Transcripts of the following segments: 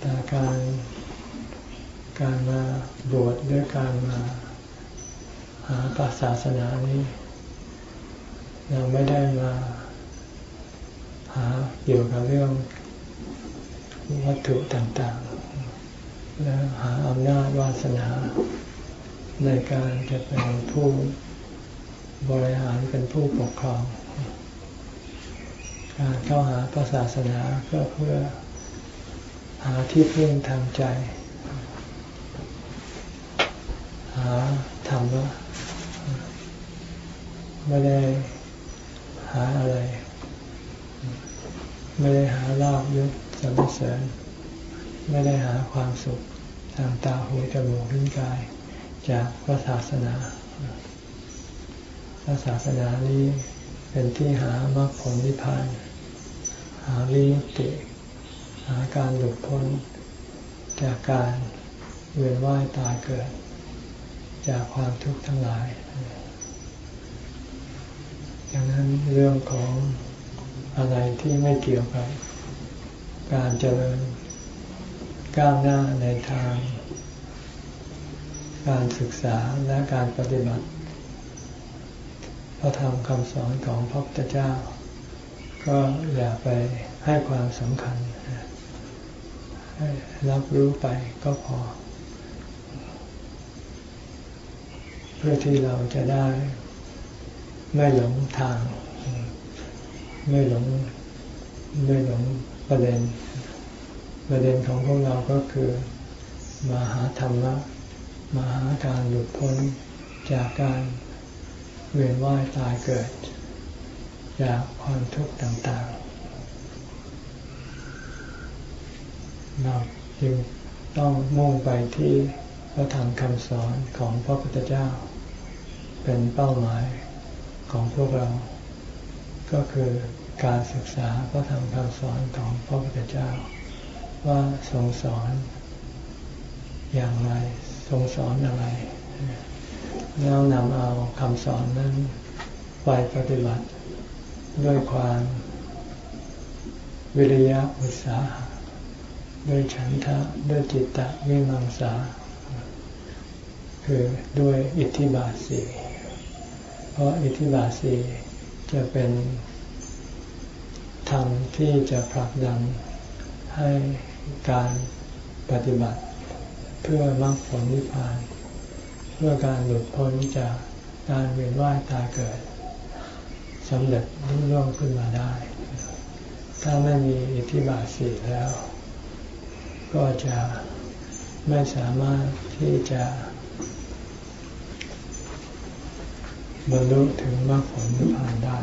แต่การการมาบวชหรือการมาหาพระศาสนานี้เราไม่ได้มาหาเกี่ยวกับเรื่องวัตถุต่างๆ และหาอำนาจวาสนา ในการจะเป็นผู้บริหารเป็นผู้ปกครอง การเข้าหาพระศาสนาก็เพื่อ หาที่พึ่งทางใจ หาธรรมะไม่ได้หาอะไร ไม่ได้หาลาบยศสรรเสริญ ไม่ได้หาความสุขทางตาหูจมูกลิ้นกาย จากพระศาสนาพระศาสนานี้เป็นที่หามรรคผลนิพพาน หาวิมุติาการหลุดพ้น จากการเวียนว่ายตายเกิด จากความทุกข์ทั้งหลายดังนั้นเรื่องของอะไรที่ไม่เกี่ยวกับ การเจริญก้าวหน้าในทาง การศึกษาและการปฏิบัติพระธรรมคำสอนของพระพุทธเจ้า ก็อย่าไปให้ความสำคัญ รับรู้ไปก็พอ เพื่อที่เราจะได้ไม่หลงทาง ไม่หลงไม่หลงประเด็น ประเด็นของพวกเราก็คือมาหาธรรมะมาหาการหลุดพ้นจากการเวียนว่ายตายเกิด จากความทุกข์ต่าง เราจึงต้องมุ่งไปที่พระธรรมคำสอนของพระพุทธเจ้า เป็นเป้าหมายของพวกเรา ก็คือการศึกษาพระธรรมคำสอนของพระพุทธเจ้า ว่าทรงสอนอย่างไรทรงสอนอะไร แล้วนำเอาคำสอนนั้นไปปฏิบัติด้วยความวิริยะอุตสาหะ ด้วยฉันทะด้วยจิตตะวิมังสา คือด้วยอิทธิบาทสีเพราะอิทธิบาทสีจะเป็นธรรมที่จะผลักดันให้การปฏิบัติ เพื่อมรรคผลนิพพาน เพื่อการหลุดพ้นจากการเวียนว่ายตายเกิดสำเร็จรุ่งร่วงขึ้นมาได้ ถ้าไม่มีอิทธิบาทสี่แล้ว ก็จะไม่สามารถที่จะบรรลุถึงมรรคผลนิพพานได้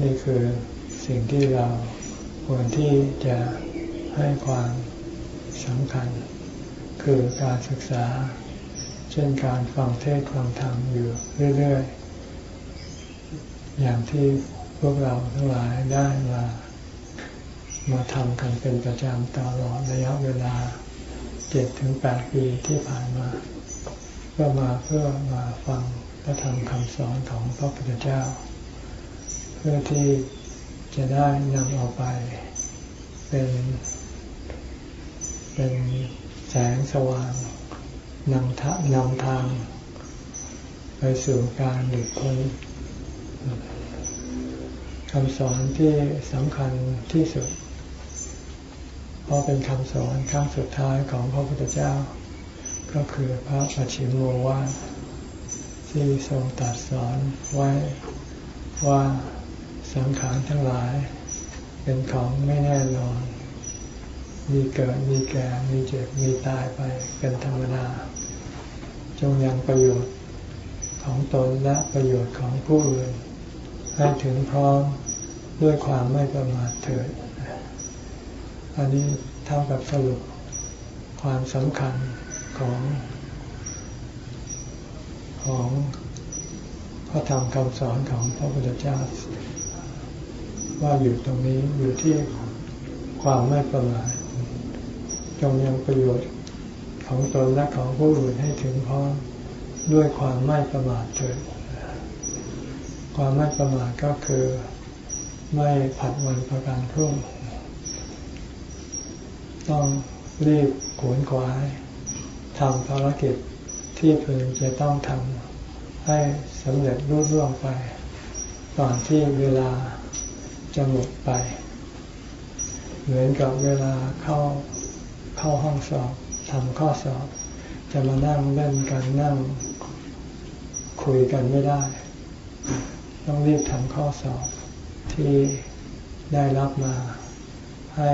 นี่คือสิ่งที่เราควรที่จะให้ความสำคัญ คือการศึกษา เช่นการฟังเทศฟังธรรมอยู่เรื่อย ๆ อย่างที่พวกเราทั้งหลายได้มา มาทำกันเป็นประจำตลอดระยะเวลาเจ็ดถึงแปดปีที่ผ่านมาก็มาเพื่อมาฟังพระธรรมคำสอนของพระพุทธเจ้า เพื่อที่จะได้นำเอาไป เป็น เป็นแสงสว่างนำทางนำทาง ไปสู่การหลุดพ้นคำสอนที่สำคัญที่สุด เพราะเป็นคำสอนครั้งสุดท้ายของพระพุทธเจ้า ก็คือพระปัจฉิมโมวาที่ทรงตัดสอนไว้ว่าสังขารทั้งหลาย เป็นของไม่แน่นอน มีเกิดมีแก่มีเจ็บมีตายไปเป็นธรรมดาจงยังประโยชน์ของตนและประโยชน์ของผู้อื่นให้ถึงพร้อมด้วยความไม่ประมาทเถิด อันนี้เท่ากับสรุปความสำคัญของของพระธรรมคำสอนของพระพุทธเจ้า ว่าอยู่ตรงนี้อยู่ที่ความไม่ประมาทจงยังประโยชน์ของตนและของผู้อื่นให้ถึงพร้อมด้วยความไม่ประมาทเถิดความไม่ประมาทก็คือไม่ผัดวันประกันพรุ่ง ต้องรีบขวนขวายทำภารกิจที่พึงจะต้องทำให้สำเร็จรุ่ร่วงไปก่อนที่เวลาจะหมดไป เหมือนกับเวลาเข้าเข้าห้องสอบทำข้อสอบ จะมานั่งเล่นกันนั่งคุยกันไม่ได้ ต้องรีบทำข้อสอบที่ได้รับมาให้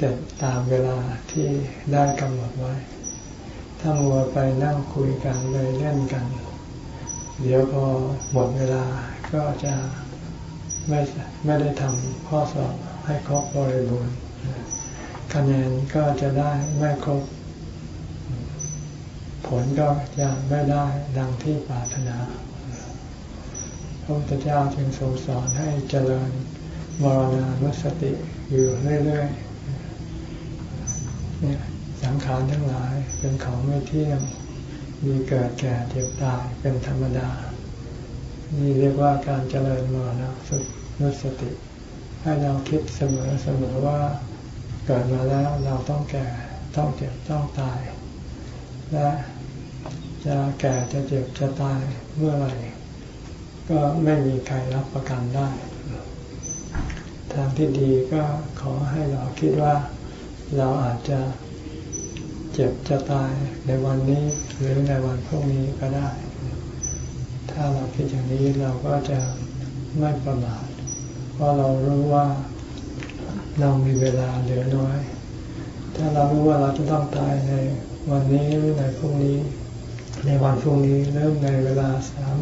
เสร็จตามเวลาที่ได้กำหนดไว้ ถ้ามัวไปนั่งคุยกันเลยเล่นกัน เดี๋ยวพอหมดเวลาก็จะไม่ไม่ได้ทำข้อสอบให้ครบบริบูรณ์คะแนนก็จะได้ไม่ครบ ผลก็จะไม่ได้ดังที่ปรารถนาพระพุทธเจ้าจึงทรงสอนให้เจริญมรณานุสติอยู่เรื่อยๆ เนี่ยสังขารทั้งหลายเป็นของไม่เที่ยง มีเกิดแก่เจ็บตายเป็นธรรมดา นี่เรียกว่าการเจริญมรณานุสติ ให้เราคิดเสมอเสมอว่าเกิดมาแล้วเราต้องแก่ต้องเจ็บต้องตาย และจะแก่จะเจ็บจะตายเมื่อไหร่ก็ไม่มีใครรับประกันได้ ทางที่ดีก็ขอให้เราคิดว่า เราอาจจะเจ็บจะตายในวันนี้หรือในวันพรุ่งนี้ก็ได้ ถ้าเราคิดอย่างนี้เราก็จะไม่ประมาท เพราะเรารู้ว่าเรามีเวลาเหลือน้อย ถ้าเรารู้ว่าเราจะต้องตายในวันนี้หรือในพรุ่งนี้ ในวันพรุ่งนี้เริ่มในเวลาสาม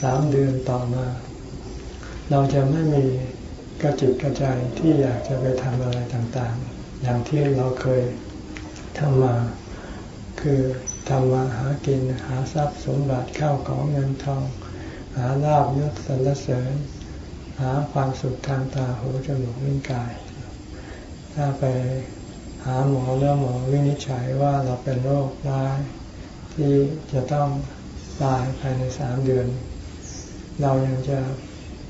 สามเดือนต่อมา เราจะไม่มีกระจิตกระใจที่อยากจะไปทำอะไรต่างๆ อย่างที่เราเคยทำมา คือทำมาหากินหาทรัพย์สมบัติเข้าของเงินทอง หาลาบยศสรรเสริญ หาความสุขทางตาหูจมูกลิ้นกาย ถ้าไปหาหมอแล้วหมอวินิจฉัยว่าเราเป็นโรคร้าย ที่จะต้องตายภายในสามเดือน เรายังจะ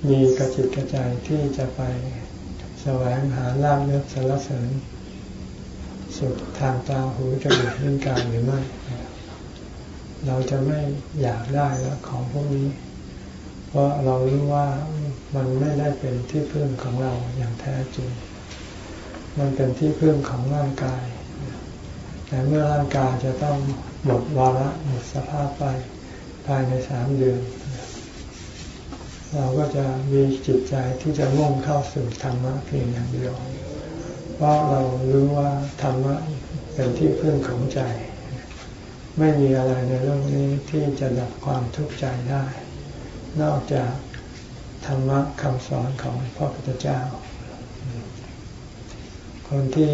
มีกระจิตกระใจที่จะไปแสวงหาลาบยศสรรเสริญ สุขทางตาหูจมูกลิ้นกายหรือไม่ เราจะไม่อยากได้แล้วของพวกนี้ เพราะเรารู้ว่ามันไม่ได้เป็นที่พึ่งของเราอย่างแท้จริง มันเป็นที่พึ่งของร่างกาย แต่เมื่อร่างกายจะต้องหมดวาระหมดสภาพไปภายในสามเดือน เราก็จะมีจิตใจที่จะมุ่งเข้าสู่ธรรมะเพียงอย่างเดียว เพราะเรารู้ว่าธรรมะเป็นที่พึ่งของใจ ไม่มีอะไรในโลกนี้ที่จะดับความทุกข์ใจได้ นอกจากธรรมะคำสอนของพระพุทธเจ้า คนที่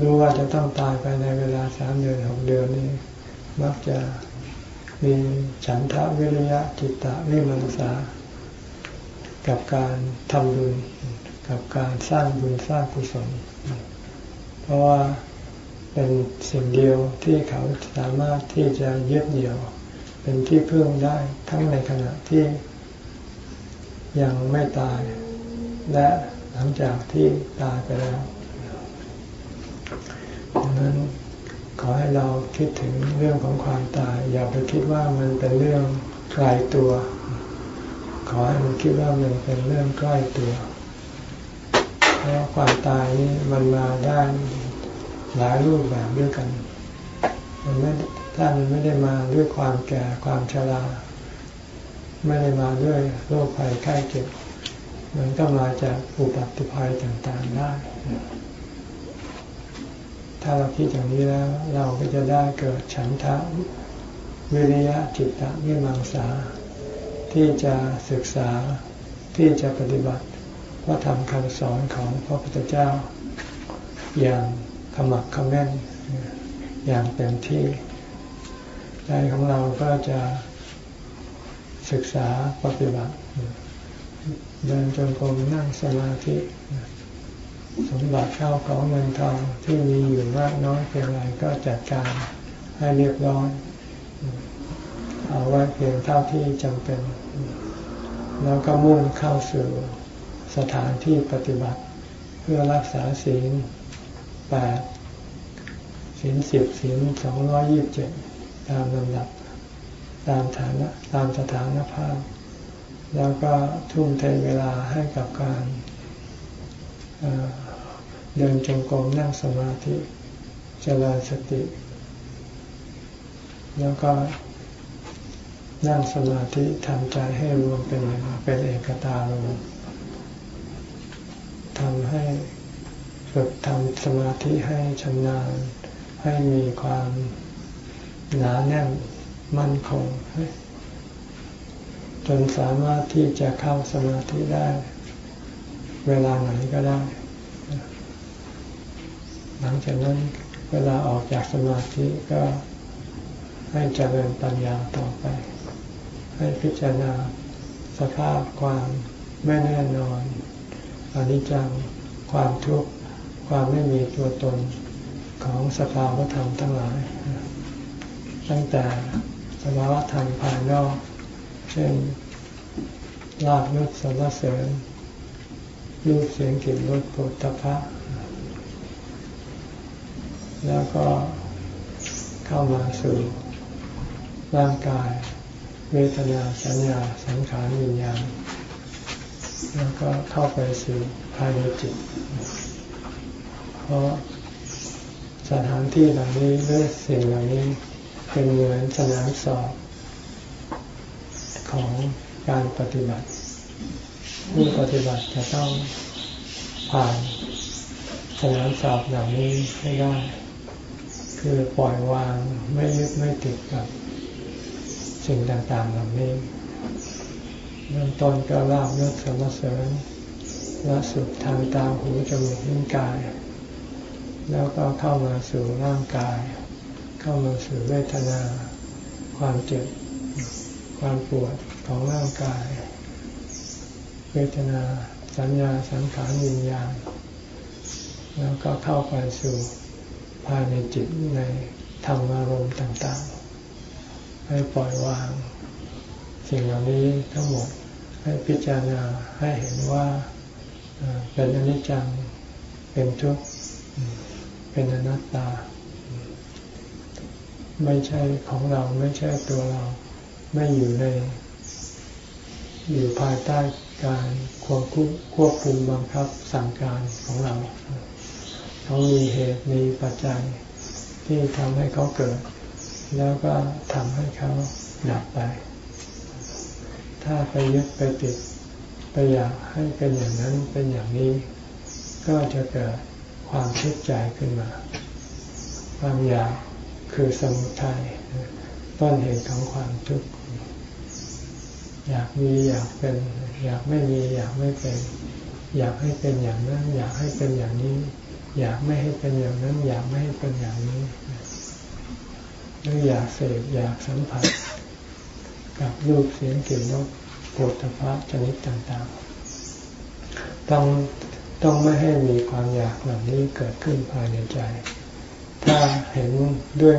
รู้ว่าจะต้องตายไปในเวลาสามเดือนหกเดือนนี้ มักจะมีฉันทะวิริยะจิตตะวิมังสา กับการทำบุญกับการสร้างบุญสร้างกุศล เพราะว่าเป็นสิ่งเดียวที่เขาสามารถที่จะยึดเหนี่ยว เป็นที่พึ่งได้ทั้งในขณะที่ยังไม่ตาย และหลังจากที่ตายไปแล้วดังนั้นขอให้เราคิดถึงเรื่องของความตาย อย่าไปคิดว่ามันเป็นเรื่องไกลตัว ขอให้มันคิดว่ามันเป็นเรื่องใกล้ตัว ราะความตายนี้มันมาได้หลายรูปแบบด้วยกัน มันไม่ถ้ามันไม่ได้มาด้วยความแก่ความชรา ไม่ได้มาด้วยโรคภัยไข้เจ็บ มันก็มาจากอุบัติภัยต่างๆได้ ถ้าเราคิดอย่างนี้แล้ว เราก็จะได้เกิดฉันทะวิริยะจิตตะวิมังสาที่จะศึกษาที่จะปฏิบัติ พระธรรมคำสอนของพระพุทธเจ้า อย่างขมักขม้นอย่างเต็มที่ใจของเราก็จะศึกษาปฏิบัติ เดินจงกรมนั่งสมาธิสมบัติเข้าของเงินทองที่มีอยู่มากน้อยเพียงไรก็จัดการให้เรียบร้อย เอาไว้เพียงเท่าที่จำเป็น แล้วก็มุ่งเข้าสู่ สถานที่ปฏิบัติ เพื่อรักษาศีลแปดศีลสิบศีลสองร้อยี่สิบเจ็ดตามลำดับ ตามฐานะตามสถานภาพ แล้วก็ทุ่มเทเวลาให้กับการเดินจงกรมนั่งสมาธิเจริญสติ แล้วก็นั่งสมาธิทำใจให้รวมเป็นเป็นเอกตารม ทำให้ฝึกทำสมาธิให้ชำนาญ ให้มีความหนาแน่นมั่นคง จนสามารถที่จะเข้าสมาธิได้ เวลาไหนก็ได้ หลังจากนั้นเวลาออกจากสมาธิก็ให้เจริญปัญญาต่อไป ให้พิจารณาสภาพความไม่แน่นอน อนิจจัง ความทุกข์ ความไม่มีตัวตนของสภาวธรรมทั้งหลาย ตั้งแต่สภาวธรรมภายนอก เช่นลาบยศสรรเสริญรูปเสียงกลิ่นรสโผฏฐพะแล้วก็เข้ามาสู่ร่างกาย เวทนาสัญญาสังขารวิญญาณ แล้วก็เข้าไปสู่ภายในจิต เพราะสถานที่เหล่านี้หรือสิ่งเหล่านี้เป็นเหมือนสนามสอบของการปฏิบัติผู้ปฏิบัติจะต้องผ่านสนามสอบเหล่านี้ให้ได้ คือปล่อยวางไม่ยึดไม่ติดกับสิ่งต่างๆเหล่านี้ เริ่มต้นก็ลาบยศสรรเสริญและสุดทางตาหูจมูกนิ้วกาย แล้วก็เข้ามาสู่ร่างกาย เข้ามาสู่เวทนา ความเจ็บ ความปวดของร่างกาย เวทนาสัญญาสังขารวิญญาณ แล้วก็เข้าไปสู่ภายในจิตในธรรมอารมณ์ต่างๆ ให้ปล่อยวาง สิ่งเหล่านี้ทั้งหมดให้พิจารณาให้เห็นว่าเป็นอนิจจัง เป็นทุกข์ เป็นอนัตตา ไม่ใช่ของเราไม่ใช่ตัวเรา ไม่อยู่ใน อยู่ภายใต้การควบคุมควบคุมบังคับสั่งการของเรา เขามีเหตุมีปัจจัยที่ทำให้เขาเกิด แล้วก็ทำให้เขาดับไป ถ้าไปยึดไปติดไปอยากให้เป็นอย่างนั้นเป็นอย่างนี้ ก็จะเกิดความทุกข์ใจขึ้นมา ความอยากคือสมุทัยต้นเหตุของความทุกข์อยากมีอยากเป็น อยากไม่มีอยากไม่เป็น อยากให้เป็นอย่างนั้น อยากให้เป็นอย่างนี้ อยากไม่ให้เป็นอย่างนั้น อยากไม่ให้เป็นอย่างนี้หรืออยากเสพอยากสัมผัส กับรูปเสียงกลิ่นรสโผฏฐพะชนิดต่างๆ ต้องต้องไม่ให้มีความอยากเหล่านี้เกิดขึ้นภายในใจ ถ้าเห็นด้วย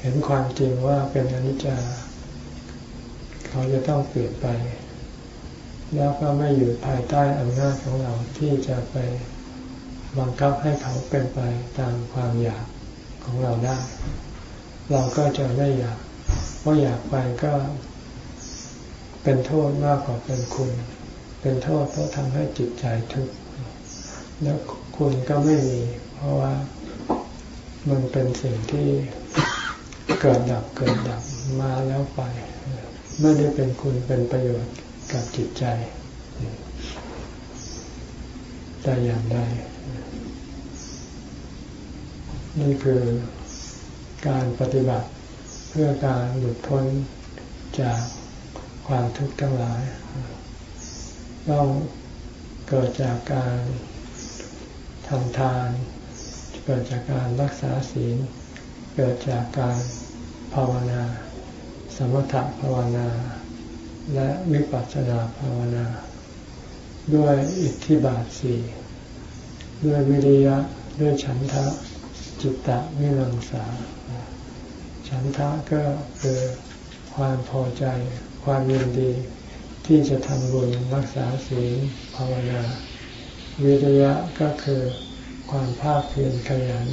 เห็นความจริงว่าเป็นอนิจจาเขาจะต้องเปลี่ยนไป แล้วก็ไม่อยู่ภายใต้อำนาจของเราที่จะไปบังคับให้เขาเป็นไปตามความอยากของเราได้ เราก็จะไม่อยากเพราะอยากไปก็ เป็นโทษมากกว่าเป็นคุณ เป็นโทษเพราะทำให้จิตใจทุกข์แล้วคุณก็ไม่มี เพราะว่ามันเป็นสิ่งที่เกิดดับเกิดดับมาแล้วไป ไม่ได้เป็นคุณเป็นประโยชน์กับจิตใจแต่อย่างใดนี่คือการปฏิบัติเพื่อการหลุดพ้นจาก ความทุกข์ทั้งหลายต้องเกิดจากการทำทาน เกิดจากการรักษาศีล เกิดจากการภาวนา สมถภาวนา และวิปัสสนาภาวนา ด้วยอิทธิบาทสี่ด้วยวิริยะ ด้วยฉันทะ จิตตะวิรังสา ฉันทะก็คือความพอใจ ความยินดีที่จะทำบุญรักษาศีลภาวนา วิริยะก็คือความภาคเพียรขยัน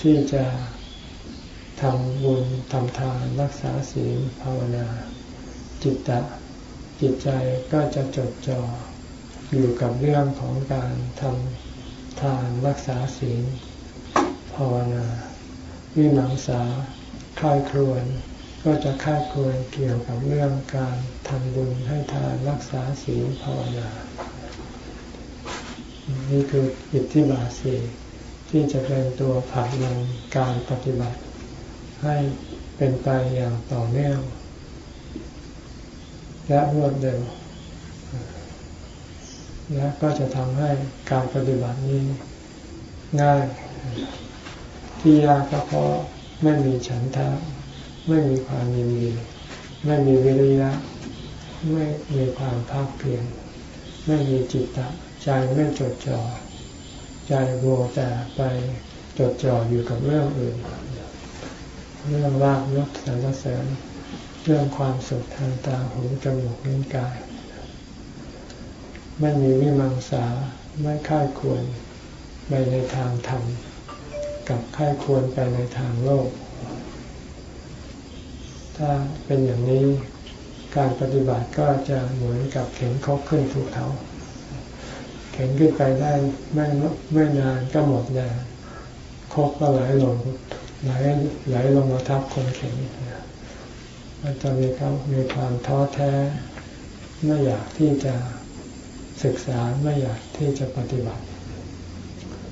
ที่จะทำบุญทำทานรักษาศีลภาวนา จิตตะจิตใจก็จะจดจ่ออยู่กับเรื่องของการทำทานรักษาศีลภาวนา วิมังสาค่ายครวน ก็จะค่ายควนเกี่ยวกับเรื่องการทำบุญให้ทานรักษาศีลภาวนา นี่คืออิทธิบาสีที่จะเป็นตัวผลักดันการปฏิบัติ ให้เป็นไปอย่างต่อเนื่องและรวดเร็วและก็จะทำให้การปฏิบัตินี้ง่าย ที่ยากก็เพราะไม่มีฉันทะ ไม่มีความยินดี ไม่มีวิริยะ ไม่มีความภาคเพียรไม่มีจิตตะใจไม่จดจ่อใจโวแต่ไปจดจ่ออยู่กับเรื่องอื่น เรื่องลาบยศสรรเสริญเรื่องความสุขทางตาหูจมูกลิ้นกาย ไม่มีวิมังสาไม่ค่ายควรไปในทางธรรมกับค่ายควรไปในทางโลก ถ้าเป็นอย่างนี้การปฏิบัติก็จะเหมือนกับเข็นเคกขึ้นภูเขา เข็นขึ้นไปได้ไม่ไม่นานก็หมดแรงคกก็ไหลลงไหลไหลลงมาทับคนเข็นมันจะมีเขามีความท้อแท้ไม่อยากที่จะศึกษาไม่อยากที่จะปฏิบัติ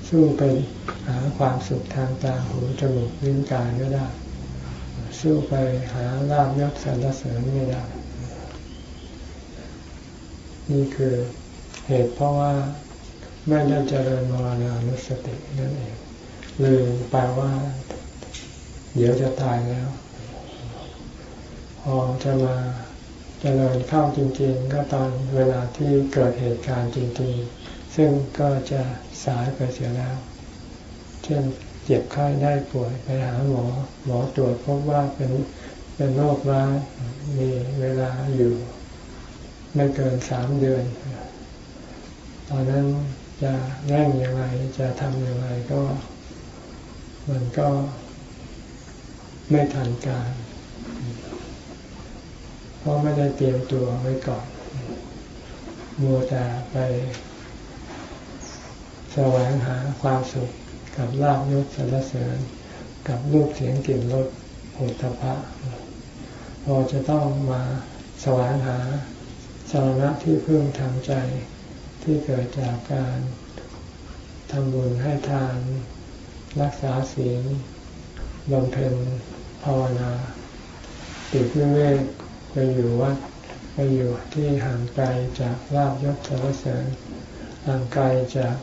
สู้ไปหาความสุขทางตาหูจมูกลิ้นกายไม่ได้ สู้ไปหาลาบยศสรรเสริญไม่ได้ นี่คือเหตุเพราะว่าไม่ได้เจริญมรณานุสตินั่นเองลืมแปลว่า เดี๋ยวจะตายแล้ว พอจะมาเจริญเข้าจริง ๆ ก็ตอนเวลาที่เกิดเหตุการณ์จริง ๆ ซึ่งก็จะสายไปเสียแล้ว เช่น เจ็บไข้ได้ป่วยไปหาหมอหมอตรวจพบว่าเป็นเป็นโรคร้ายมีเวลาอยู่ ไม่เกินสามเดือน ตอนนั้นจะแง่งยังไงจะทำยังไงก็ มันก็ไม่ทันการ เพราะไม่ได้เตรียมตัวไว้ก่อน มัวแต่ไปแสวงหาความสุข กับลาบยศสรรเสริญ กับรูปเสียงกลิ่นรสโผฏฐพะพอจะต้องมาแสวงหาสาระที่พึ่งทางใจที่เกิดจากการทำบุญให้ทาน รักษาศีลบำเพ็ญภาวนาติดวิเวกไปอยู่วัดไปอยู่ที่ห่างไกลจากลาบยศสรเสริญห่างไกลจาก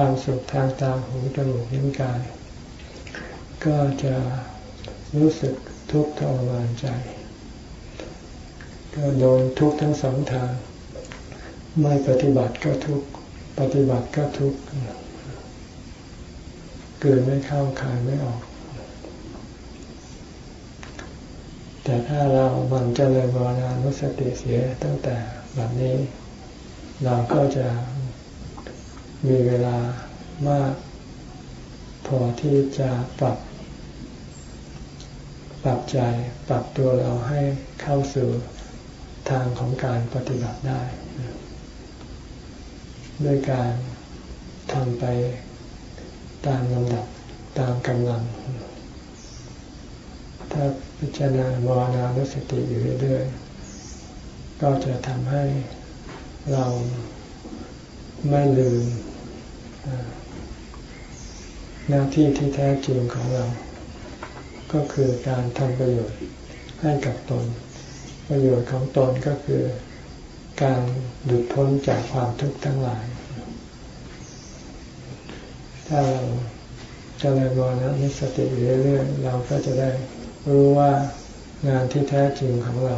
ความสุขทางตาหูจมูกลิ้นกาย ก็จะรู้สึกทุกข์ทรมานใจ ก็โดนทุกข์ทั้งสองทาง ไม่ปฏิบัติก็ทุกข์ปฏิบัติก็ทุกข์เกิดไม่เข้าคายไม่ออก แต่ถ้าเราบันเจริญภานานุสติเสียตั้งแต่แบบนี้ เราก็จะ มีเวลามาก พอที่จะปรับ ปรับใจปรับตัวเราให้เข้าสู่ทางของการปฏิบัติได้ ด้วยการทำไปตามลำดับตามกำลัง ถ้าพิจารณามรณานุสติอยู่เรื่อยๆ ก็จะทำให้เรา ไม่ลืมหน้าที่ที่แท้จริงของเรา ก็คือการทำประโยชน์ให้กับตน ประโยชน์ของตนก็คือการหลุดพ้นจากความทุกข์ทั้งหลาย ถ้าเราจเจริญวรณะนิสติเรื่อยๆเราก็จะได้รู้ว่างานที่แท้จริงของเรา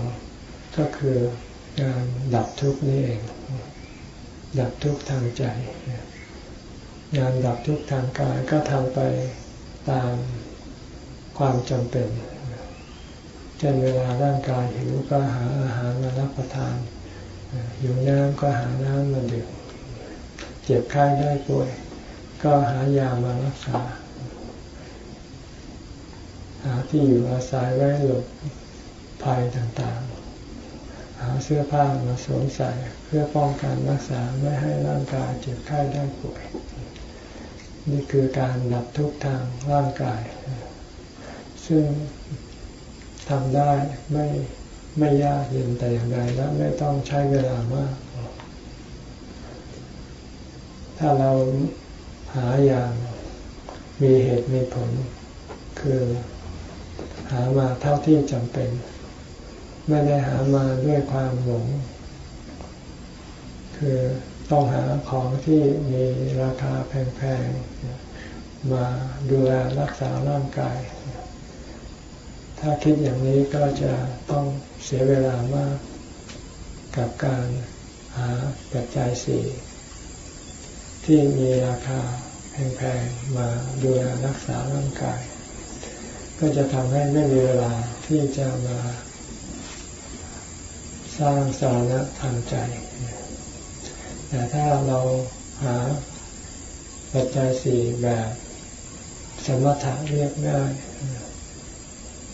ก็คืองานดับทุกข์นี่เอง ดับทุกข์ทางใจ งานดับทุกข์ทางกายก็ทำไปตามความจำเป็นเช่นเวลาร่างกายหิวก็หาอาหารมารับประทานหิวน้ำก็หาน้ำมาดื่มเจ็บไข้ได้ป่วย ก็หายามารักษา หาที่อยู่อาศัยไว้หลบภัยต่าง หาเสื้อผ้ามาสวมใส่เพื่อป้องกันรักษาไม่ให้ร่างกายเจ็บไข้ได้ป่วย นี่คือการดับทุกข์ทางร่างกาย ซึ่งทำได้ไม่ไม่ยากเย็นแต่อย่างใดและไม่ต้องใช้เวลามาก ถ้าเราหาอย่างมีเหตุมีผล คือหามาเท่าที่จำเป็น ไม่ได้หามาด้วยความหลง คือต้องหาของที่มีราคาแพงๆ มาดูแลรักษาร่างกาย ถ้าคิดอย่างนี้ก็จะต้องเสียเวลามากกับการหาปัจจัยสี่ที่มีราคาแพงๆ มาดูแลรักษาร่างกาย ก็จะทำให้ไม่มีเวลาที่จะมา สร้างสาระทางใจ แต่ถ้าเราหาปัจจัยสี่แบบสมถะเรียกง่าย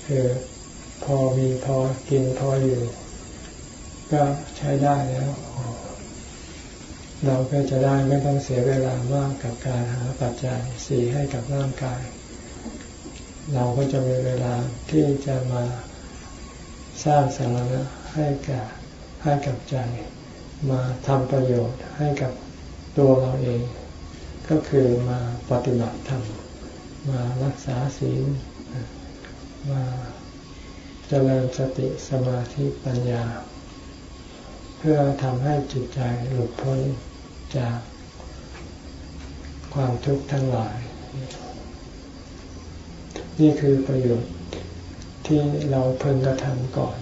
คือพอมีพอกินพออยู่ ก็ใช้ได้แล้ว เราก็จะได้ไม่ต้องเสียเวลามากกับการหาปัจจัยสี่ให้กับร่างกาย เราก็จะมีเวลาที่จะมาสร้างสาระ ให้กับให้กับใจ มาทำประโยชน์ให้กับตัวเราเอง ก็คือมาปฏิบัติธรรมมารักษาศีลมาเจริญสติสมาธิปัญญา เพื่อทำให้จิตใจหลุดพ้นจากความทุกข์ทั้งหลาย นี่คือประโยชน์ที่เราเพิ่งกระทำก่อน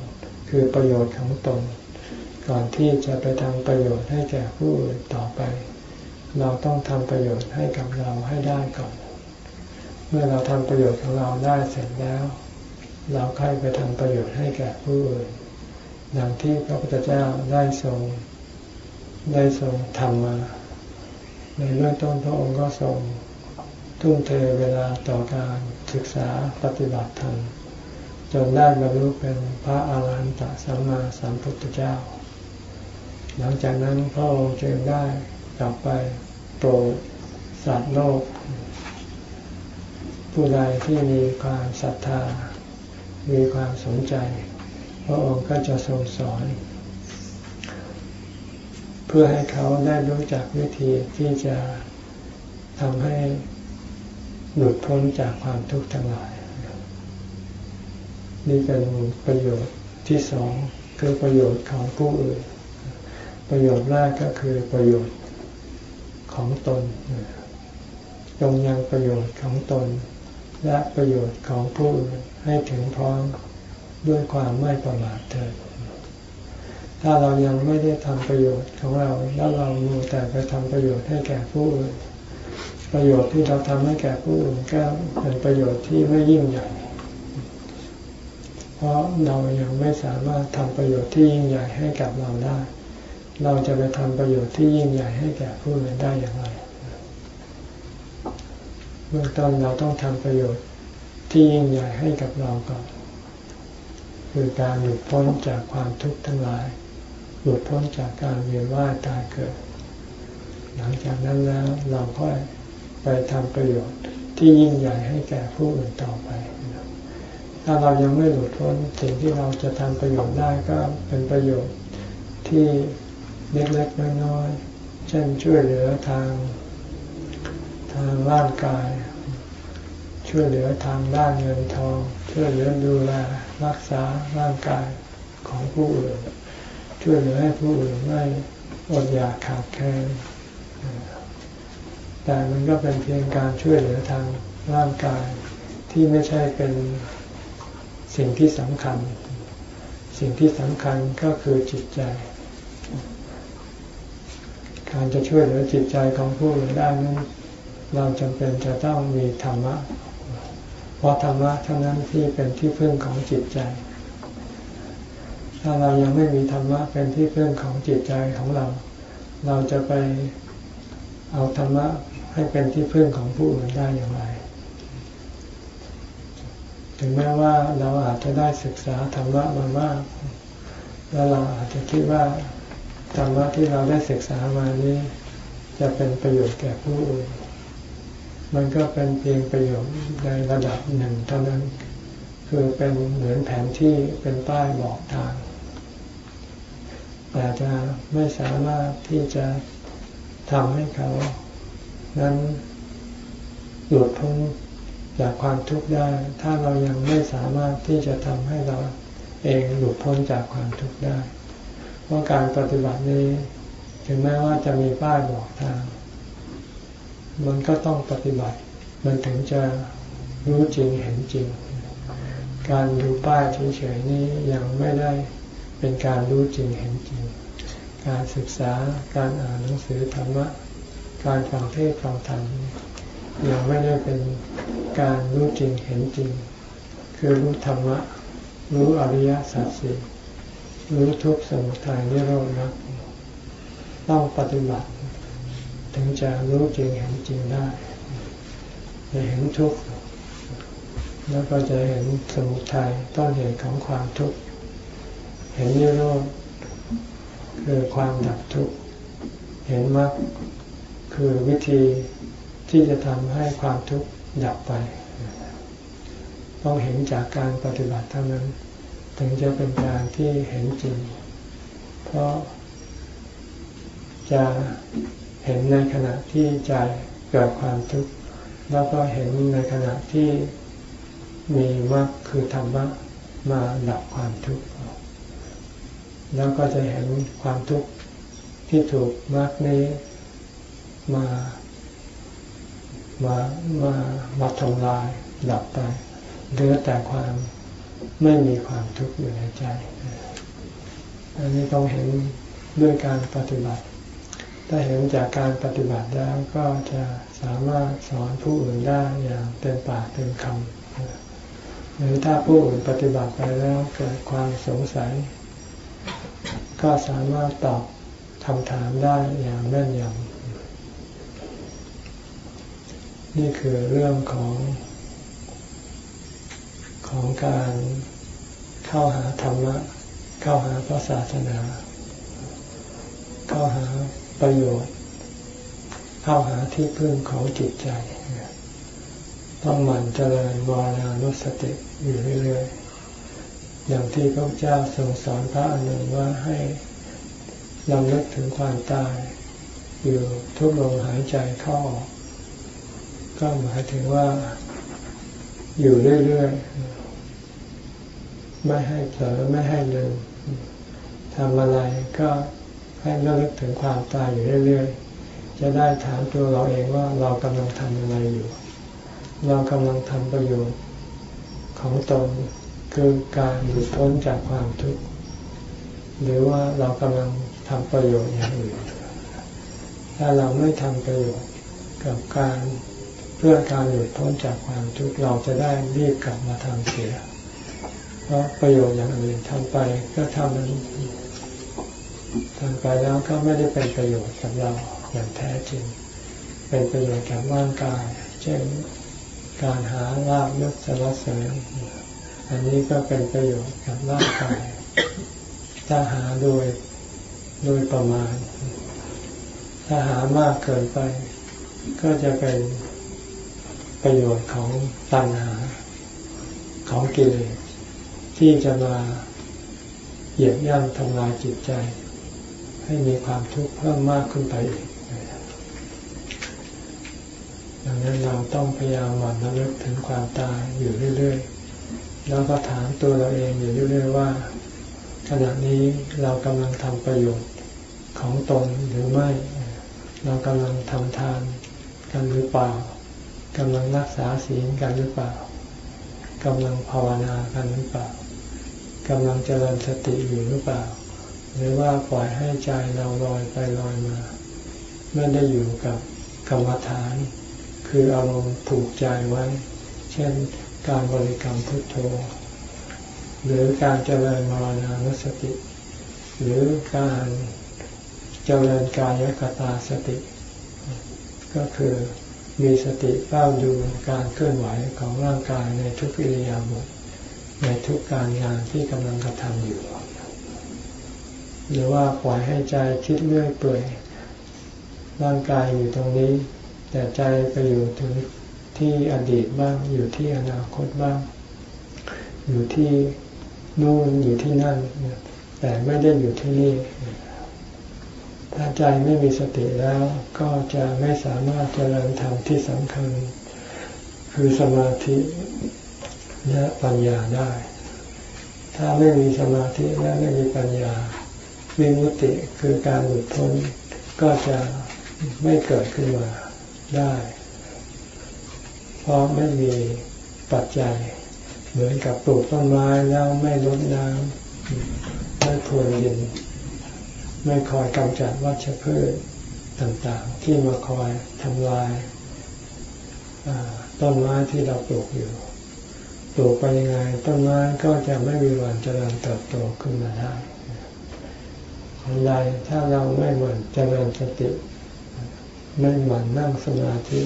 คือประโยชน์ของตน ก่อนที่จะไปทำประโยชน์ให้แก่ผู้อื่นต่อไป เราต้องทำประโยชน์ให้กับเราให้ได้ก่อน เมื่อเราทำประโยชน์ของเราได้เสร็จแล้ว เราค่อยไปทำประโยชน์ให้แก่ผู้อื่นดังที่พระพุทธเจ้าได้ทรงได้ทรงทำมา ในเรื่องต้นพระองค์ก็ทรงทุ่มเทเวลาต่อการศึกษาปฏิบัติธรรม จนได้บรรลุเป็นพระอาหารหันตสัมมาสัมพุทธเจ้า หลังจากนั้นพระองค์จึงได้กลับไปโปรดสัตว์โลก ผู้ใดที่มีความศรัทธา มีความสนใจ พระองค์ก็จะทรงสอน เพื่อให้เขาได้รู้จักวิธีที่จะทำให้หลุดพ้นจากความทุกข์ทั้งหลาย นี่เป็นประโยชน์ที่สองคือประโยชน์ของผู้อื่น ประโยชน์แรกก็คือประโยชน์ของตนจงยังประโยชน์ของตน และประโยชน์ของผู้อื่นให้ถึงพร้อมด้วยความไม่ประมาทเถิดถ้าเรายังไม่ได้ทำประโยชน์ของเรา แล้วเรามูแต่ไปทำประโยชน์ให้แก่ผู้อื่นประโยชน์ที่เราทำให้แก่ผู้อื่นก็เป็นประโยชน์ที่ไม่ยิ่งใหญ่ ราะเรายังไม่สามารถทำประโยชน์ที่ยิ่งใหญ่ให้กับเราได้ เราจะไปทำประโยชน์ที่ยิ่งใหญ่ให้แก่ผู้อื่นได้อย่างไรเบื้องต้นเราต้องทำประโยชน์ที่ยิ่งใหญ่ให้กับเราก่อนคือการหลุดพ้นจากความทุกข์ทั้งหลาย หลุดพ้นจากการเวียนว่ายตายเกิด หลังจากนั้นแล้วเราค่อยไปทำประโยชน์ที่ยิ่งใหญ่ให้แก่ผู้อื่นต่อไป ถ้าเรายังไม่หลุดพ้นสิ่งที่เราจะทำประโยชน์ได้ก็เป็นประโยชน์ที่เล็กๆน้อยๆเช่นช่วยเหลือทางทางร่างกาย ช่วยเหลือทางด้านเงินทอง ช่วยเหลือดูแลรักษาร่างกายของผู้อื่น ช่วยเหลือให้ผู้อื่นไม่อดอยากขาดแคลนแต่มันก็เป็นเพียงการช่วยเหลือทางร่างกายที่ไม่ใช่เป็น สิ่งที่สำคัญ สิ่งที่สำคัญก็คือจิตใจ การจะช่วยเหลือจิตใจของผู้อื่นได้นั้นเราจำเป็นจะต้องมีธรรมะ เพราะธรรมะเท่านั้นที่เป็นที่พึ่งของจิตใจ ถ้าเรายังไม่มีธรรมะเป็นที่พึ่งของจิตใจของเรา เราจะไปเอาธรรมะให้เป็นที่พึ่งของผู้อื่นได้อย่างไร ถึงแม้ว่าเราอาจจะได้ศึกษาธรรมะมามาก แล้วเราอาจจะคิดว่าธรรมะที่เราได้ศึกษามานี้ จะเป็นประโยชน์แก่ผู้อื่น มันก็เป็นเพียงประโยชน์ในระดับหนึ่งเท่านั้น คือเป็นเหมือนแผนที่เป็นป้ายบอกทาง แต่จะไม่สามารถที่จะทำให้เขา นั้นหลุดพ้น จากความทุกข์ได้ ถ้าเรายังไม่สามารถที่จะทำให้เราเองหลุดพ้นจากความทุกข์ได้ เพราะการปฏิบัตินี้ ถึงแม้ว่าจะมีป้ายบอกทาง มันก็ต้องปฏิบัติ มันถึงจะรู้จริงเห็นจริง การดูป้ายเฉยๆนี้ยังไม่ได้เป็นการรู้จริงเห็นจริง การศึกษาการอ่านหนังสือธรรมะ การฟังเทศฟังธรรม ยังไม่ได้เป็นการรู้จริงเห็นจริง คือรู้ธรรมะ รู้อริยสัจสี่รู้ทุกสมุทัยนิโรธนะต้องปฏิบัติ ถึงจะรู้จริงเห็นจริงได้จะเห็นทุกข์แล้วก็จะเห็นสมุทัยต้นเหตุของความทุกข์เห็นนิโรธคือความดับทุกข์เห็นมรรคคือวิธี ที่จะทำให้ความทุกข์ดับไป ต้องเห็นจากการปฏิบัติเท่านั้น ถึงจะเป็นการที่เห็นจริง เพราะจะเห็นในขณะที่ใจเกิดความทุกข์แล้วก็เห็นในขณะที่มีมรรคคือธรรมะมาดับความทุกข์แล้วก็จะเห็นความทุกข์ที่ถูกมรรคนี้มา มามามาทำลายดับไปเหลือแต่ความไม่มีความทุกข์อยู่ในใจ อันนี้ต้องเห็นด้วยการปฏิบัติ ถ้าเห็นจากการปฏิบัติแล้วก็จะสามารถสอนผู้อื่นได้อย่างเต็มปากเต็มคำหรือถ้าผู้อื่นปฏิบัติไปแล้วเกิดความสงสัย ก็สามารถตอบคำถามได้อย่างแม่นยำ นี่คือเรื่องของของการเข้าหาธรรมะ เข้าหาพระศาสนา เข้าหาประโยชน์ เข้าหาที่พึ่งของจิตใจ ต้องหมั่นเจริญวารานุสติอยู่เรื่อยๆ อย่างที่พระเจ้าทรงสอนพระอนุว่าให้ลำลึกถึงความตาย อยู่ทุกลมหายใจเข้าออก ก็หมายถึงว่าอยู่เรื่อยๆ ไม่ให้เผลอไม่ให้ลืมทำอะไรก็ให้ระลึกถึงความตายอยู่เรื่อยๆ จะได้ถามตัวเราเองว่าเรากำลังทำอะไรอยู่ เรากำลังทำประโยชน์ของตนคือการหลุดพ้นจากความทุกข์หรือว่าเรากำลังทำประโยชน์อย่างอื่นถ้าเราไม่ทำประโยชน์กับการ เพื่อการหลุดพ้นจากความทุกข์เราจะได้รีบกลับมาทำเสีย เพราะประโยชน์อย่างอื่นทำไปก็ทำนั้นทำไปแล้วก็ไม่ได้เป็นประโยชน์กับเราอย่างแท้จริง เป็นประโยชน์กับร่างกาย เช่นการหาลาบยศสารเสริญอันนี้ก็เป็นประโยชน์กับร่างกายถ้าหาโดยโดยประมาณ ถ้าหามากเกินไป ก็จะเป็น ประโยชน์ของตัณหาของกิเลสที่จะมาเหยียบย่ำทำลายจิตใจ ให้มีความทุกข์เพิ่มมากขึ้นไปอีกดังนั้นเราต้องพยายามหมั่นระลึกถึงความตายอยู่เรื่อยๆ แล้วก็ถามตัวเราเองอยู่เรื่อยๆว่า ขณะนี้เรากำลังทำประโยชน์ของตนหรือไม่ เรากำลังทำทานกันหรือเปล่า กำลังรักษาศีลกันหรือเปล่ากำลังภาวนากันหรือเปล่ากำลังเจริญสติอยู่หรือเปล่า หรือว่าปล่อยให้ใจเราลอยไปลอยมาไม่ได้อยู่กับกรรมฐาน คืออารมณ์ผูกใจไว้ เช่นการบริกรรมพุทโธ หรือการเจริญมรณานุสติ หรือการเจริญกายกตาสติ ก็คือ มีสติเฝ้าดูการเคลื่อนไหวของร่างกายในทุกอิริยาบถในทุกการงานที่กำลังกระทำอยู่ หรือว่าปล่อยให้ใจคิดเรื่อยเปื่อยร่างกายอยู่ตรงนี้ แต่ใจไปอยู่ถึงที่อดีตบ้าง อยู่ที่อนาคตบ้าง อยู่ที่นู่นอยู่ที่นั่น แต่ไม่ได้อยู่ที่นี่ ถ้าใจไม่มีสติแล้วก็จะไม่สามารถเจริญธรรมที่สำคัญ คือสมาธิและปัญญาได้ ถ้าไม่มีสมาธิและไม่มีปัญญาวิมุติคือการหลุดพ้นก็จะไม่เกิดขึ้นมาได้ เพราะไม่มีปัจจัย เหมือนกับปลูกต้นไม้แล้วไม่ลดน้ำไม่พรวนดิน ไม่คอยกำจัดวัชพืชต่างๆ ที่มาคอยทำลายต้นไม้ที่เราปลูกอยู่ ปลูกไปยังไงต้นไม้ก็จะไม่มีวันเจริญเติบโตขึ้นมาได้ทันใดถ้าเราไม่หมั่นเจริญสติ ไม่หมั่นนั่งสมาธิ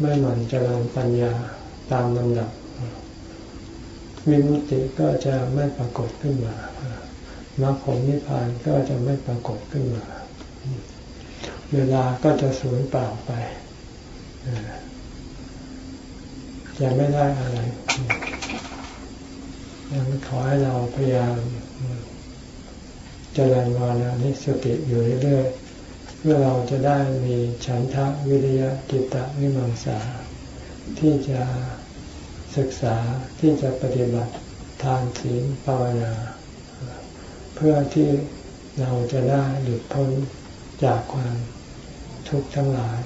ไม่หมั่นเจริญปัญญาตามลำดับวิมุติก็จะไม่ปรากฏขึ้นมา รรคผลนิพพานก็จะไม่ปรากฏขึ้นมา เวลาก็จะสูญเปล่าไปจะไม่ได้อะไรยังขอให้เราพยายามเจริญวานานิสติอยู่เรื่อยๆเพื่อเราจะได้มีฉันทะวิริยะกิตะวิมังสา ที่จะศึกษาที่จะปฏิบัติทานศีลภาวนา เพื่อที่เราจะได้หลุดพ้นจากความทุกข์ทั้งหลาย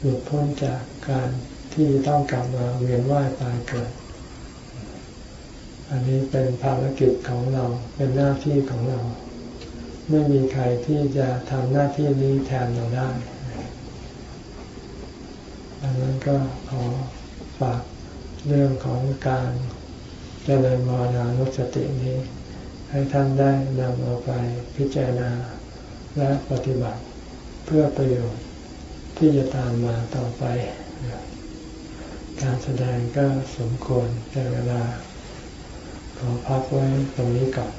หลุดพ้นจากการที่ต้องกลับมาเวียนว่ายตายเกิด อันนี้เป็นภารกิจของเราเป็นหน้าที่ของเรา ไม่มีใครที่จะทำหน้าที่นี้แทนเราได้อันนั้นก็ขอฝากเรื่องของการเจริญมรณานุสตินี้ ให้ท่านได้นำเอาไปพิจารณาและปฏิบัติเพื่อประโยชน์ที่จะตามมาต่อไป การแสดงก็สมควรแต่เวลา ขอพักไว้ตรงนี้ก่อน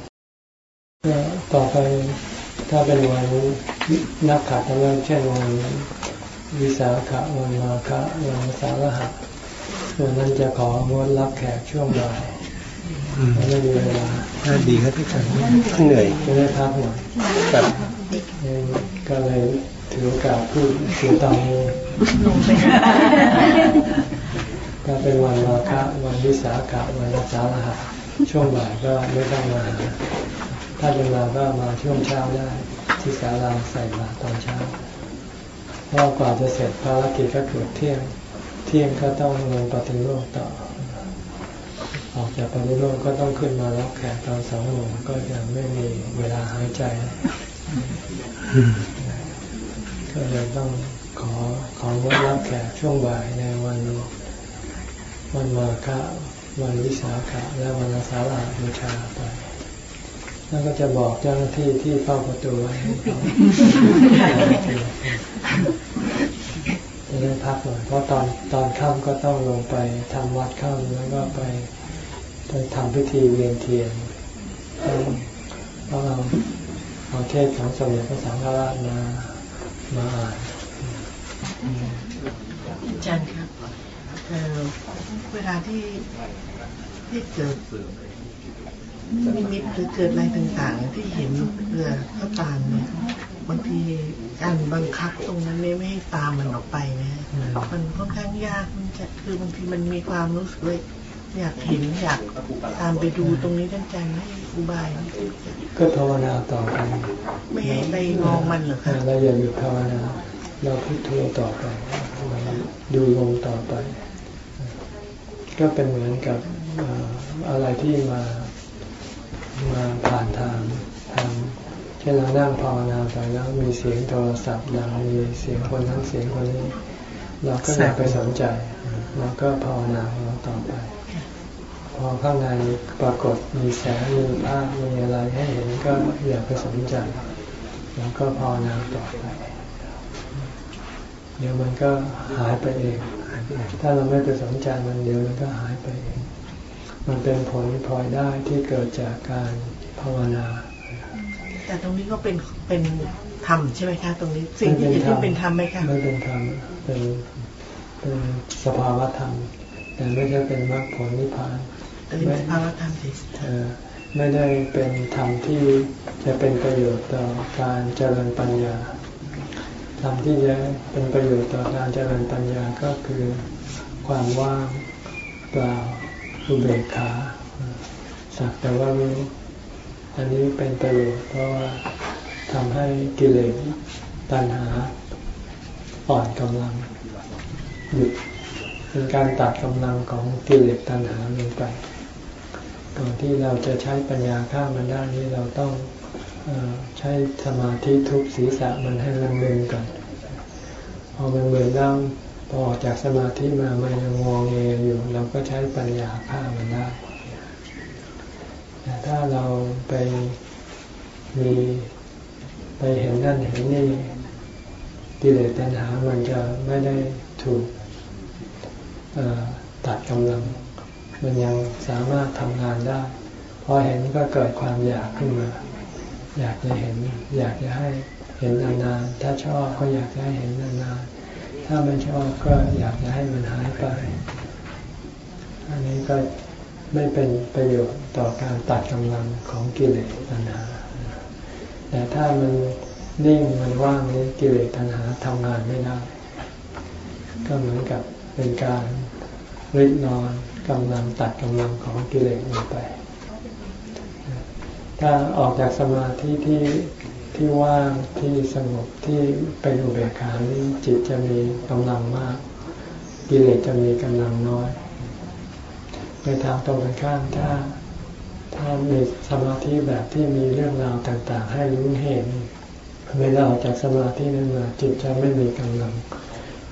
ต่อไปถ้าเป็นวันนักขัตฤกษ์เช่นวันวิสาขะวันมาฆะวันสารหัสวันนั้นจะของดรับแขกช่วงบ่าย ไม่มีเวลาน่าดีครับพี่จันเหนื่อยจะได้พักหน่อยแบบก็เลยถือโอกาสพูดถือตอนนี้ก็เป็นวันมาฆะวันวิสาขะวันรักษาลหัสช่วงบ่ายก็ไม่ต้องมา ถ้าจะมาก็มาช่วงเช้าได้ ที่ศาลาใส่บาตรตอนเช้าเพราะกว่าจะเสร็จภารกิจก็เกือบเที่ยง เที่ยงก็ต้องลงปฏิโลกต่อ ออกจากปฏิโลกก็ต้องขึ้นมารับแขกตอนสองโมงก็ยังไม่มีเวลาหายใจ ก็เลยต้องขอของดรับแขกช่วงบ่ายในวันวันมาฆะวันวิสาขะและวันอาสาบูชาไปแล้วก็จะบอกเจ้าหน้าที่ที่เฝ้าประตูไว้จะได้พักหน่อยเพราะตอนตอนค่ำก็ต้องลงไปทำวัดค่ำแล้วก็ไป ไปทำพิธีเวียนเทียนเพราเราเอาเทศของสมเด็จพระสังฆราชมามาอ่านอาจารย์ครับเวลาที่ที่เกิดนิมิตหรือเกิดอะไรต่างๆ ที่เห็นเรือก็ตามเนี่ยบางทีการบังคับตรงนั้นไม่ไม่ให้ตามมันออกไปนะมันค่อนข้างยากมันจะคือบางทีมันมีความรู้สึกเลย อยากเห็นอยากตามไปดูตรงนี้ท่านอาจารย์ให้อุบายก็ภาวนาต่อไปไม่ให้ไปมองมันหรอคะเราอย่าหยุดภาวนา เราพุทโธต่อไป ดูลงต่อไป ก็เป็นเหมือนกับอะไรที่มามาผ่านทางทางเช่นเรานั่งภาวนาไปแล้วมีเสียงโทรศัพท์ดังมีเสียงคนนั้นเสียงคนนี้ เราก็อย่าไปสนใจ เราก็ภาวนาของเราต่อไป พอข้างในปรากฏมีแสงมีภาพมีอะไรให้เห็นก็อย่าไปสนใจเราก็ภาวนาต่อไปดี๋ยวมันก็หายไปเอง ถ้าเราไม่ไปสนใจมันเดี๋ยวมันก็หายไปเอง มันเป็นผลพลอยได้ที่เกิดจากการภาวนา แต่ตรงนี้ก็เป็นเป็นธรรมใช่ไหมคะตรงนี้ สิ่งที่เห็นที่เป็นธรรมไหมคะไม่เป็นธรรมเป็นเป็นสภาวะธรรม แต่ไม่ใช่เป็นมรรคผลนิพพาน แต่เป็นภาวะธรรมสิเอ่ไม่ได้เป็นธรรมที่จะเป็นประโยชน์ต่อการเจริญปัญญาธรรมที่จะเป็นประโยชน์ต่อการเจริญปัญญาก็คือความว่างเปล่าอุเบกขาสักแต่ว่ารู้อันนี้เป็นประโยชน์เพราะว่าทำให้กิเลสตัณหาอ่อนกำลังหยุดเป็นการตัดกำลังของกิเลสตัณหาลงไป ก่อนที่เราจะใช้ปัญญาฆ่ามันได้นี่เราต้องอใช้สมาธิทุบศีรษะมันให้มันเบนก่อนพอมันเบนแล้วพอออกจากสมาธิมามันยังงอเงยอยู่ เราก็ใช้ปัญญาฆ่ามันได้แต่ถ้าเราไปมีไปเห็นนั่นเห็นนี่กิเลสตัณหามันจะไม่ได้ถูกตัดกำลัง มันยังสามารถทำงานได้ พอเห็นก็เกิดความอยากขึ้นมา อยากจะเห็น อยากจะให้เห็นนานๆ ถ้าชอบก็อยากจะให้เห็นนานๆ ถ้าไม่ชอบก็อยากจะให้มันหายไป อันนี้ก็ไม่เป็นประโยชน์ต่อการตัดกำลังของกิเลสตัณหา แต่ถ้ามันนิ่งมันว่างนี้กิเลสตัณหาทำงานไม่ได้ ก็เหมือนกับเป็นการริดนอน กำลังตัดกำลังของกิเลสลงไป ถ้าออกจากสมาธิที่ที่ว่างที่สงบที่เป็นอุเบกขานี้จิตจะมีกำลังมาก กิเลสจะมีกำลังน้อย ในทางตรงกันข้ามถ้าถ้ามีสมาธิแบบที่มีเรื่องราวต่างๆ ให้รู้เห็นเวลาออกจากสมาธินั้นมาจิตจะไม่มีกำลัง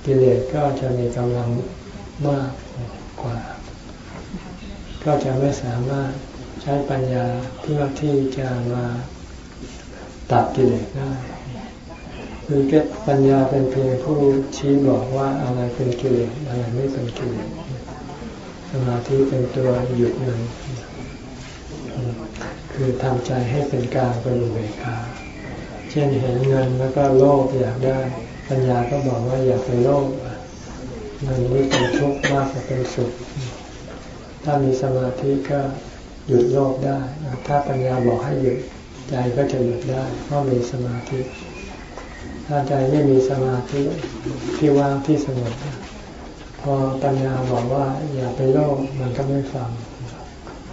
กิเลสก็จะมีกำลังมากกว่า ก็จะไม่สามารถใช้ปัญญาเพื่อที่จะมาตัดกิเลสได้คือแค่ปัญญาเป็นเพียงผู้ชี้บอกว่าอะไรเป็นกิเลสอะไรไม่เป็นกิเลสสมาธิเป็นตัวหยุดมันคือทำใจให้เป็นกลางเป็นอุเบกขาเช่นเห็นเงินแล้วก็โลภอยากได้ ปัญญาก็บอกว่าอย่าไปโลภเงินนี้เป็นทุกข์มากกว่าเป็นสุข ถ้ามีสมาธิก็หยุดโลภได้ ถ้าปัญญาบอกให้หยุดใจก็จะหยุดได้ เพราะมีสมาธิ ถ้าใจไม่มีสมาธิที่ว่างที่สงบพอปัญญาบอกว่า อย่าไปโลภมันก็ไม่ฟัง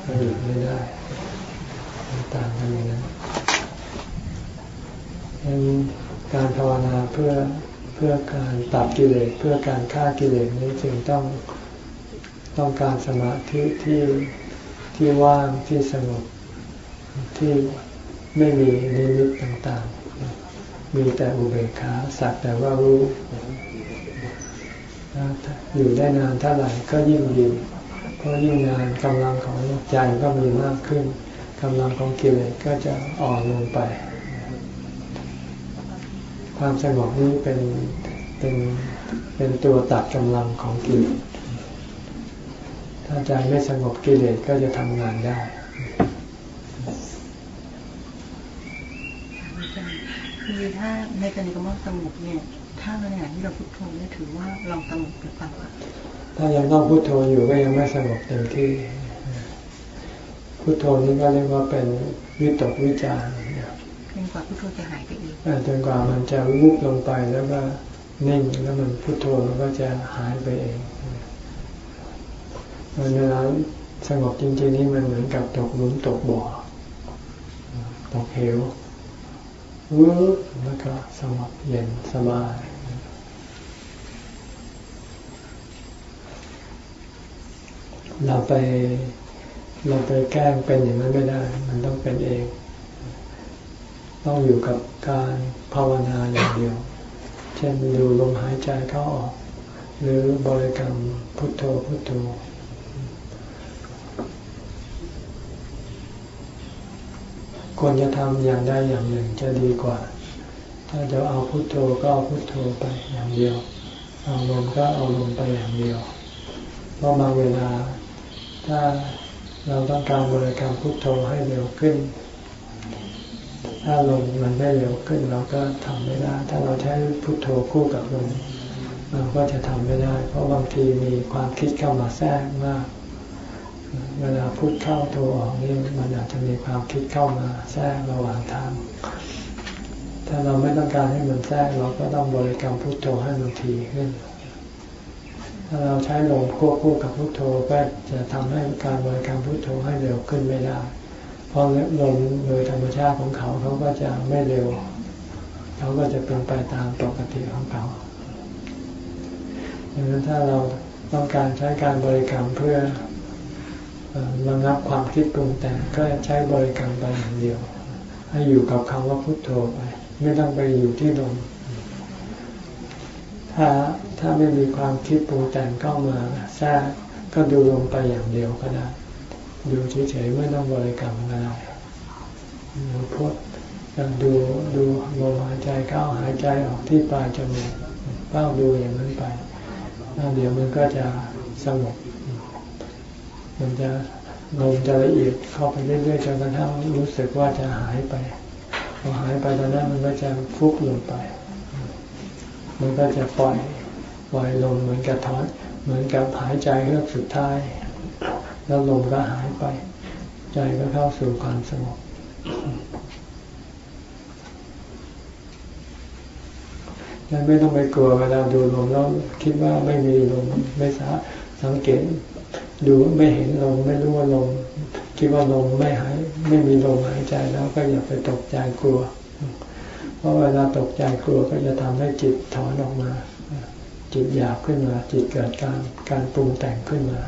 มันหยุดไม่ได้ต่างกันอย่างนั้นการภาวนาเพื่อเพื่อการตัดกิเลสเพื่อการฆ่ากิเลสนี้จึงต้อง ต้องการสมาธิที่ที่ว่างที่สงบที่ไม่มีนิมิตต่างๆ มีแต่อุเบกขาสักแต่ว่ารู้อยู่ได้นานเท่าไหร่ก็ยิ่งดีเพราะยิ่งนานกำลังของใจก็มีมากขึ้นกำลังของกิเลสก็จะอ่อนลงไป ความสงบนี้เป็นเป็นเป็นตัวตัดกำลังของกิเลส ถ้าใจไม่สงบกิเลสก็จะทำงานได้คือถ้าในกรณีคำว่าสงบเนี่ย ถ้าในขณะที่เราพุทโธเนี่ยถือว่าเราสงบหรือเปล่าถ้ายังต้องพุทโธอยู่ก็ยังไม่สงบเต็มที่พุทโธนี้ก็เรียกว่าเป็นวิตกวิจารจนกว่าพุทโธจะหายไปเองจนกว่ามันจะวุบลงไปแล้วก็นิ่งแล้วมันพุทโธมันก็จะหายไปเอง เวลาสงบจริง ๆ นี่มันเหมือนกับตกหลุมตกบ่อตกเหววืบแล้วก็สงบเย็นสบายเราไปเราไปแกล้งเป็นอย่างนั้นไม่ได้ มันต้องเป็นเอง ต้องอยู่กับการภาวนาอย่างเดียว เช่นดูลมหายใจเข้าออก หรือบริกรรมพุทโธพุทโธ ควรจะทำอย่างใดอย่างหนึ่งจะดีกว่า ถ้าจะเอาพุโทโธก็เอาพุโทโธไปอย่างเดียว เอาลมก็เอาลมไปอย่างเดียวเพราะบางเวลา ถ้าเราต้องการบริกรรมพุทโธให้เร็วขึ้น ถ้าลมมันไม่เร็วขึ้นเราก็ทำไม่ได้ ถ้าเราใช้พุทโธคู่กับลมเราก็จะทำไม่ได้ เพราะบางทีมีความคิดเข้ามาแทรกมาก เวลาพูดเข้าโทรออกนี่มันอาจจะมีความคิดเข้ามาแทรกระหว่างทาง ถ้าเราไม่ต้องการให้มันแทรกเราก็ต้องบริกรรมพุทโธให้มันทีขึ้น ถ้าเราใช้ลมควบคู่กับพุทโธก็จะทำให้การบริกรรมพุทโธให้เร็วขึ้นไม่ได้ เพราะลมโดยธรรมชาติของเขาเขาก็จะไม่เร็ว เขาก็จะเป็นไปตามปกติของเขาดังนั้นถ้าเราต้องการใช้การบริกรรมเพื่อ ระงับความคิดปรุงแต่งก็ใช้บริกรรมไปอย่างเดียว ให้อยู่กับคำว่าพุทโธไป ไม่ต้องไปอยู่ที่ลมถ้าถ้าไม่มีความคิดปรุงแต่งเข้ามาแทรกก็ดูลมไปอย่างเดียวก็ได้ดูเฉยๆไม่ต้องบริกรรมก็ได้ดูพุทดูดูลมหายใจเข้าหายใจออกที่ปลายจมูกเฝ้าดูอย่างนั้นไปแล้วเดี๋ยวมันก็จะสงบ มันจะลมจะละเอียดเข้าไปเรื่อยๆจนกระทั่งรู้สึกว่าจะหายไปพอหายไปตอนนั้นมันก็จะฟุบลงไป มันก็จะปล่อยปล่อยลมเหมือนกับถอนเหมือนกับหายใจเรื่องสุดท้าย แล้วลมก็หายไป ใจก็เข้าสู่ความสงบนั่นไม่ต้องไปกลัวเวลาดูลมแล้วคิดว่าไม่มีลมไม่สาสังเกต ดูไม่เห็นลมไม่รู้ว่าลมคิดว่าลมไม่หายไม่มีลมหายใจแล้วก็อย่าไปตกใจกลัว เพราะเวลาตกใจกลัวก็จะทำให้จิตถอนออกมา จิตหยาบขึ้นมา จิตเกิดการการปรุงแต่งขึ้นมา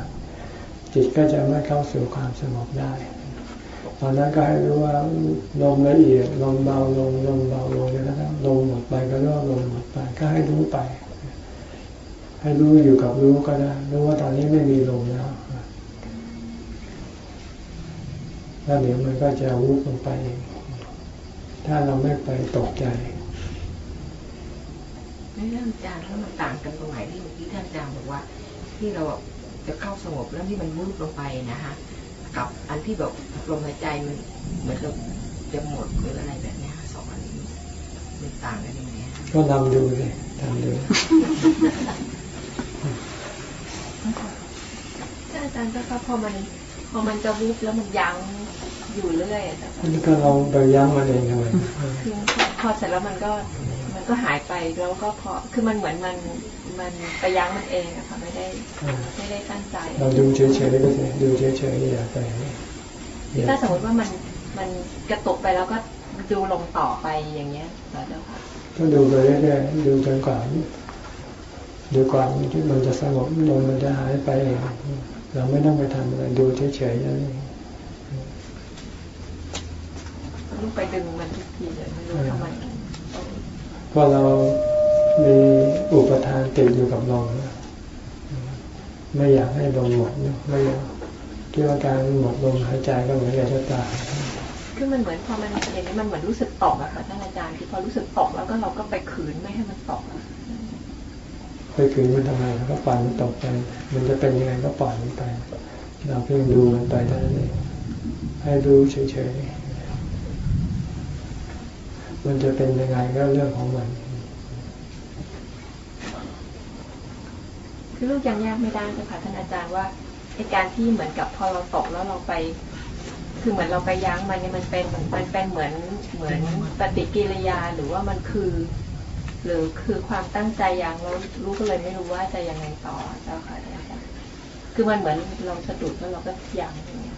จิตก็จะไม่เข้าสู่ความสงบได้ ตอนนั้นก็ให้รู้ว่าลมละเอียดลมเบาลงลมเบาลงนะครับลมหมดไปก็รู้ลมหมดไปก็ให้รู้ไป ให้รู้อยู่กับรู้ก็ได้รู้ว่าตอนนี้ไม่มีลมแล้ว แล้วเดี๋ยวมันก็จะวุบลงไปเอง ถ้าเราไม่ไปตกใจไม่เรื่องอาจารย์ถ้ามันต่างกันตรงไหนที่เมื่อกี้ท่านอาจารย์บอกว่า ที่เราจะเข้าสงบแล้วที่มันวุบลงไปนะคะกับอันที่แบบลมหายใจมันเหมือนกับจะหมดหรืออะไรแบบนี้สองอันนี้มันต่างกันยังไงก็นำดูเลยทำดูอาจารย์ก็พอมัน พอมันจะวุบแล้วมันยั้งอยู่เรื่อยๆแต่ก็เราไปยั้งมันเองทำไมคือพอเสร็จแล้วมันก็มันก็หายไปแล้วก็พอคือมันเหมือนมันมันไปยั้งมันเองอะค่ะไม่ได้ไม่ได้ตั้งใจ เราดูเฉยๆก็ได้ดูเฉยๆอย่าไปถ้าสมมติว่ามันมันกระตุกไปแล้วก็ดูลงต่อไปอย่างเงี้ยแล้วเจ้าค่ะก็ดูไปเรื่อยๆดูจนกว่าดูก่อนที่มันจะสงบลมมันจะหายไปเอง เราไม่ต้องไปทำอะไรดูเฉยๆนั่นเองลูกไปดึงมันทุกทีเลยไม่รู้ทำไมเพราะเรามีอุปทานติดอยู่กับลมไม่อยากให้ลมหมดไม่อยากคิดว่าการหมดลมหายใจก็เหมือนกับจะตายคือมันเหมือนพอมันอย่างนี้มันเหมือนรู้สึกตกอะค่ะท่านอาจารย์ที่พอรู้สึกตกแล้วก็เราก็ไปขืนไม่ให้มันตก ไปขืนมันทำไมก็ปล่อยมันตกไป มันจะเป็นยังไงก็ปล่อยมันไป เราเพียงดูมันไปเท่านั้นเองให้ดูเฉยๆ มันจะเป็นยังไงก็เรื่องของมัน คือลูกยังแยกไม่ได้ค่ะท่านอาจารย์ว่าในการที่เหมือนกับพอเราตกแล้วเราไป คือเหมือนเราไปยั้งมันเนี่ยมันเป็นมันเป็นเหมือนเหมือนปฏิกิริยาหรือว่ามันคือ หรือคือความตั้งใจอย่างเรารู้ก็เลยไม่รู้ว่าจะยังไงต่อเจ้าค่ะอาจารย์คือมันเหมือนเราสะดุดแล้วเราก็ยังอย่างเงี้ย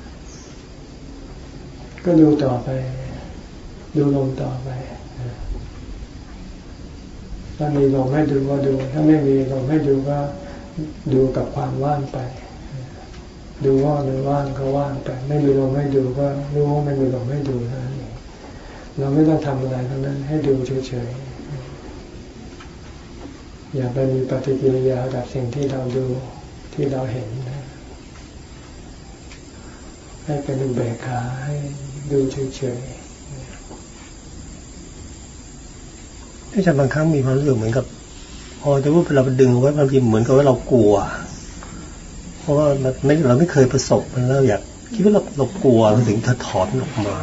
ก็ดูต่อไป ดูลมต่อไปถ้ามีลมให้ดูก็ดู ถ้าไม่มีลมให้ดูก็ดูกับความว่างไป ดูว่าหรือว่างก็ว่างไป ไม่มีลมให้ดูก็รู้ว่าไม่มีลมให้ดูเท่านั้นเราไม่ต้องทำอะไรทั้งนั้น ให้ดูเฉย อย่าไปมีปฏิกิริยากับสิ่งที่เราดูที่เราเห็นนะให้เป็นอุเบกขาให้ดูเฉยๆที่จะบางครั้งมีความรู้สึกเหมือนกับ พอจะว่าเราดึงไว้บางทีเหมือนกับว่าเรากลัว เพราะว่ามันไม่เราไม่เคยประสบมันแล้วอยากคิดว่าเราเรากลัวเราถึงถอนออกมา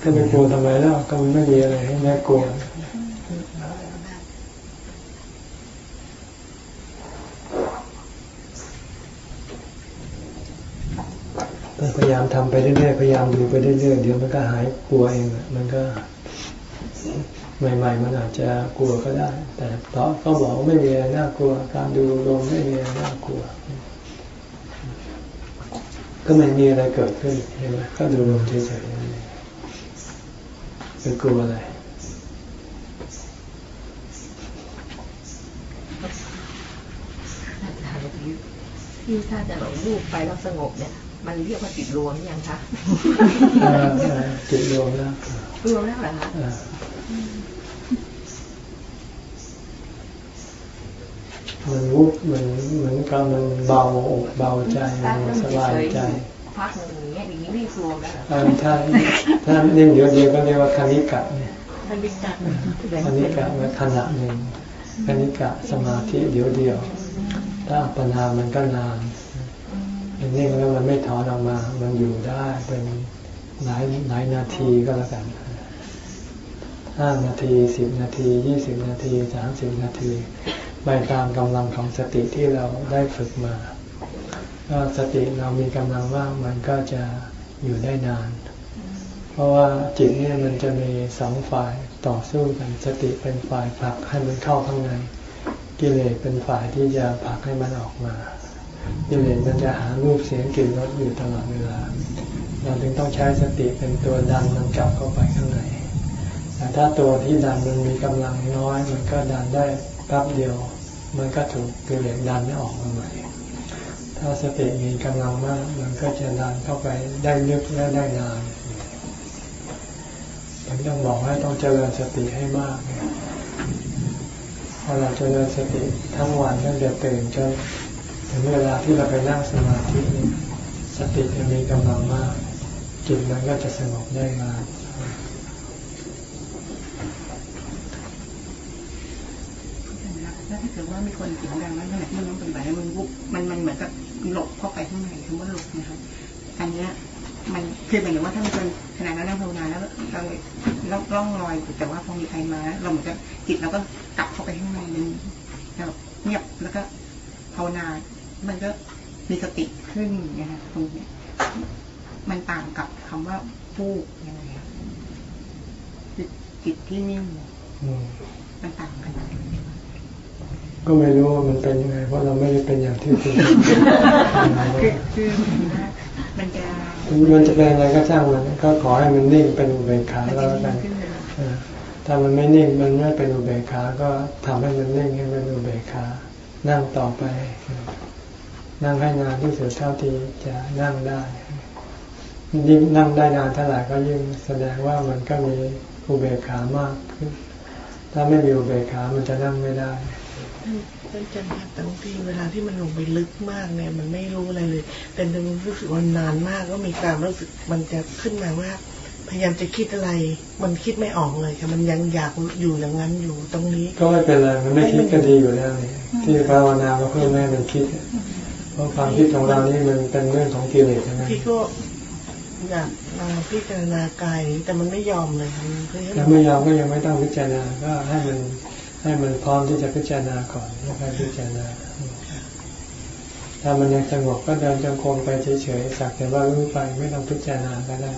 ถ้าไม่กลัวทำไมแล้วก็มันไม่มีอะไรให้น่ากลัว พยายามทำไปเรื่อยๆพยายามดูไปเรื่อยๆเดี๋ยวมันก็หายกลัวเองมันก็ใหม่ ๆ มันอาจจะกลัวก็ได้ แต่ต่อก็บอกว่าไม่มีอะไรน่ากลัว การดูลมไม่มีอะไรน่ากลัว ก็ไม่มีอะไรเกิดขึ้นเห็นไหมก็ดูลมเฉยๆนั่กลัวอะไรที่ถ้าจะหลงรูปไปแล้วสงบเนี่ย มันเรียกว่าจิตรวมยังคะเออเออจิตรวมแล้วรวมแล้วเหรอคะเออมันวุบมันเหมือนกับมันเบาอกเบาใจถ้ามันเริ่มสบายเฉยๆใจพักหนึ่งอย่างเงี้ยอย่างนี้เรียกรวมแล้วเหรอเออถ้าถ้านิ่งเดียวเดียวก็เรียกว่าคณิกะเนี่ยมันวิจักคณิกะมันขณะหนึ่งคณิกะสมาธิเดียวเดียวถ้าอัปปนามันก็นาน มันนิ่งแล้วมันไม่ถอนออกมา มันอยู่ได้เป็นหลายหลายนาทีก็แล้วกันห้านาทีสิบนาทียี่สิบนาทีสามสิบนาทีไปตามกำลังของสติที่เราได้ฝึกมาถ้าสติเรามีกำลังว่างมันก็จะอยู่ได้นาน เพราะว่าจิตเนี่ยมันจะมีสองฝ่ายต่อสู้กันสติเป็นฝ่ายผลักให้มันเข้าข้างใน กิเลสเป็นฝ่ายที่จะผลักให้มันออกมา กิเลสมันจะหารูปเสียงกลิ่นรสอยู่ตลอดเวลา เราจึงต้องใช้สติเป็นตัวดันมันกลับเข้าไปข้างในแต่ถ้าตัวที่ดันมันมีกำลังน้อย มันก็ดันได้แป๊บเดียว มันก็ถูกกิเลสดันให้ออกมาใหม่ถ้าสติมีกำลังมากมันก็จะดันเข้าไปได้ลึกและได้นานถึงต้องบอกให้ต้องเจริญสติให้มากเนี่ยพอเราเจริญสติทั้งวันตั้งแต่ตื่นจน ถึงเวลาที่เราไปนั่งสมาธิสติจะมีกำลังมากจิตมันก็จะสงบได้มากแล้วถ้าเกิดว่ามีคนเสียงดังแล้วขณะที่มันต้องเป็นแบบมันวุบมันมันเหมือนกับหลบเข้าไปข้างในคำว่าหลบนะคะอันเนี้ยมันคือหมายถึงว่าถ้ามีคนขณะนั้นนั่งภาวนาแล้วเราเราล่องลอยแต่ว่าพอมีใครมา เราเหมือนกับจิตเราก็กลับเข้าไปข้างในมันเงียบแล้วก็ภาวนา มันก็มีสติขึ้นนะคะตรงเนี้ยมันต่างกับคำว่าฟูกยังไงคะจิตจิตที่นิ่งอืมมันต่างกันก็ไม่รู้ว่ามันเป็นยังไง เพราะเราไม่ได้เป็นอย่างที่คุณคือคือมันจะมันจะเป็นอะไรก็ช่างมันก็ขอให้มันนิ่งเป็นอุเบกขาแล้วกันขึ้นเลยเออถ้ามันไม่นิ่งมันไม่เป็นอุเบกขา ก็ทำให้มันนิ่งให้มันอุเบกขานั่งต่อไป นั่งให้นานที่สุดเท่าที่จะนั่งได้ยิ่งนั่งได้นานเท่าไหร่ก็ยิ่งแสดงว่ามันก็มีอุเบกขามากขึ้น ถ้าไม่มีอุเบกขา มันจะนั่งไม่ได้ท่านอาจารย์ครับแต่บางทีเวลาที่มันลงไปลึกมากเนี่ยมันไม่รู้อะไรเลย แต่มันรู้สึกว่านานมากก็มีการรู้สึกมันจะขึ้นมาว่า พยายามจะคิดอะไร มันคิดไม่ออกเลยค่ะมันยังอยากอยู่อย่างนั้นอยู่ตรงนี้ ก็ไม่เป็นไรมันไม่คิดก็ดีอยู่แล้วนี่ที่ภาวนาก็เพื่อไม่ให้มันคิดเพ ราะความคิดของเรานี่มันเป็นเรื่องของกิเลสใช่ไหมพี่ก็อยากมาพิจารณากายนี้แต่มันไม่ยอมเลยค่ะมันเพื่อให้ถ้าเราไม่ยอมก็ยังไม่ต้องพิจารณาก็ให้มันให้มันพร้อมที่จะพิจารณาก่อนแล้วค่อยพิจารณาถ้ามันยังสงบก็เดินจงกรมไปเฉยๆสักแต่ว่ารู้ไปไม่ต้องพิจารณาก็ได้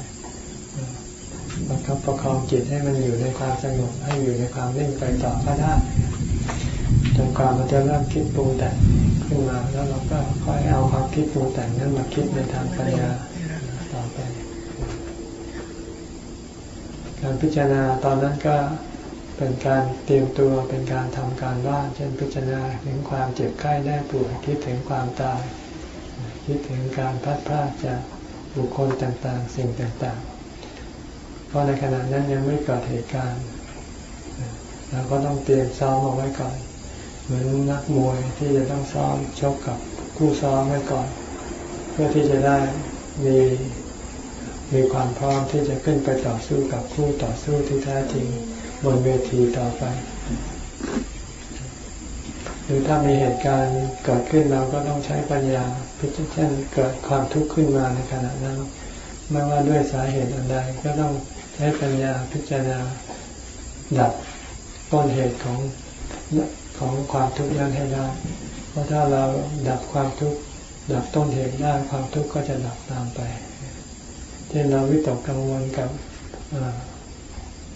บังคับประคองจิตให้มันอยู่ในความสงบให้อยู่ในความนิ่งไปต่อก็ได้จ นความันจะเริ่มคิดปรุงแต่งขึ้นมา แล้วเราก็ค่อยเอาความคิดปรุงแต่งนั้นมาคิดในทางปัญญาต่อไป การพิจารณาตอนนั้นก็เป็นการเตรียมตัวเป็นการทำการบ้าน เช่นพิจารณาถึงความเจ็บไข้ได้ป่วยคิดถึงความตาย คิดถึงการพัดพลาดจากบุคคลต่างๆ สิ่งต่างๆ เพราะในขณะนั้นยังไม่เกิดเหตุการณ์เราก็ต้องเตรียมซ้อมเอาไว้ก่อน เหมือนนักมวยที่จะต้องซ้อมชกกับคู่ซ้อมไว้ก่อน เพื่อที่จะได้มีมีความพร้อมที่จะขึ้นไปต่อสู้กับคู่ต่อสู้ที่แท้จริงบนเวทีต่อไป หรือถ้ามีเหตุการณ์เกิดขึ้นเราก็ต้องใช้ปัญญาพิจารณาเกิดความทุกข์ขึ้นมาในขณะนั้น ไม่ว่าด้วยสาเหตุอันใดก็ต้องใช้ปัญญาพิจารณาดับต้นเหตุของ ของความทุกข์นั้นให้ได้ เพราะถ้าเราดับความทุกข์ดับต้นเหตุได้ความทุกข์ก็จะดับตามไปเช่นเราวิตกกังวลกับ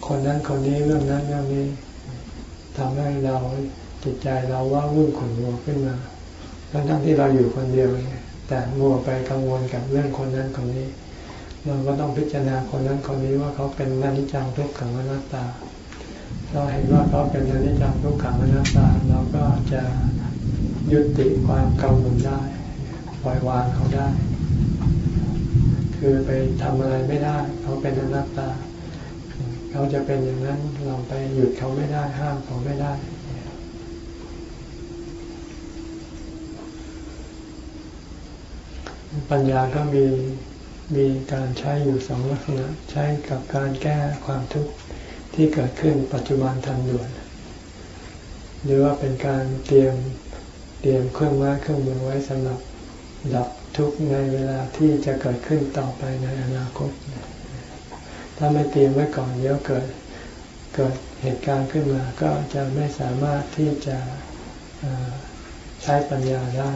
คนนั้นคนนี้เรื่องนั้นเรื่องนี้ทำให้เราจิตใจเราว่าวุ่นขุ่นมัวขึ้นมาทั้งทั้งที่เราอยู่คนเดียวแต่มัวไปกังวลกับเรื่องคนนั้นคนนี้ เราก็ต้องพิจารณาคนนั้นคนนี้ว่าเขาเป็นอนิจจังทุกขังอนัตตา เราเห็นว่าเขาเป็นอนิจจังทุกขังอนัตตาเราก็จะยุติความกังวลได้ปล่อยวางเขาได้ คือไปทำอะไรไม่ได้ เขาเป็นอนัตตา เขาจะเป็นอย่างนั้นเราไปหยุดเขาไม่ได้ห้ามเขาไม่ได้ปัญญาก็มีมีการใช้อยู่สองลักษณะ ใช้กับการแก้ความทุกข์ ที่เกิดขึ้นปัจจุบันทันด่วน หรือว่าเป็นการเตรียมเตรียมเครื่องไม้เครื่องมือไว้สำหรับดับทุกข์ในเวลาที่จะเกิดขึ้นต่อไปในอนาคต ถ้าไม่เตรียมไว้ก่อนเดี๋ยวเกิดเกิดเหตุการณ์ขึ้นมาก็จะไม่สามารถที่จะใช้ปัญญาได้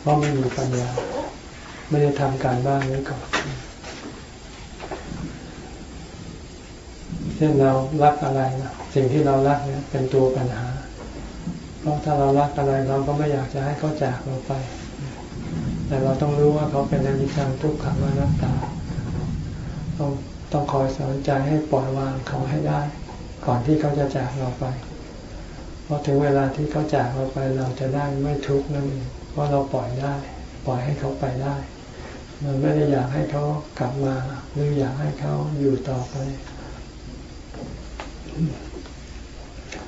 เพราะไม่มีปัญญา ไม่ได้ทำการบ้านไว้ก่อน เช่นเรารักอะไรนะสิ่งที่เรารักเนี่ยเป็นตัวปัญหา เพราะถ้าเรารักอะไรเราก็ไม่อยากจะให้เขาจากเราไป แต่เราต้องรู้ว่าเขาเป็นอนิจจังทุกขังอนัตตาต้องต้องคอยสอนใจให้ปล่อยวางเขาให้ได้ ก่อนที่เขาจะจากเราไป เพอถึงเวลาที่เขาจากเราไปเราจะได้ไม่ทุกข์นั่นเองเพราะเราปล่อยได้ ปล่อยให้เขาไปได้เราไม่ได้อยากให้เขากลับมาหรืออยากให้เขาอยู่ต่อไป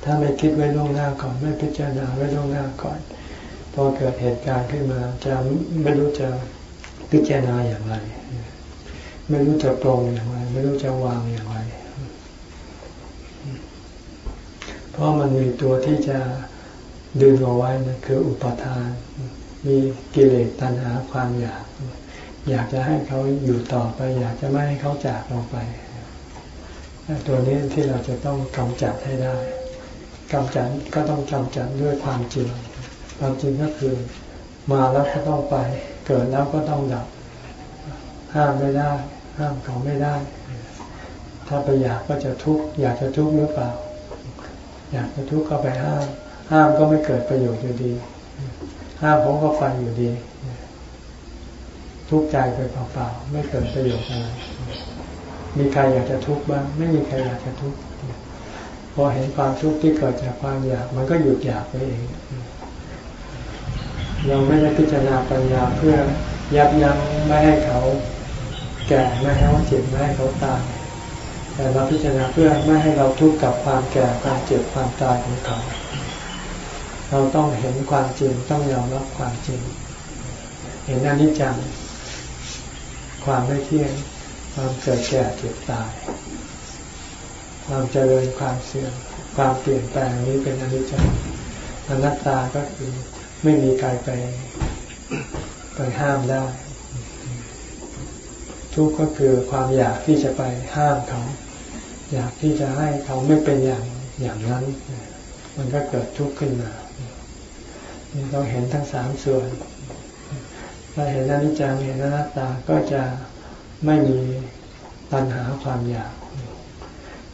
ถ้าไม่คิดไว้ล่วงหน้าก่อน ไม่พิจารณาไว้ล่วงหน้าก่อนพอเกิดเหตุการณ์ขึ้นมาจะไม่รู้จะพิจารณาอย่างไร ไม่รู้จะปรงอย่างไร ไม่รู้จะวางอย่างไรเพราะมันมีตัวที่จะดึงเอาไว้นะคืออุปทาน มีกิเลสตัณหาความอยาก อยากจะให้เขาอยู่ต่อไป อยากจะไม่ให้เขาจากเราไป ตัวนี้ที่เราจะต้องกำจัดให้ได้กำจัดก็ต้องกำจัดด้วยความจริง ความจริงก็คือมาแล้วก็ต้องไป เกิดแล้วก็ต้องดับ ห้ามไม่ได้ ห้ามเขาไม่ได้ ถ้าไปอยากก็จะทุกข์อยากจะทุกข์หรือเปล่า อยากจะทุกข์ก็ไปห้าม ห้ามก็ไม่เกิดประโยชน์อยู่ดี ห้ามผมก็ไปอยู่ดี ทุกข์ใจไปเปล่าๆไม่เกิดประโยชน์อะไร มีใครอยากจะทุกข์บ้าง ไม่มีใครอยากจะทุกข์พอเห็นความทุกข์ที่เกิดจากความอยาก มันก็หยุดอยากไปเอง เราไม่ได้พิจารณาปัญญาเพื่อยับยั้งไม่ให้เขาแก่ไม่ให้เขาเจ็บไม่ให้เขาตายแต่เราพิจารณาเพื่อไม่ให้เราทุกข์กับความแก่ความเจ็บความตายของเขา เราต้องเห็นความจริงต้องยอมรับความจริง เห็นอนิจจังความไม่เที่ยง ความเกิดแก่เจ็บตาย ความเจริญความเสื่อมความเปลี่ยนแปลงนี้เป็นอนิจจังอนัตตาก็คือไม่มีใครไปไปห้ามได้ ทุกข์ก็คือความอยากที่จะไปห้ามเขา อยากที่จะให้เขาไม่เป็นอย่างอย่างนั้น มันก็เกิดทุกข์ขึ้นมาเราเห็นทั้งสามส่วนถ้าเห็นอนิจจังเห็นอนัตตาก็จะ ไม่มีตัณหาความอยาก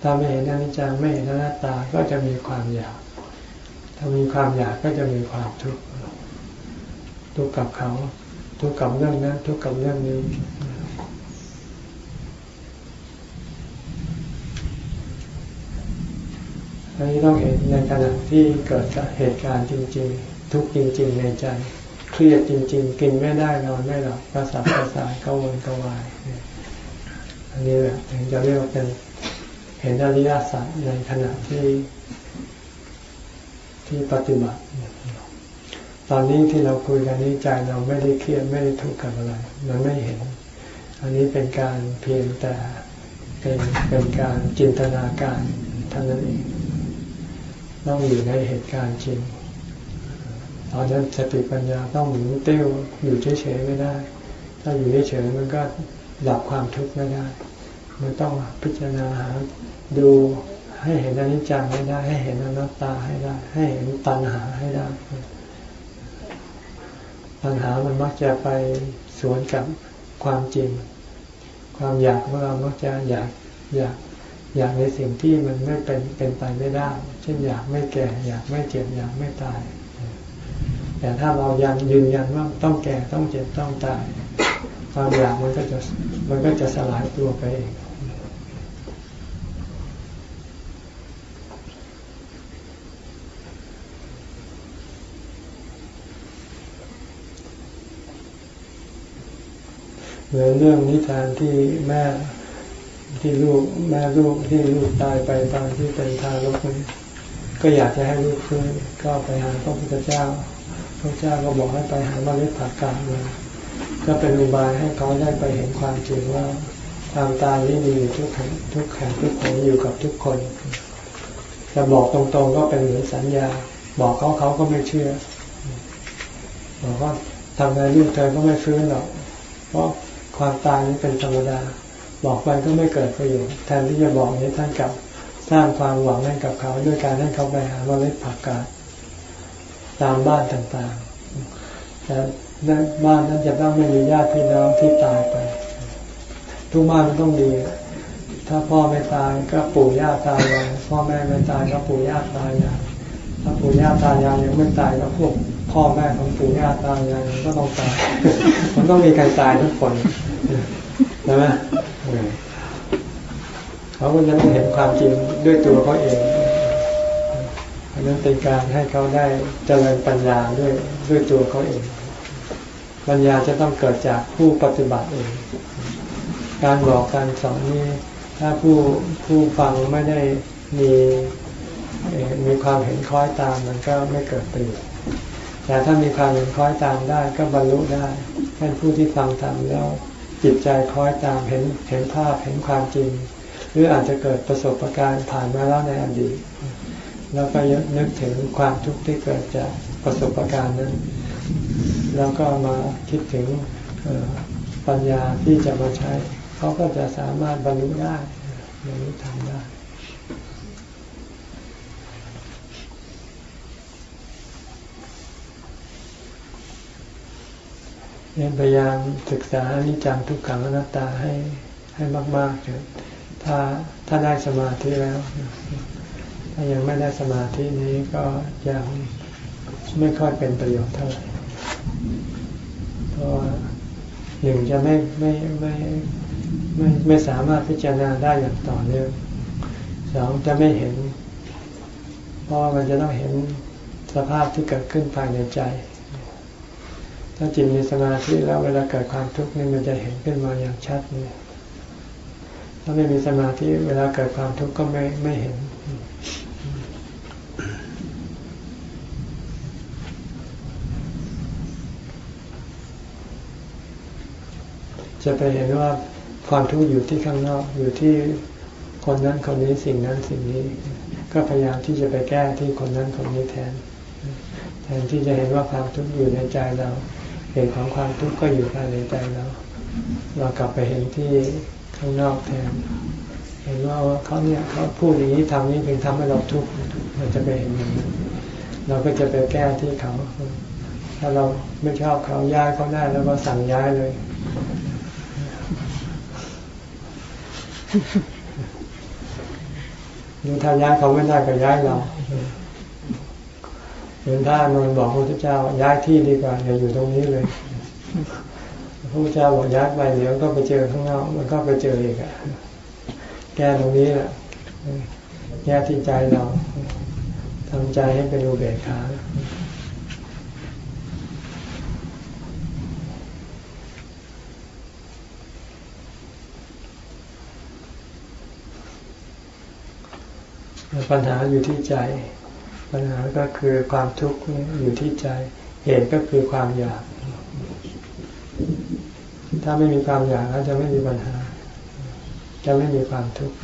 ถ้าไม่เห็นอนิจจังไม่เห็นอนัตตาก็จะมีความอยาก ถ้ามีความอยากก็จะมีความทุกข์ ทุกข์กับเขา ทุกข์กับเรื่องนั้น ทุกข์กับเรื่องนี้ อันนี้ต้องเห็นในขณะที่เกิดเหตุการณ์จริง ๆ ทุกข์จริง ๆ ในใจ เครียดจริง ๆ กินไม่ได้นอนไม่หลับกระสับกระส่ายกังวลกังวาย อันนี้แหละถึงจะเรียกว่าเป็นเห็นอริยสัจในขณะที่ที่ปฏิบัติ ตอนนี้ที่เราคุยกันนี้ใจเราไม่ได้เครียดไม่ได้ทุกข์กับอะไร มันไม่เห็น อันนี้เป็นการเพียงแต่เป็นเป็นการจินตนาการเท่านั้นเองต้องอยู่ในเหตุการณ์จริงตอนนั้นสติปัญญาต้องหมุนติ้วอยู่เฉยๆไม่ได้ ถ้าอยู่เฉยๆมันก็ ดับความทุกข์ไม่ได้ มันต้องพิจารณาหาดูให้เห็นอนิจจังให้ได้ ให้เห็นอนัตตาให้ได้ ให้เห็นตัณหาให้ได้ปัญหามันมักจะไปสวนกับความจริง ความอยากของเรามักจะอยากอยากอยากในสิ่งที่มันไม่เป็นเป็นไปไม่ได้ เช่นอยากไม่แก่ อยากไม่เจ็บ อยากไม่ตาย แต่ถ้าเรายังยืนยันว่าต้องแก่ต้องเจ็บต้องตาย ความอยากมันก็จะมันก็จะสลายตัวไปเองเหมือนเรื่องนิทานที่แม่ที่ลูกแม่ลูกที่ลูกตายไปตอนที่เป็นทารกนี่ก็อยากจะให้ลูกฟื้นก็ไปหาพระพุทธเจ้า พระเจ้าก็บอกให้ไปหาเมล็ดผักกาดมา ก็เป็นอุบายให้เขาได้ไปเห็นความจริงว่าความตายนี่มีอยู่ทุกแห่งทุกแห่งทุกคนอยู่กับทุกคนจะบอกตรงๆก็เป็นเหมือนสัญญา บอกเขาเขาก็ไม่เชื่อบอกว่าทำไงลูกเธอก็ไม่ฟื้นหรอก เพราะความตายนี้เป็นธรรมดา บอกไปก็ไม่เกิดประโยชน์แทนที่จะบอกนี้ท่านกับสร้างความหวังให้กับเขาด้วยการให้เขาไปหาเมล็ดผักกาดตามบ้านต่างๆแต่ นั้นบ้านนั้นจะต้องไม่มีญาติพี่น้องที่ตายไป ทุกบ้านมันต้องดีถ้าพ่อไม่ตายก็ปู่ย่าตายายพ่อแม่ไม่ตายก็ปู่ย่าตายายถ้าปู่ย่าตายายยังไม่ตายก็พวกพ่อแม่ของปู่ย่าตายายก็ต้องตาย มันต้องมีใครตายทุกคนใช่ไหมเขาก็จะต้องเห็นความจริงด้วยตัวเขาเองเพราะนั้นเป็นการให้เขาได้เจริญปัญญาด้วยด้วยตัวเขาเอง ปัญญาจะต้องเกิดจากผู้ปฏิบัติเอง การบอกการสอนนี้ ถ้าผู้ผู้ฟังไม่ได้มีมีความเห็นคล้อยตามมันก็ไม่เกิดประโยชน์แต่ถ้ามีความเห็นคล้อยตามได้ก็บรรลุได้ให้ผู้ที่ฟังทำแล้วจิตใจคล้อยตามเห็นเห็นภาพเห็นความจริง หรืออาจจะเกิดประสบการณ์ผ่านมาแล้วในอดีตแล้วก็นึกถึงความทุกข์ที่เกิดจากประสบการณ์นั้น แล้วก็มาคิดถึงปัญญาที่จะมาใช้ เขาก็จะสามารถบรรลุได้บรรลุธรรมได้เนี่ยพยายามศึกษาอนิจจังทุกขังอนัตตาให้ให้มากๆเถิดถ้าถ้าได้สมาธิแล้ว ถ้ายังไม่ได้สมาธินี้ก็ยังไม่ค่อยเป็นประโยชน์เท่าไหร่ เพราะหนึ่งจะไม่ไม่ไม่ไม่ไม่สามารถพิจารณาได้อย่างต่อเนื่องสองจะไม่เห็น เพราะมันจะต้องเห็นสภาพที่เกิดขึ้นภายในใจ ถ้าจิตมีสมาธิแล้วเวลาเกิดความทุกข์นี่มันจะเห็นขึ้นมาอย่างชัดเลยถ้าไม่มีสมาธิเวลาเกิดความทุกข์ก็ไม่ไม่เห็น จะไปเห็นว่าความทุกข์อยู่ที่ข้างนอกอยู่ที่คนนั้นคนนี้สิ่งนั้นสิ่งนี้ ก็พยายามที่จะไปแก้ที่คนนั้นคนนี้แทน แทนที่จะเห็นว่าความทุกข์อยู่ในใจเรา เหตุของความทุกข์ก็อยู่ภายในใจเรา เรากลับไปเห็นที่ข้างนอกแทน เห็นว่าเขาเนี่ยเขาพูดอย่างนี้ทำนี้เป็นทำให้เราทุกข์เราจะไปเห็นอย่างนี้เราก็จะไปแก้ที่เขา ถ้าเราไม่ชอบเขาย้ายเขาได้แล้วก็สั่งย้ายเลย หรือถ้าย้ายเขาไม่ได้ก็ย้ายเราเหมือนท่านนบอกพระพุทธเจ้าย้ายที่ดีกว่าอย่าอยู่ตรงนี้เลยพระพุทธเจ้าบอกย้ายไปเดี๋ยวก็ไปเจอข้างนอกมันก็ไปเจออีกอะแก้ตรงนี้แหละแก้ที่ใจเราทำใจให้เป็นอุเบกขา ปัญหาอยู่ที่ใจ ปัญหาก็คือความทุกข์อยู่ที่ใจ เหตุก็คือความอยาก ถ้าไม่มีความอยากก็จะไม่มีปัญหา จะไม่มีความทุกข์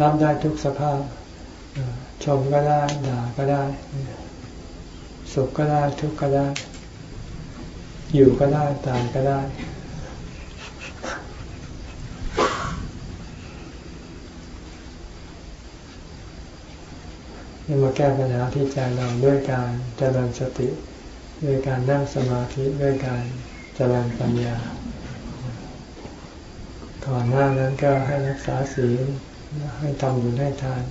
รับได้ทุกสภาพชชมก็ได้ด่าก็ได้ สุขก็ได้ทุกข์ก็ได้ อยู่ก็ได้ตายก็ได้ นี่มาแก้ปัญหาที่ใจเราด้วยการเจริญสติ ด้วยการนั่งสมาธิด้วยการเจริญปัญญาก่อนหน้านั้นก็ให้รักษาศีลให้ทำบุญให้ทาน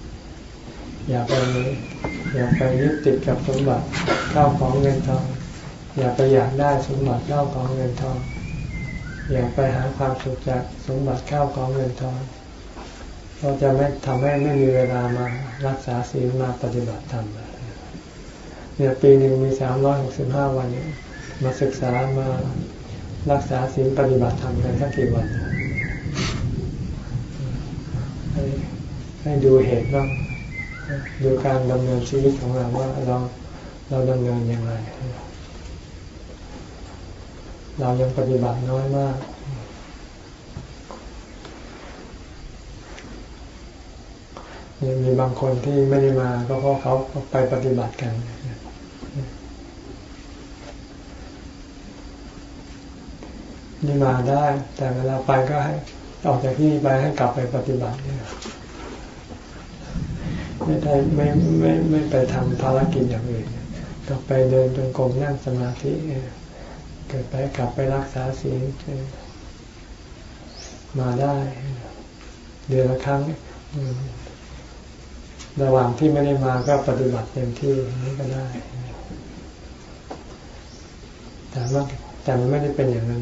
อย่าไปอย่าไปยึดติดกับสมบัติข้าวของเงินทอง อย่าไปอยากได้สมบัติข้าวของเงินทอง อย่าไปหาความสุขจากสมบัติข้าวของเงินทอง เราจะไม่ทำให้ไม่มีเวลามารักษาศีลมาปฏิบัติธรรมเนี่ยปีหนึ่งมีสามร้อยหกสิบห้าวัน มาศึกษามารักษาศีลปฏิบัติธรรมกันสักกี่วันให้ให้ดูเหตุบ้างดูการดำเนินชีวิตของเราว่าเราเราดำเนินอย่างไร เรายังปฏิบัติน้อยมาก มีบางคนที่ไม่ได้มาก็เพราะเขาไปปฏิบัติกัน นี่มาได้ แต่เวลาไปก็ให้ออกจากที่ไปให้กลับไปปฏิบัติเนี่ยไม่ได้ไม่ไม่ไม่ไปทำภารกิจอย่างอื่นกลับไปเดินจงกรมนั่งสมาธิเกิดไปกลับไปรักษาศีลมาได้ เดือนละครั้ง ระหว่างที่ไม่ได้มาก็ปฏิบัติเต็มที่นี้ก็ได้ แต่ว่าแต่มันไม่ได้เป็นอย่างนั้น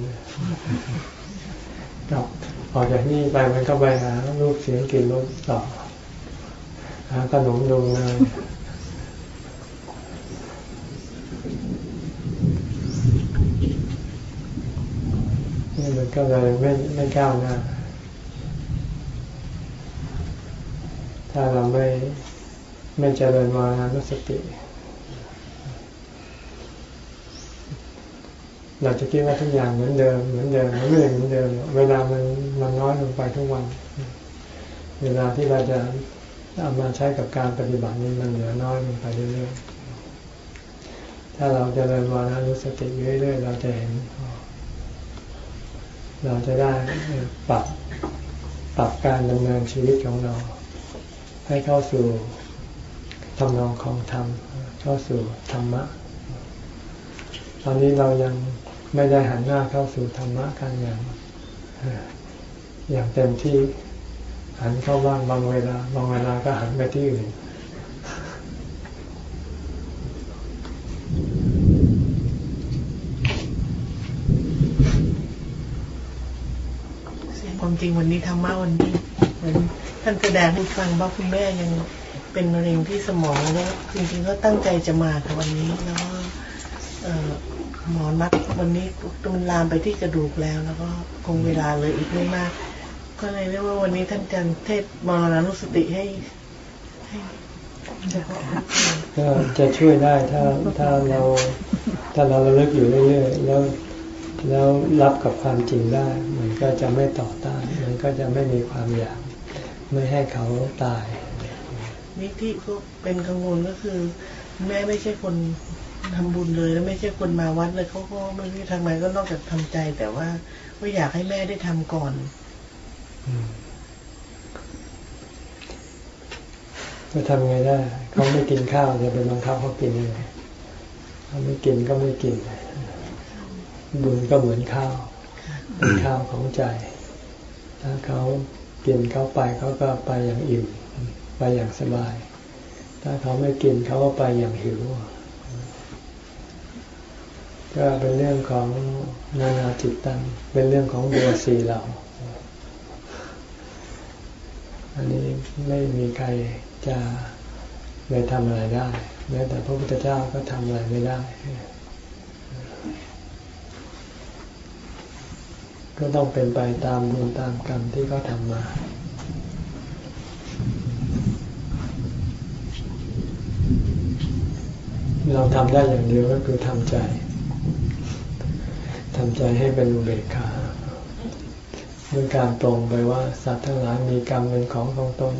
กับออกจากนี่ไปมันก็ไปหารูปเสียงกลิ่นรสต่อหาขนมนมเนยนี่มันก็เลยไม่ไม่ก้าวหน้า ถ้าเราไม่ไม่เจริญวานุสติ เราจะคิดว่าทุกอย่างเหมือนเดิมเหมือนเดิมมันไม่เหมือนเดิม เวลามันมันน้อยลงไปทุกวัน เวลาที่เราจะเอามาใช้กับการปฏิบัตินี้มันเหลือน้อยลงไปเรื่อยๆ ถ้าเราจเจริญวานุสติเรื่อยๆ เราจะเห็น เราจะได้ปรับปรับการดำเนินชีวิตของเรา ให้เข้าสู่ทำนองของธรรม เข้าสู่ธรรมะ ตอนนี้เรายังไม่ได้หันหน้าเข้าสู่ธรรมะกันอย่างอย่างเต็มที่หันเข้าบ้างบางเวลา บางเวลาก็หันไปที่อื่นความจริงวันนี้ธรรมะวันนี้ เหมือนท่านแสดงให้ฟังว่าคุณแม่ยังเป็นมะเร็งที่สมองแล้วจริงๆก็ตั้งใจจะมาค่ะวันนี้แล้วก็หมอนัดวันนี้มันลามไปที่กระดูกแล้ว แล้วก็คงเวลาเลยอีกไม่มาก ก็เลยเรียกว่าวันนี้ท่านจันเทศมรณนุสติให้ให้ก็จะช่วยได้ถ้าถ้าเราถ้าเราระลึกอยู่เรื่อยๆแล้วแล้วรับกับความจริงได้ มันก็จะไม่ต่อต้าน มันก็จะไม่มีความอยาก ไม่ให้เขาตายนี่ที่ก็เป็นกังวลก็คือ แม่ไม่ใช่คนทำบุญเลยแล้วไม่ใช่คนมาวัดเลยเขาก็ไม่รู้ทำไมก็นอกจากทำใจ แต่ว่าก็อยากให้แม่ได้ทำก่อนจะทำไงได้เขาไม่กินข้าวจะไปบังคับเขากินยังไงเขาไม่กินก็ไม่กินบุญก็เหมือนข้าวเป็นข้าวของใจ ถ้าเขา กินเขาไปเขาก็ไปอย่างอิ่มไปอย่างสบาย ถ้าเขาไม่กินเขาก็ไปอย่างหิว ก็เป็นเรื่องของนานาจิตตัง เป็นเรื่องของบัวสีเหล่า อันนี้ไม่มีใครจะไปทำอะไรได้ แม้แต่พระพุทธเจ้าก็ทำอะไรไม่ได้ ก็ต้องเป็นไปตามบุญตามกรรมที่เขาทำมา เราทำได้อย่างเดียวก็คือทำใจทำใจให้เป็นอุเบกขาด้วยการตรงไปว่า สัตว์ทั้งหลายมีกรรมเป็นของของตน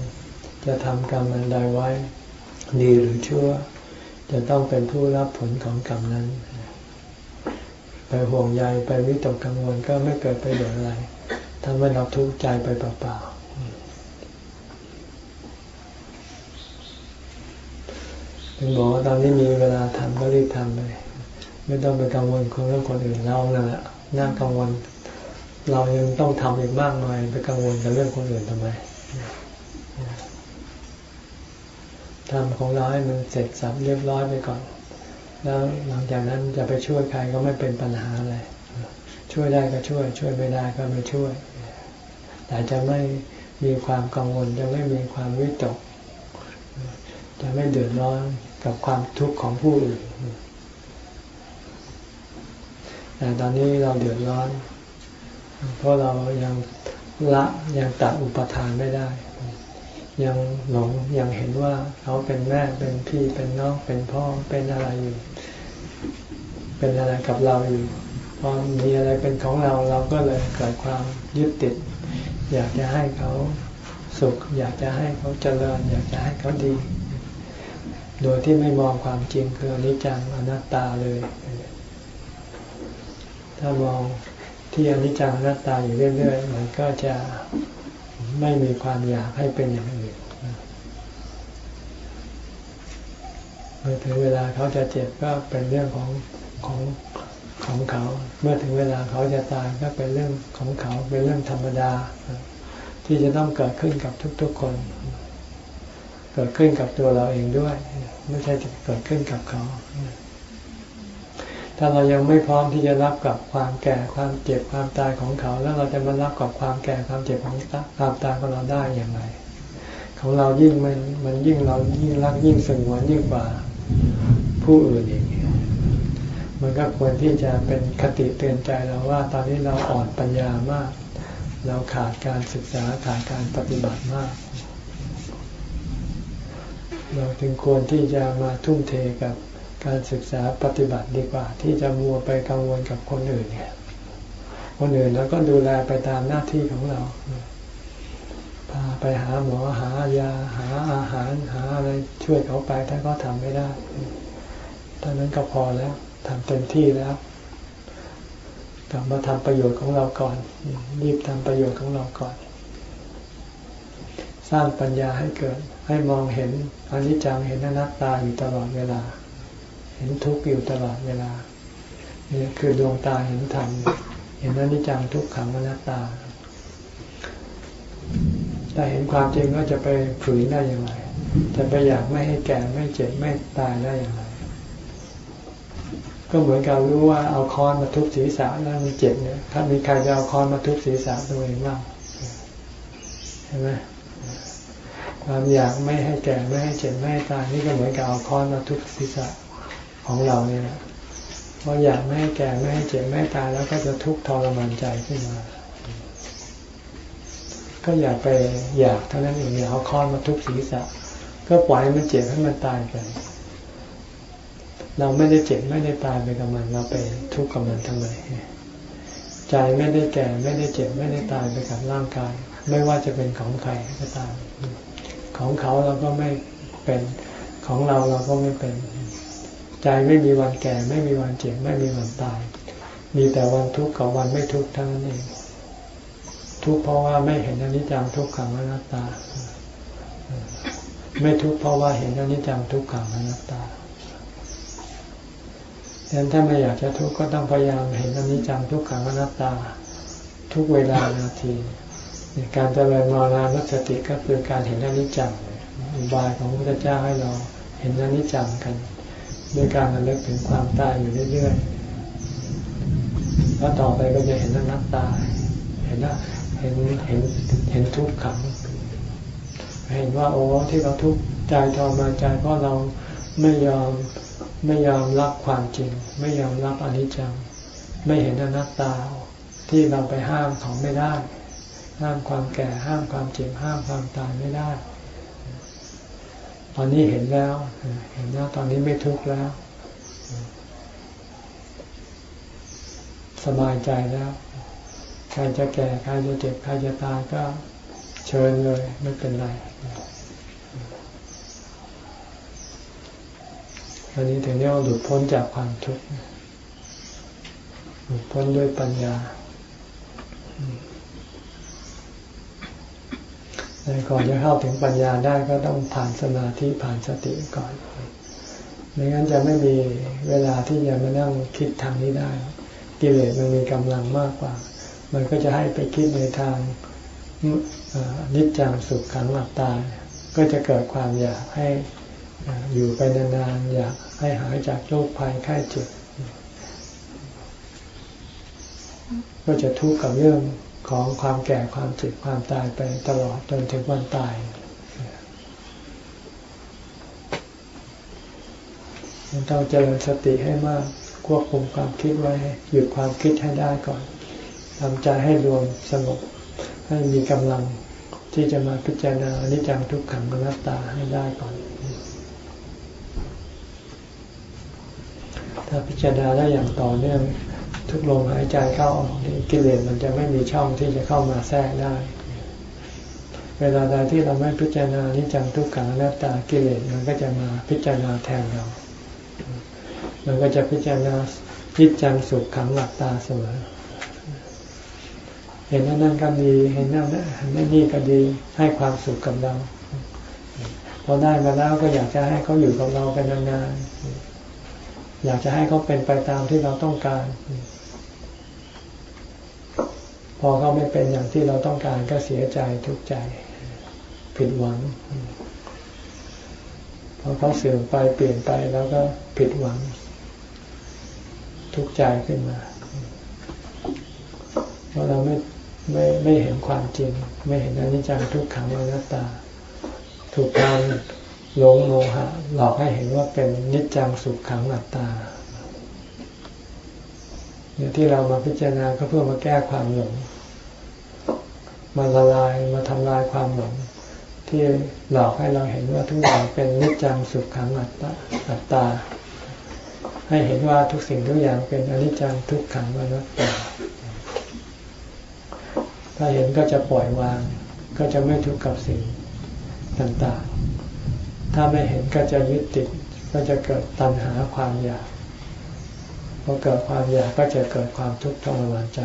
จะทำกรรมอันใดไว้ ดีหรือชั่ว จะต้องเป็นผู้รับผลของกรรมนั้น ห่วงใยไปวิตกกังวลก็ไม่เกิดประโยชน์อะไรทำให้เราทุกข์ใจไปเปล่าๆเป็นบอกว่าตอนนี้มีเวลาทำก็รีบทำไปไม่ต้องไปกังวลคนเรื่องคนอื่นเรานั่นแหละน่ากังวล เรายังต้องทำอีกมากมายไปกังวลกับเรื่องคนอื่นทำไมทำของเราให้มันเสร็จสับเรียบร้อยไปก่อน แล้วหลังจากนั้นจะไปช่วยใครก็ไม่เป็นปัญหาอะไร ช่วยได้ก็ช่วย ช่วยไม่ได้ก็ไม่ช่วย แต่จะไม่มีความกังวลจะไม่มีความวิตก จะไม่เดือดร้อนกับความทุกข์ของผู้อื่นแต่ตอนนี้เราเดือดร้อน เพราะเรายังละยังตัดอุปทานไม่ได้ ยังหลงยังเห็นว่าเขาเป็นแม่เป็นพี่เป็นน้องเป็นพ่อเป็นอะไรอยู่ เป็นอะไรกับเราอยู่พอมีอะไรเป็นของเราเราก็เลยเกิดความยึดติด อยากจะให้เขาสุข อยากจะให้เขาเจริญ อยากจะให้เขาดี โดยที่ไม่มองความจริงคืออนิจจังอนัตตาเลย ถ้ามองที่อนิจจังอนัตตาอยู่เรื่อยๆมันก็จะไม่มีความอยากให้เป็นอย่างอื่น เมื่อถึงเวลาเขาจะเจ็บก็เป็นเรื่องของของของเขา เมื่อถึงเวลาเขาจะตายก็เป็นเรื่องของเขา เป็นเรื่องธรรมดา ที่จะต้องเกิดขึ้นกับทุกๆคน เกิดขึ้นกับตัวเราเองด้วย ไม่ใช่จะเกิดขึ้นกับเขา ถ้าเรายังไม่พร้อมที่จะรับกับความแก่ความเจ็บความตายของเขา แล้วเราจะมารับกับความแก่ความเจ็บของความตายของเราได้อย่างไรของเรายิ่งมันมันยิ่งเรายิ่งรักยิ่งสงวนยิ่งกว่า ผู้อื่นอีกมันก็ควรที่จะเป็นคติเตือนใจเราว่า ตอนนี้เราอ่อนปัญญามาก เราขาดการศึกษาขาดการปฏิบัติมาก เราถึงควรที่จะมาทุ่มเทกับการศึกษาปฏิบัติดีกว่า ที่จะมัวไปกังวลกับคนอื่นเนี่ยคนอื่นแล้วก็ดูแลไปตามหน้าที่ของเราพา ไปหาหมอหายาหาอาหารหาอะไรช่วยเขาไปถ้าเขาทำไม่ได้ตอนนั้นก็พอแล้วทำเต็มที่แล้วกลับมาทำประโยชน์ของเราก่อน รีบทำประโยชน์ของเราก่อน สร้างปัญญาให้เกิด ให้มองเห็นอนิจจังเห็นอนัตตาอยู่ตลอดเวลา เห็นทุกข์อยู่ตลอดเวลานี่คือดวงตาเห็นธรรมเห็นอนิจจังทุกขังอนัตตา แต่เห็นความจริงก็จะไปฝืนได้อย่างไรจะไปอยากไม่ให้แก่ไม่เจ็บไม่ตายได้อย่างไร ก็เหมือนกับรู้ว่าเอาค้อนมาทุบศีรษะแล้วมันเจ็บเนี่ย ถ้ามีใครจะเอาค้อนมาทุบศีรษะตัวเองบ้างเห็นไหมความอยากไม่ให้แก่ไม่ให้เจ็บไม่ให้ตายนี่ก็เหมือนกับเอาค้อนมาทุบศีรษะของเราเนี่ยเพราะอยากไม่ให้แก่ไม่ให้เจ็บไม่ให้ตายแล้วก็จะทุกข์ทรมานใจขึ้นมา ก็อย่าไปอยากเท่านั้นเองอย่าเอาค้อนมาทุบศีรษะ ก็ปล่อยมันเจ็บให้มันตายไปเราไม่ได้เจ็บไม่ได้ตายไปกับมันเราไปทุกข์กับมันทำไมใจไม่ได้แก่ไม่ได้เจ็บไม่ได้ตายไปกับร่างกาย ไม่ว่าจะเป็นของใครก็ตาม ของเขาเราก็ไม่เป็นของเราเราก็ไม่เป็น ใจไม่มีวันแก่ ไม่มีวันเจ็บไม่มีวันตาย มีแต่วันทุกข์กับวันไม่ทุกข์เท่านั้นเอง ทุกข์เพราะว่าไม่เห็นอนิจจังทุกขังอนัตตา ไม่ทุกข์เพราะว่าเห็นอนิจจังทุกขังอนัตตาดังนั้นถ้าไม่อยากจะทุกข์ก็ต้องพยายามเห็นอนิจจังทุกขังอนัตตา ทุกเวลานาทีการเจริญมรณานุสติก็คือการเห็นอนิจจังอุบายของพระพุทธเจ้าให้เราเห็นอนิจจังกันด้วยการระลึกถึงความตายอยู่เรื่อยๆแล้วต่อไปก็จะเห็นอนักตา เห็นนะ เห็นเห็นเห็นทุกข์ขังเห็นว่าโอ้ที่เราทุกข์ใจทรมาใจเพราะเราไม่ยอมไม่ยอมรับความจริง ไม่ยอมรับอนิจจัง ไม่เห็นอนัตตาที่เราไปห้ามเขาไม่ได้ ห้ามความแก่ห้ามความเจ็บห้ามความตายไม่ได้ ตอนนี้เห็นแล้ว เห็นแล้วตอนนี้ไม่ทุกข์แล้ว สบายใจแล้ว ใครจะแก่ใครจะเจ็บใครจะตายก็เชิญเลยไม่เป็นไรอันนี้ถึงเรียกว่าหลุดพ้นจากความทุกข์หลุดพ้นด้วยปัญญาแต่ก่อนจะเข้าถึงปัญญาได้ก็ต้องผ่านสมาธิผ่านสติก่อนไม่งั้นจะไม่มีเวลาที่จะมานั่งคิดทางนี้ได้ กิเลสมันมีกำลังมากกว่า มันก็จะให้ไปคิดในทางนิจจังสุขขังหลับตา ก็จะเกิดความอยากให้อยู่ไปนานๆ อยากให้หายจากโรคภัยไข้เจ็บก็จะทุกข์กับเรื่องของความแก่ความเจ็บความตายไปตลอดจนถึงวันตาย ต้องเจริญสติให้มากควบคุมความคิดไว้หยุดความคิดให้ได้ก่อน ทำใจให้รวมสงบให้มีกำลังที่จะมาพิจารณาอนิจจังทุกขังอนัตตาให้ได้ก่อน ถ้าพิจารณาได้อย่างต่อเนื่องทุกลมหายใจเข้าออกนี่กิเลสมันจะไม่มีช่องที่จะเข้ามาแทรกได้ เวลาใดที่เราไม่พิจารณาอนิจจังทุกขังอนัตตากิเลสมันก็จะมาพิจารณาแทนเรามันก็จะพิจารณาพิจังสุขขังหลับตาเสมอ ห็นนั่นนั่นก็ดี เห็นนั่นนั่นนี่ก็ดีให้ความสุขกับเราพอได้มาแล้วก็อยากจะให้เขาอยู่กับเราเป็นนานๆอยากจะให้เขาเป็นไปตามที่เราต้องการ พอเขาไม่เป็นอย่างที่เราต้องการก็เสียใจทุกข์ใจ ผิดหวังพอเขาเสื่อมไปเปลี่ยนไปแล้วก็ผิดหวัง ทุกข์ใจขึ้นมาเพราะเราไม่ ไม่ไม่เห็นความจริง ไม่เห็นอนิจจังทุกขังอนัตตา ถูกทางหลงโมหะหลอกให้เห็นว่าเป็นนิจจังสุขขังอัตตาเนี่ยที่เรามาพิจารณาก็เพื่อมาแก้ความหลง มาละลายมาทำลายความหลง ที่หลอกให้เราเห็นว่าทุกอย่างเป็นนิจจังสุขขังอัตตาอัตตา ให้เห็นว่าทุกสิ่งทุกอย่างเป็นอนิจจังทุกขังอนัตตา ถ้าเห็นก็จะปล่อยวาง ก็จะไม่ทุกข์กับสิ่งต่างๆ ถ้าไม่เห็นก็จะยึดติด ก็จะเกิดตัณหาความอยากพอเกิดความอยากก็จะเกิดความทุกข์ทรมานใจ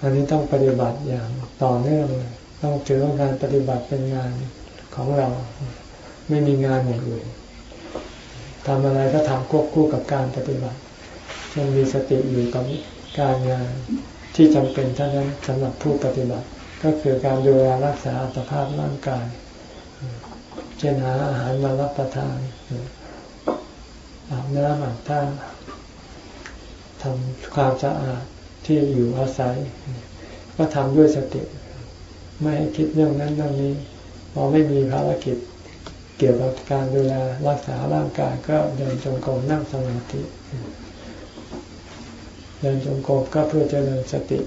อันนี้ต้องปฏิบัติอย่างต่อเนื่องเลยต้องถือว่าการปฏิบัติเป็นงานของเรา ไม่มีงานอย่างอื่นทำอะไรก็ทำควบคู่กับการปฏิบัติ เช่นมีสติอยู่กับการงานที่จำเป็นเท่านั้นสำหรับผู้ปฏิบัติ ก็คือการดูแลรักษาอัตภาพร่างกาย เช่นหาอาหารมารับประทานอาบน้ำอาบท่าทำความสะอาดที่อยู่อาศัย ก็ทำด้วยสติ ไม่ให้คิดเรื่องนั้นเรื่องนี้พอไม่มีภารกิจเกี่ยวกับการดูแลรักษาร่างกายก็เดินจงกรมนั่งสมาธิ เดินจงกรมก็เพื่อเจริญสติ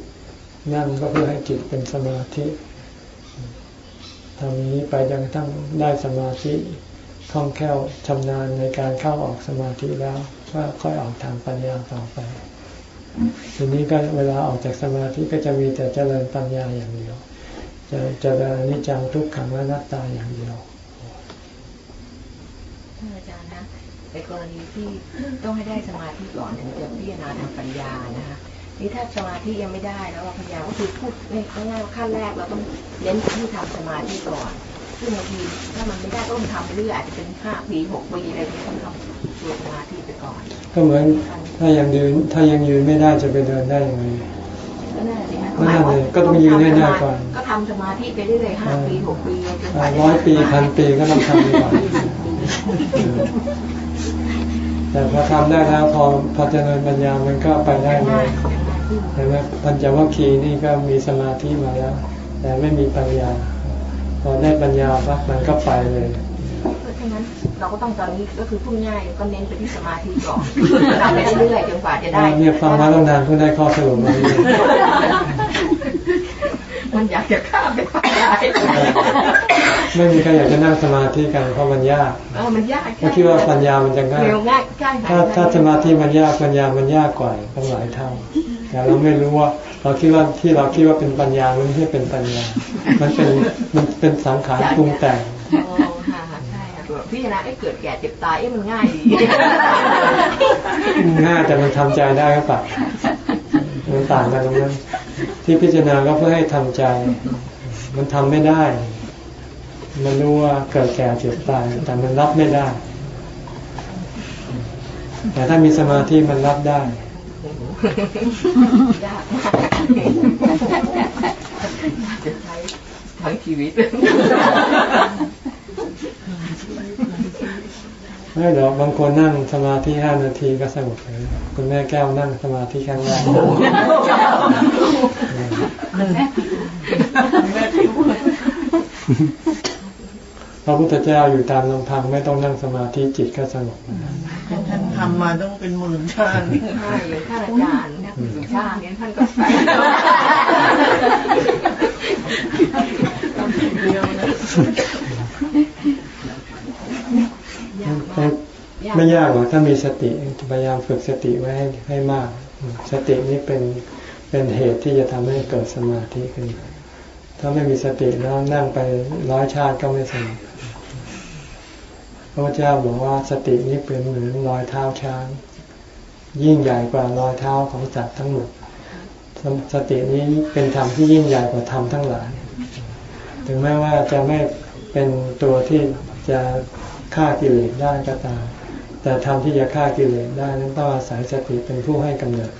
นั่งก็เพื่อให้จิตเป็นสมาธิทำนี้ไปจนกระทั่งได้สมาธิคล่องแคล่วชำนาญในการเข้าออกสมาธิแล้วก็ค่อยออกทางปัญญาต่อไป ทีนี้ก็เวลาออกจากสมาธิก็จะมีแต่เจริญปัญญาอย่างเดียว จะจะเดินนิจังทุกขังและนัตตาอย่างเดียวอาจารย์ ในกรณีที่ต้องให้ได้สมาธิก่อนถึงจะพิจารณาทางปัญญานะคะนี่ถ้าสมาธิยังไม่ได้แล้วปัญญาก็คือพูดง่ายๆขั้นแรกเราต้องเน้นที่ทำสมาธิก่อนซึ่งบางทีถ้ามันไม่ได้ก็ต้องทำเรื่อยอาจจะเป็นห้าปีหกปีอะไรที่ต้องทำตัวสมาธิไปก่อน ก็เหมือนถ้ายังยืนถ้ายังยืนไม่ได้จะไปเดินได้ยังไงก็น่าสิฮะก็ต้องยืนให้ได้ก่อน ก็ทำสมาธิไปเรื่อยๆห้าปีหกปีร้อยปีพันปีก็ต้องทำไปก่อน แต่พอทำได้แล้วพอพอเจริญปัญญามันก็ไปได้เลยเห็นไหมปัญจวัคคีย์นี่ก็มีสมาธิมาแล้ว แต่ไม่มีปัญญา พอได้ปัญญาปั๊บมันก็ไปเลยราะนั้นเราก็ต้องตอนนี้ก็คือพูดง่ายก็เน้นไปที่สมาธิก่อนทำไปเรื่อยๆจนกว่าจะได้เนี่ยฟังมาตั้งนานเพิ่งได้ข้อสรุปมา มันอยากจะข้ามไปไปได้ไม่มีใครอยากจะนั่งสมาธิกันเพราะมันยากเออมันยากก็คิดว่าปัญญามันจะง่ายถ้าถ้าสมาธิมันยากปัญญามันยากกว่าตั้งหลายเท่า แต่เราไม่รู้ว่าเราคิดว่าที่เราคิดว่าเป็นปัญญามันไม่ใช่เป็นปัญญา มันเป็นมันเป็นสังขารปรุงแต่งอ๋อค่ะใช่ค่ะแบบพี่นะไอ้เกิดแก่เจ็บตายไอ้มันง่ายดีง่ายแต่มันทำใจได้หรือเปล่า มันต่างกันตรงนั้นที่พิจารณาก็เพื่อให้ทำใจ มันทำไม่ได้ มันรู้ว่าเกิดแก่เจ็บตาย แต่มันรับไม่ได้ แต่ถ้ามีสมาธิมันรับได้ทั้งชีวิต ไม่หรอกบางคนนั่งสมาธิห้านาทีก็สงบเลยคุณแม่แก้วนั่งสมาธิครั้งแรกพระพุทธเจ้าอยู่ตามลำพังไม่ต้องนั่งสมาธิจิตก็สงบท่านทำมาต้องเป็นหมื่นชาติใช่อย่างท่านอาจารย์เนี่ยสุชาติเนี่ยท่านก็ใช้เดียวนะ ไม่ยากหรอกถ้ามีสติพยายามฝึกสติไว้ให้ให้มาก สตินี้เป็นเป็นเหตุที่จะทำให้เกิดสมาธิขึ้นมาถ้าไม่มีสติแล้วนั่งไปร้อยชาติก็ไม่สงบพระพุทธเจ้าบอกว่าสตินี้เป็นเหมือนรอยเท้าช้าง ยิ่งใหญ่กว่ารอยเท้าของสัตว์ทั้งหมดสสตินี้เป็นธรรมที่ยิ่งใหญ่กว่าธรรมทั้งหลาย ถึงแม้ว่าจะไม่เป็นตัวที่จะฆ่ากิเลสได้ก็ตาม แต่ธรรมที่จะฆ่ากิเลสได้นั้นต้องอาศัยสติเป็นผู้ให้กำเนิด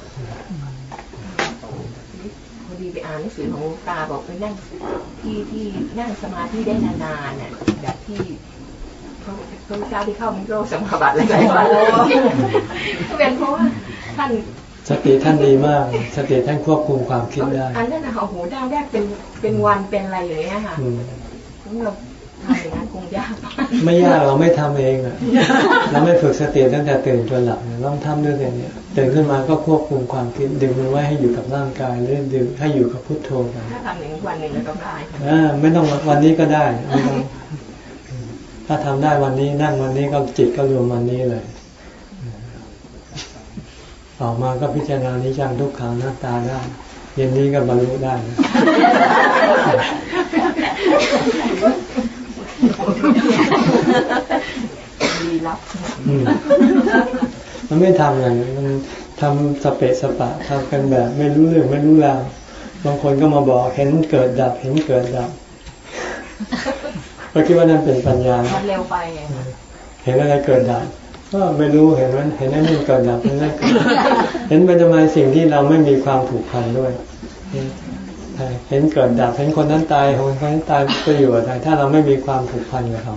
พอดีไปอ่านหนังสือของหลวงตาบอกไปนั่งที่ที่นั่งสมาธิได้นานๆเนี่ยแบบที่พระพระเจ้าที่เข้ามิโรสมาบัติหลายๆวันเลยเป็นเพราะว่าท่านสติท่านดีมาก สติท่านควบคุมความคิดได้ อันนั้นนะโอ้โหได้แรกเป็นเป็นวันเป็นอะไรอย่างเงี้ยค่ะอืมเรา ทำอย่างนั้นคงยากไม่ยากเราไม่ทำเองอะเราไม่ฝึกสติตั้งแต่ตื่นจนหลับเนี่ยต้องทำด้วยกันเนี่ยตื่นขึ้นมาก็ควบคุมความคิดดึงมันไว้ให้อยู่กับร่างกายหรือดึงให้อยู่กับพุทโธไปถ้าทำหนึ่งวันหนึ่งแล้วก็ได้ค่ะอ่าไม่ต้องวันนี้ก็ได้ไม่ต้องถ้าทำได้วันนี้นั่งวันนี้ก็จิตก็รวมวันนี้เลยออกมาก็พิจารณานิจังทุกขังหน้าตาได้เย็นนี้ก็บรรลุได้นะ ดีรับมันไม่ทำอย่างนั้นมันทำสเปะสปะทำกันแบบไม่รู้เรื่องไม่รู้ราวบางคนก็มาบอกเห็นเกิดดับเห็นเกิดดับก็คิดว่านั่นเป็นปัญญามันเร็วไปไงเห็นอะไรเกิดดับก็ไม่รู้เห็นมันเห็นนั่นนี่เกิดดับเห็นนั่นเกิดเห็นเป็นทำไมสิ่งที่เราไม่มีความผูกพันด้วย เห็นเกิดดับเห็นคนนั้นตายคนนั้นตายประโยชน์อะไรถ้าเราไม่มีความผูกพันกับเขา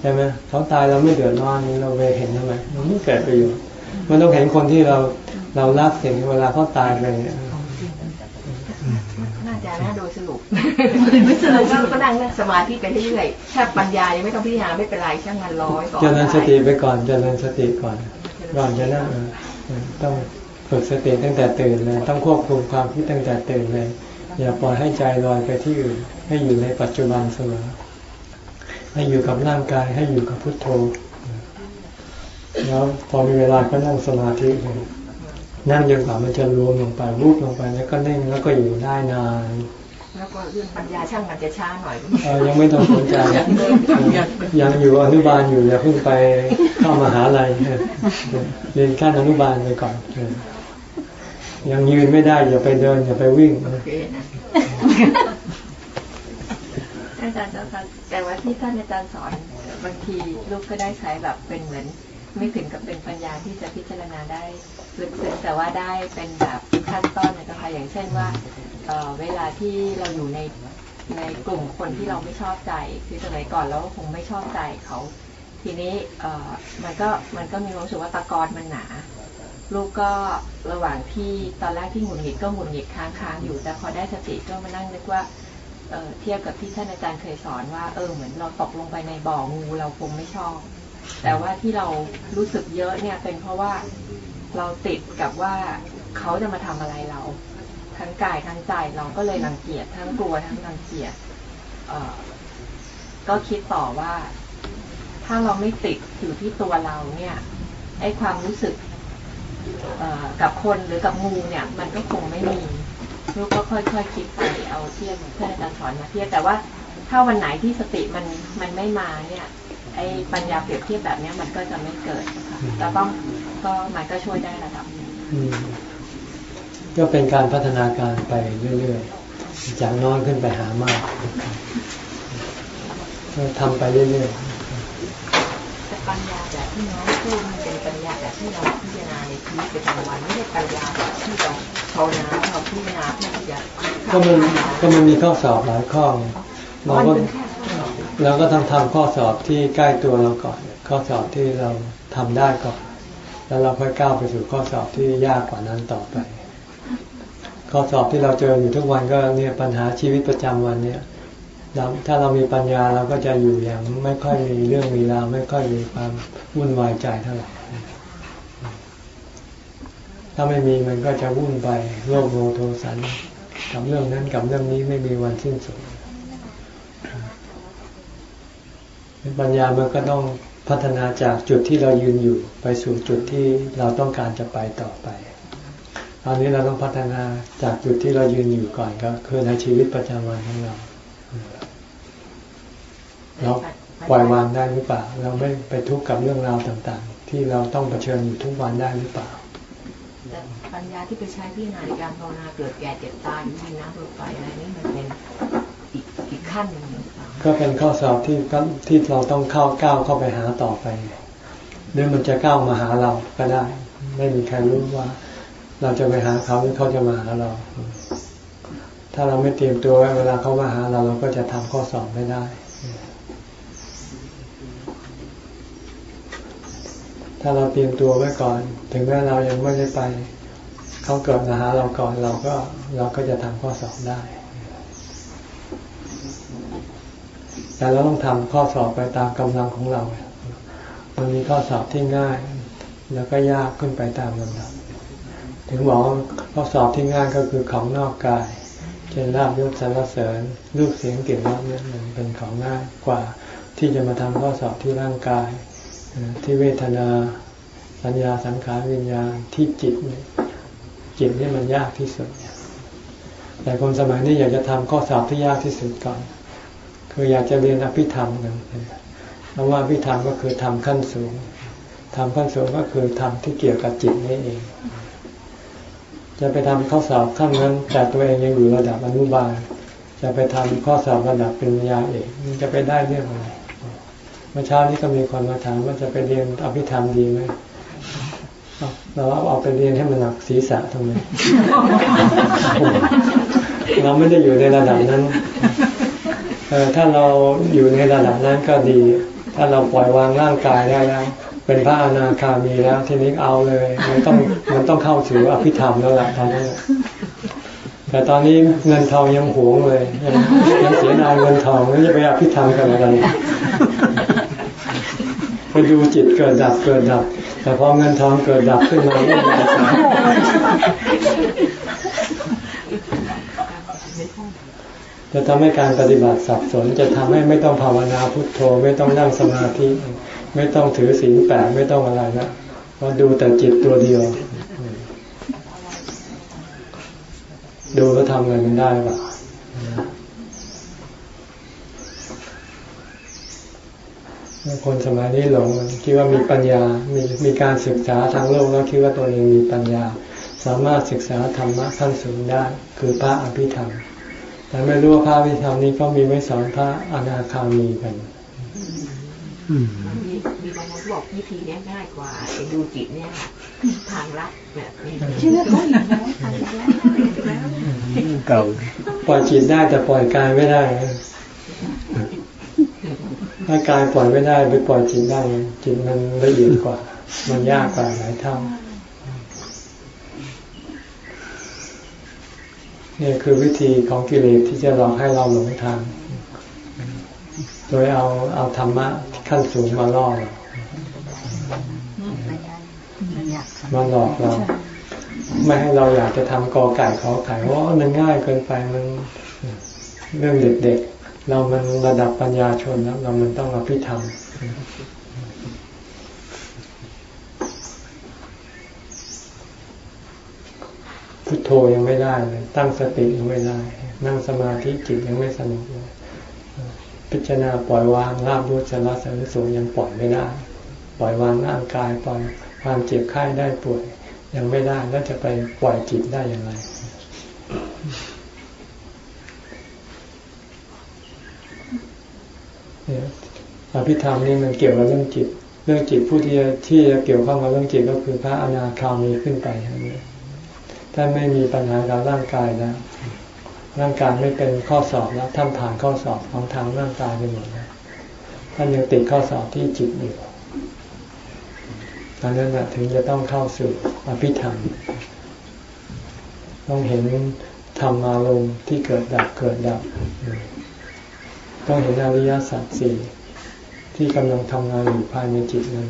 ใช่ไหมเขาตายเราไม่เดือดร้อนนี่เราไปเห็นทำไมมันไม่เกิดประโยชน์มันต้องเห็นคนที่เราเรารักเห็นเวลาเขาตายไปเนี่ยน่าจะน่าโดยสรุปก็นั่งนั่งสมาธิไปเรื่อยๆแค่ปัญญายังไม่ต้องพิจารณาไม่เป็นไรช่างมันร้อยก่อนเจริญสติไปก่อนเจริญสติก่อนก่อนจะนั่งเออต้องฝึกสติตั้งแต่ตื่นเลยต้องควบคุมความคิดตั้งแต่ตื่นเลย อย่าปล่อยให้ใจลอยไปที่อื่น ให้อยู่ในปัจจุบันเสมอ ให้อยู่กับร่างกายให้อยู่กับพุทโธ แล้วพอมีเวลาก็นั่งสมาธิเลยนั่งจนกว่ามันจะรวมลงไปรูปลงไปแล้วก็นิ่งแล้วก็อยู่ได้นานแล้วก็เรื่องปัญญาช่างมันจะช้าหน่อยเออยังไม่ต้องสนใจยังอยู่อนุบาลอยู่อย่าเพิ่งไปเข้ามหาลัยเออเรียนขั้นอนุบาลไปก่อนเออ ยังยืนไม่ได้ อย่าไปเดิน อย่าไปวิ่งโอเคนะอาจารย์เจ้าค่ะแต่ว่าที่ท่านอาจารย์สอนบางทีลูกก็ได้ใช้แบบเป็นเหมือน ไม่ถึงกับเป็นปัญญาที่จะพิจารณาได้ลึกซึ้งแต่ว่าได้เป็นแบบขั้นต้นนะคะอย่างเช่นว่าเออเวลาที่เราอยู่ในในกลุ่มคนที่เราไม่ชอบใจ คือสมัยก่อนเราคงไม่ชอบใจเขา ทีนี้เออมันก็มันก็มีความรู้สึกว่าตะกอนมันหนา ลูกก็ระหว่างที่ตอนแรกที่หงุดหงิดก็หงุดหงิดค้างๆอยู่ แต่พอได้สติก็มานั่งนึกว่าเเทียบกับที่ท่านอาจารย์เคยสอนว่าเออเหมือนเราตกลงไปในบ่องูเราคงไม่ชอบ แต่ว่าที่เรารู้สึกเยอะเนี่ยเป็นเพราะว่าเราติดกับว่าเขาจะมาทำอะไรเรา ทั้งกายทั้งใจเราก็เลยรังเกียจทั้งกลัวทั้งรังเกียจก็คิดต่อว่า ถ้าเราไม่ติดอยู่ที่ตัวเราเนี่ยไอ้ความรู้สึก กับคนหรือกับงูเนี่ย มันก็คงไม่มีลูกก็ค่อยๆคิดไปเอาเทียบเพื่อนอาจารย์สอนมาเทียบแต่ว่าถ้าวันไหนที่สติมันมันไม่มาเนี่ย ไอ้ปัญญาเปรียบเทียบแบบเนี้ยมันก็จะไม่เกิดค่ะแต่ต้องก็มันก็ช่วยได้ระดับหนึงอืมก็เป็นการพัฒนาการไปเรื่อยๆ จากน้อยขึ้นไปหามากก็ทำไปเรื่อยแต่ปัญญาแบบที่น้องพูดมันเป็นปัญญาแบบที่เราพิจารณาในชี วิตประจำวันไม่ใช่ปัญญาแบบที่เราภาวนาเราพิจารณาเพื่อที่จะก็มันก็มันมีข้อสอบหลายข้อเราก็เป็นแค่ข้อสอบเราก็ต้องทำข้อสอบที่ใกล้ตัวเราก่อน ข้อสอบที่เราทำได้ก่อนแล้วเราค่อยก้าวไปสู่ข้อสอบที่ยากกว่านั้นต่อไป ข้อสอบที่เราเจออยู่ทุกวันก็เนี่ยปัญหาชีวิตประจำวันเนี่ยถ้าเรามีปัญญาเราก็จะอยู่อย่างไม่ค่อยมีเรื่องมีราวไม่ค่อยมีความวุ่นวายใจเท่าไหร่ ถ้าไม่มีมันก็จะวุ่นไปโลภโมโทสันกับเรื่องนั้นกับเรื่องนี้ไม่มีวันสิ้นสุดปัญญามันก็ต้องพัฒนาจากจุดที่เรายืนอยู่ ไปสู่จุดที่เราต้องการจะไปต่อไป ตอนนี้เราต้องพัฒนาจากจุดที่เรายืนอยู่ก่อนก็คือในชีวิตประจำวันของเราเราปล่อยวางได้หรือเปล่า เราไม่ไปทุกข์กับเรื่องราวต่าง ๆ ที่เราต้องเผชิญอยู่ทุกวันได้หรือเปล่า ปัญญาที่ไปใช้พิจารณาในการภาวนาเกิดแก่เจ็บตายดินน้ำลมไฟอะไรนี่มันเป็นอีกอีกขั้นหนึ่งก็เป็นข้อสอบที่ที่เราต้องเข้าก้าวเข้าไปหาต่อไปหรือมันจะก้าวมาหาเราก็ได้ ไม่มีใครรู้ว่า เราจะไปหาเขาหรือเขาจะมาหาเรา ถ้าเราไม่เตรียมตัวเวลาเขามาหาเราเราก็จะทำข้อสอบไม่ได้ ถ้าเราเตรียมตัวไว้ก่อน ถึงแม้เรายังไม่ได้ไป เขาเกิดมาหาเราก่อนเราก็เราก็จะทำข้อสอบได้ แต่เราต้องทำข้อสอบไปตามกำลังของเรา มันมีข้อสอบที่ง่าย แล้วก็ยากขึ้นไปตามลำดับ ถึงบอกว่าข้อสอบที่ง่ายก็คือของนอกกายเช่นลาบยศสรรเสริญรูปเสียงกลิ่นรสเนี่ยมันเป็นของง่ายกว่าที่จะมาทำข้อสอบที่ร่างกาย ที่เวทนาสัญญาสังขารวิญญาณที่จิตเนี่ย จิตนี่มันยากที่สุดเนี่ยแต่คนสมัยนี้อยากจะทำข้อสอบที่ยากที่สุดก่อน คืออยากจะเรียนอภิธรรมกันเพราะว่าอภิธรรมก็คือทำขั้นสูงทำขั้นสูงก็คือทำที่เกี่ยวกับจิตนี่เอง จะไปทำข้อสอบขั้นนั้น แต่ตัวเองยังอยู่ระดับอนุบาล จะไปทำข้อสอบระดับปริญญาเอกมันจะไปได้เรื่องอะไรเมื่อเช้านี้ก็มีคนมาถามว่าจะไปเรียนอภิธรรมดีไหม เราเอาเอาไปเรียนให้มันหนักศีรษะทำไมเราไม่ได้อยู่ในระดับนั้นเอถ้าเราอยู่ในระดับนั้นก็ดี ถ้าเราปล่อยวางร่างกายได้แล้วเป็นพระอนาคามีแล้ว ทีนี้เอาเลยมันต้องมันต้องเข้าสู่อภิธรรมแล้วล่ะตอนนี้แต่ตอนนี้เงินทองยังหวงเลยยังยังเสียดายเงินทองแล้วจะไปอภิธรรมกันอะไรไปดูจิตเกิดดับเกิดดับ แต่พอเงินทองเกิดดับขึ้นมาไม่ได้จะทำให้การปฏิบัติสับสน จะทำให้ไม่ต้องภาวนาพุทโธ ไม่ต้องนั่งสมาธิ ไม่ต้องถือศีลแปดไม่ต้องอะไรนะว่าดูแต่จิตตัวเดียว ดูแล้วทำอะไรมันได้ปะ คนสมัยนี้หลงคิดว่ามีปัญญา มีมีการศึกษาทางโลกแล้วคิดว่าตัวเองมีปัญญา สามารถศึกษาธรรมะขั้นสูงได้ คือพระอภิธรรม แต่ไม่รู้ว่าพระอภิธรรมนี้ก็มีไว้สอนพระอนาคามีกันมีมีบางคนบอกวิธีเนี้ยง่ายกว่าไอ้ดูจิตเนี่ยค่ะทางลัดแบบนี้เชื่อเขาอีกแล้วทางแล้วเก่าปล่อยจิตได้แต่ปล่อยกายไม่ได้ ถ้ากายปล่อยไม่ได้ไปปล่อยจิตได้จิตมันละเอียดกว่า มันยากกว่าหลายเท่านี่คือวิธีของกิเลสที่จะหลอกให้เราหลงทาง โดยเอาเอาธรรมะขั้นสูงมาล่อเรามาหลอกเรา ไม่ให้เราอยากจะทำกอไก่ขอไข่ว่ามันง่ายเกินไปมันเรื่องเด็กๆ เรามันระดับปัญญาชนแล้วเรามันต้องอภิธรรมพุทโธยังไม่ได้เลยตั้งสติยังไม่ได้ นั่งสมาธิจิตยังไม่สงบเลยพิจารณาปล่อยวางราบรู้สารสังสูงยังปล่อยไม่ได้ ปล่อยวางร่างกายปล่อยความเจ็บไข้ได้ป่วย ยังไม่ได้แล้วจะไปปล่อยจิตได้อย่างไร เนี่ยอภิธรรมนี่มันเกี่ยวกับเรื่องจิต เรื่องจิตผู้ที่ที่จะเกี่ยวข้องกับเรื่องจิตก็คือพระอนาคามีขึ้นไปท่านนี้ท่าไม่มีปัญหากับร่างกายแล้วร่างกายไม่เป็นข้อสอบแล้วท่านผ่านข้อสอบของทางร่างกายไปหมดแล้วท่านยังติดข้อสอบที่จิตอยู่ดังนั้นนะถึงจะต้องเข้าสู่อภิธรรม ต้องเห็นธรรมอารมณ์ที่เกิดดับเกิดดับ ต้องเห็นอริยสัจสี่ที่กำลังทำงานอยู่ภายในจิตนั้น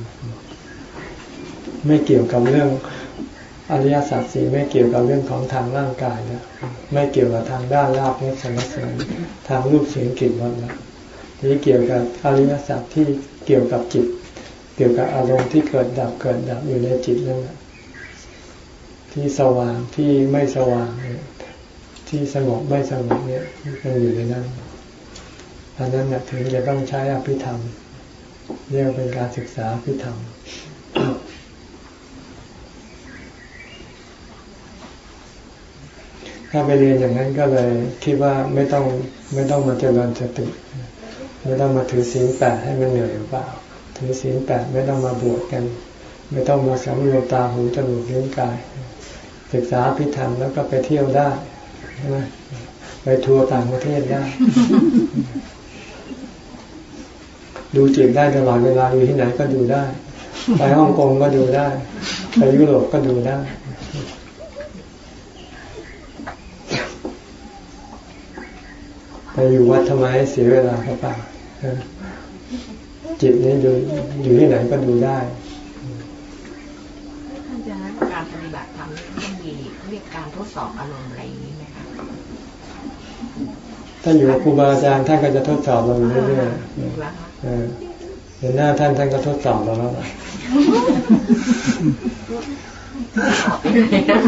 ไม่เกี่ยวกับเรื่องอริยสัจสี่ไม่เกี่ยวกับเรื่องของทางร่างกายนะไม่เกี่ยวกับทางด้านลาภยศสรรเสริญทางรูปเสียงกลิ่นรสนะนี่เกี่ยวกับอริยสัจที่เกี่ยวกับจิต เกี่ยวกับอารมณ์ที่เกิดดับเกิดดับอยู่ในจิตนั่นแหละที่สว่างที่ไม่สว่างที่สงบไม่สงบเนี่ยมันอยู่ในนั้น อันนั้นถึงจะต้องใช้อภิธรรมเรียกเป็นการศึกษาอภิธรรมถ้าไปเรียนอย่างนั้นก็เลยคิดว่าไม่ต้องไม่ต้องมาเจริญสติไม่ต้องมาถือศีลแปดให้มันเหนื่อยหรือเปล่า ถือศีลแปดไม่ต้องมาบวชกัน ไม่ต้องมาสำรวมตาหูจมูกลิ้นกาย ศึกษาพิธรรมแล้วก็ไปเที่ยวได้ใช่ไหมไปทัวร์ต่างประเทศได้ ดูจิตได้ตลอดเวลาอยู่ที่ไหนก็ดูได้ ไปฮ่องกงก็ดูได้ไปยุโรปก็ดูได้ ไปอยู่วัดทำไมให้เสียเวลาครับป่าจิตนี้ดูอยู่ที่ไหนก็ดูได้ท่านอาจารย์การปฏิบัติธรรมต้องมีเรียกการทดสอบอารมณ์อะไรอย่างนี้ไหมคะถ้าอยู่กับครูบาอาจารย์ท่านก็จะทดสอบเราอยู่เรื่อยแล้วคะๆ เออเห็นหน้าท่านท่านก็ทดสอบเราแล้วล่ะสอบยังไงนะ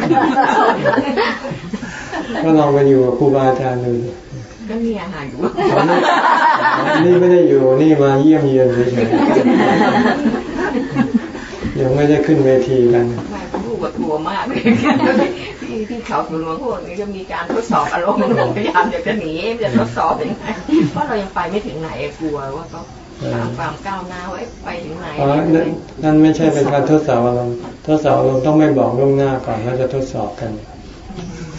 ก็ลองไปอยู่กับครูบาอาจารย์ดูดิก็มีอาหารอยู่นี่ไม่ได้อยู่นี่มาเยี่ยมเยียนเฉยๆยังไม่ได้ขึ้นเวทีกันไม่พูดกับกลัวมากเลยที่ที่เขาสุนทรพวกนี้จะมีการทดสอบอารมณ์พยายามอยากจะหนีจะทดสอบยังไงเพราะเรายังไปไม่ถึงไหนกลัวว่าเขา ถามความก้าวหน้าว่าไปถึงไหนอ๋อนั่นนั่นไม่ใช่เป็นการทดสอบอารมณ์ทดสอบอารมณ์ต้องไม่บอกล่วงหน้าก่อนว่าจะทดสอบกัน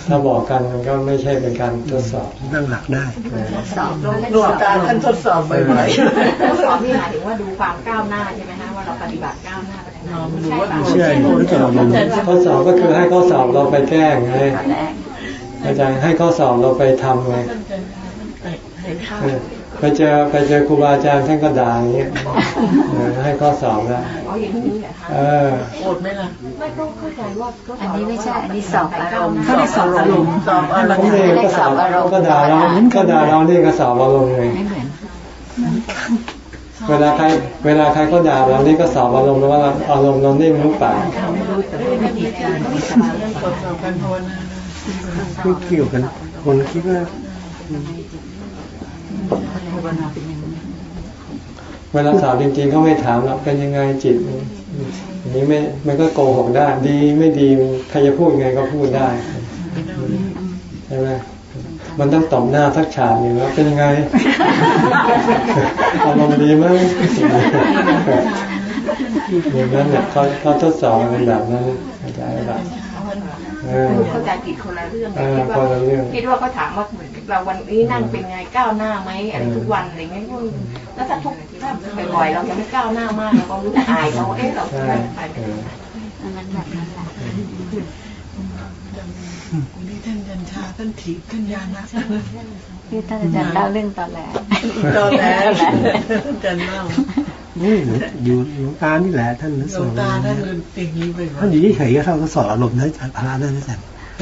ถ้าบอกกันมันก็ไม่ใช่เป็นการทดสอบนั่งหลักได้สอบหลวงตาท่านทดสอบบ่อยทดสอบนี่หมายถึงว่าดูความก้าวหน้าใช่ไหมฮะว่าเราปฏิบัติก้าวหน้าไปทางไหนไม่ใช่แบบเชื่ออยู่ทดสอบอารมณ์ข้อสอบก็คือให้ข้อสอบเราไปแก้ไงอาจารย์ให้ข้อสอบเราไปทำไง ๆเห็นข้าวเออไปเจอไปเจอครูบาอาจารย์ท่านก็ด่าอย่างเงี้ยเออให้ข้อสอบแล้วอ๋ออย่างนี้เหรอคะเออโอดไหมล่ะไม่ก็เข้าใจว่าทดสอันอบนี้ไม่ใช่อันนี้สอบอารมณ์เขาได้สอบอารมณ์สอบอารผมมณ์เองก็สอบก็ด่าเราก็ด่าเรานี่ก็สอบอารมณ์ไงไม่เหมือนเวลาใครเวลาใครก็ด่าเรานี่ก็สอบอารมณ์แล้วว่าเราอารมณ์เรานิ่งหรือเปล่าไม่รู้แต่ว่าวิธีการของสมาธิตรวจสอบการภาวนาไม่เกี่ยวกันคนคิดว่า ภาวนาเป็นยังไงเวลาสอบจริงๆเขาไม่ถามหรอกเป็นยังไงจิตอย่างนี้ไม่มันก็โกหกได้ดีไม่ดีใครจะพูดยังไงก็พูดได้ใช่ไหมมันต้องตอบหน้าทักฉากหนึ่งว่าเป็นยังไงอารมณ์ดีไหมอย่างนั้นเนี่ยเขาเขาทดสอบกันแบบนั้นเข้าใจป่ะเออเข้าใจผิดคนละเรื่องเออคิดคนว่าละเรื่องคิดว่าเขาถามว่าเราวันนี้นั่งเป็นไงก้าวหน้าไหมอะไรทุกวันอะไรเงี้ยแล้วถ้าทุกถ้าบ่อยๆเรายังไม่ก้าวหน้ามากเราก็รู้อายเขาเอ๊ะเราใช่ไปไม่เอถึงอไหนอันนั้นแบบนั้นแหละวันนี้ท่านยันชาท่านถีบท่านยานะที่ท่านอาจารย์เล่าเรื่องตอนแรกตอนแล้วท่านเล่านี่อยู่หลวงตานี่แหละท่านหลสวองนตาท่านอย่างนี้ไปท่านอยู่เฉยๆก็เท่ากับสอนอารมณ์ได้พระได้นะจ๊ะ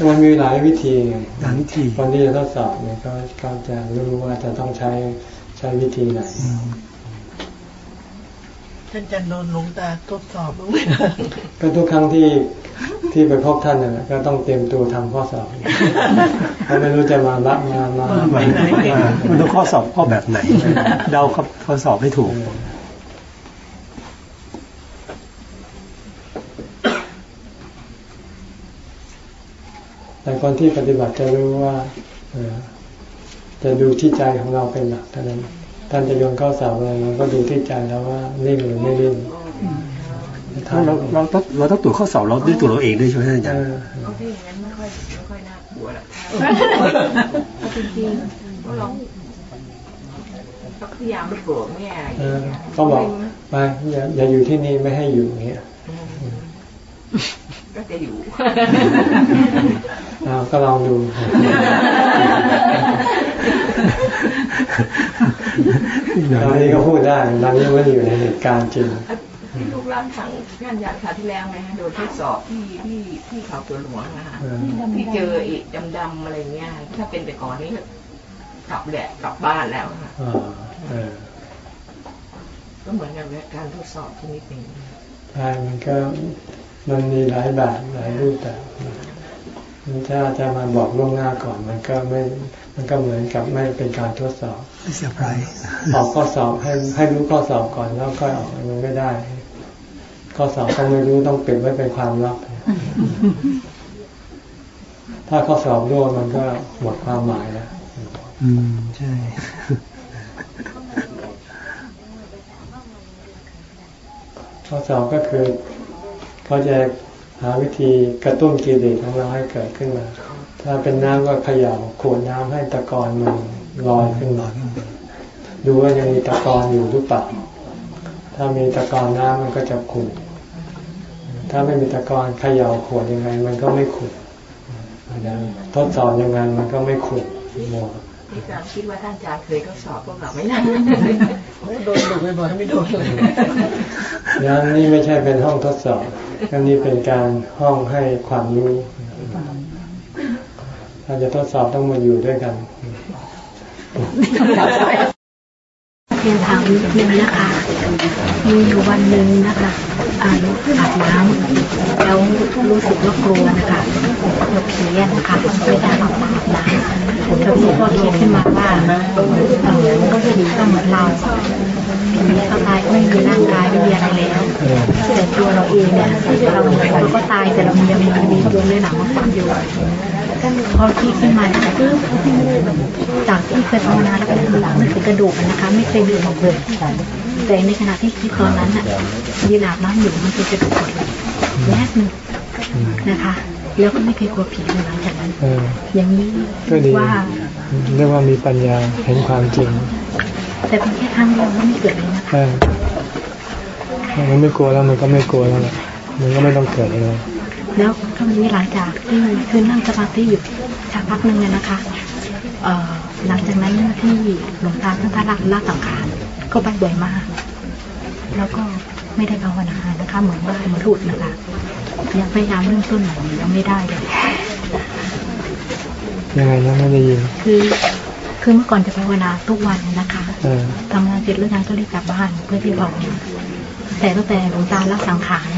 มันมีหลายวิธีไงหลายวิธีคนที่จะทดสอบเนี่ยก็ก็จะรู้ว่าจะต้องใช้ใช้วิธีไหนอืมท่านจะโดนหลวงตาทดสอบบ้างไหมก็ทุกครั้งที่ที่ไปพบท่านน่ะก็ต้องเตรียมตัวทำข้อสอบเขาไม่รู้จะมาละมามามันมันต้องข้อสอบข้อแบบไหน เดาครับข้อสอบไม่ถูก แต่คนที่ปฏิบัติจะรู้ว่าเอ่อจะดูที่ใจของเราเป็นหลักเท่านั้นท่านจะโยนข้อสอบอะไรเราก็ดูที่ใจแล้วว่านิ่งหรือไม่นิ่งถ้าเราเราต้องเราต้องตรวจข้อสอบเราด้วยตัวเราเองด้วยใช่ไหมอาจารเอย์อเอาที่อย่างนั้นไม่ค่อยไม่ค่อยน่ากลัวหรอกเอาจริงๆเพราะเราเราพยายามไม่โกรธไม่อะไรเออก็บอกไปอย่าอย่าอยู่ที่นี่ไม่ให้อยู่อย่างเงี้ย ก็จะอยู่เอาก็ลองดู ตอนนี้ก็พูดได้ ตอนนี้ไม่ได้อยู่ในเหตุการณ์จริงที่ลูกเล่าทางงานยาคราวที่แล้วไงฮะโดนทดสอบที่ที่ที่เขาตัวหลวงนะคะเออที่เจออีกดำๆอะไรเงี้ย ถ้าเป็นแต่ก่อนนี้ก็กลับแหละกลับบ้านแล้วค่ะอ่าเออก็เหมือนกับการทดสอบชนิดหนึ่งใช่มันก็ มันมีหลายแบบหลายรูปแบบถ้าจะมาบอกล่วงหน้าก่อนมันก็ไม่ มันก็เหมือนกับไม่เป็นการทดสอบเซอร์ไพรส์ออกข้อสอบให้ให้รู้ข้อสอบก่อนแล้วค่อยออกมันไม่ได้ ข้อสอบต้องไม่รู้ต้องปิดไว้เป็นความลับ ถ้าข้อสอบรั่วมันก็หมดความหมายแล้วอืมใช่ข้อสอบก็คือ เขาจะหาวิธีกระตุ้นกิเลสของเราให้เกิดขึ้นมา ถ้าเป็นน้ำก็เขย่าขวดน้ำให้ตะกอนมันลอยขึ้นมา ดูว่ายังมีตะกอนอยู่หรือเปล่า ถ้ามีตะกอนน้ำมันก็จะขุ่นถ้าไม่มีตะกอนเขย่าขวดยังไง มันก็ไม่ขุ่นทดสอบยังไงมันก็ไม่ขุ่นมัวที่การคิดว่าท่านอาจารย์เคยทดสอบพวกเราไม่ได้โดนดุบ่อยๆไม่โดนเลยยังนี่ไม่ใช่เป็นห้องทดสอบ อันนี้เป็นการห้องให้ความรู้ถ้าจะทดสอบต้องมาอยู่ด้วยกันเรียนถามนิดนึงนะคะ มีอยู่วันหนึ่งนะคะอาบอาบน้ำแล้วรู้สึกว่ากลัวนะคะกลัวผีนะคะไม่ได้อาบน้ำอาบน้ำแล้วพี่ก็คิดขึ้นมาว่าเออก็ผีก็เหมือนเรา ผีเขาตายก็ไม่มีร่างกายไม่มีอะไรแล้วแต่ตัวเราเองเนี่ยเราเราก็ตายแต่เรายังมีมีตัวเนื้อหนังมาฝังอยู่พอคิดขึ้นมาปึ๊บจากที่เคยภาวนาแล้วก็คือนึกถึงกระดูกนะคะ ไม่เคยมีออกเลยแต่ในขณะที่คิดตอนนั้นน่ะยืนอาบน้ำอยู่มันเป็นกระดูกหมดเลยแวบหนึงนะคะแล้วก็ไม่เคยกลัวผีเลยหลังจากนั้นเอออย่างนี้ก็ดีว่าเรียกว่ามีปัญญาเห็นความจริง แต่เป็นแค่ครั้งเดียวแล้วไม่เกิดเลยนะคะเออมันไม่กลัวแล้วมันก็ไม่กลัวแล้วแหละมันก็ไม่ต้องเกิดอะไรแล้วก็มีหลังจากที่คือนั่งสมาธิอยู่สักพักหนึ่งเลยนะคะเอ่อหลังจากนั้นที่หลวงตาท่านทารักละสังขารก็ไปบ่อยมาก แล้วก็ไม่ได้ภาวนานะคะ เหมือนว่าเหมันหลุดนะคะยังพยายามเริ่มต้นใหม่ยังไม่ได้เลยยังไงนะไม่ได้ยินคือ คือเมื่อก่อนจะภาวนาทุกวันนะคะเออทำงานเสร็จเลิกงานก็รีบกลับบ้านเพื่อที่ภาวนาแต่ตั้งแต่หลวงตาละสังขาร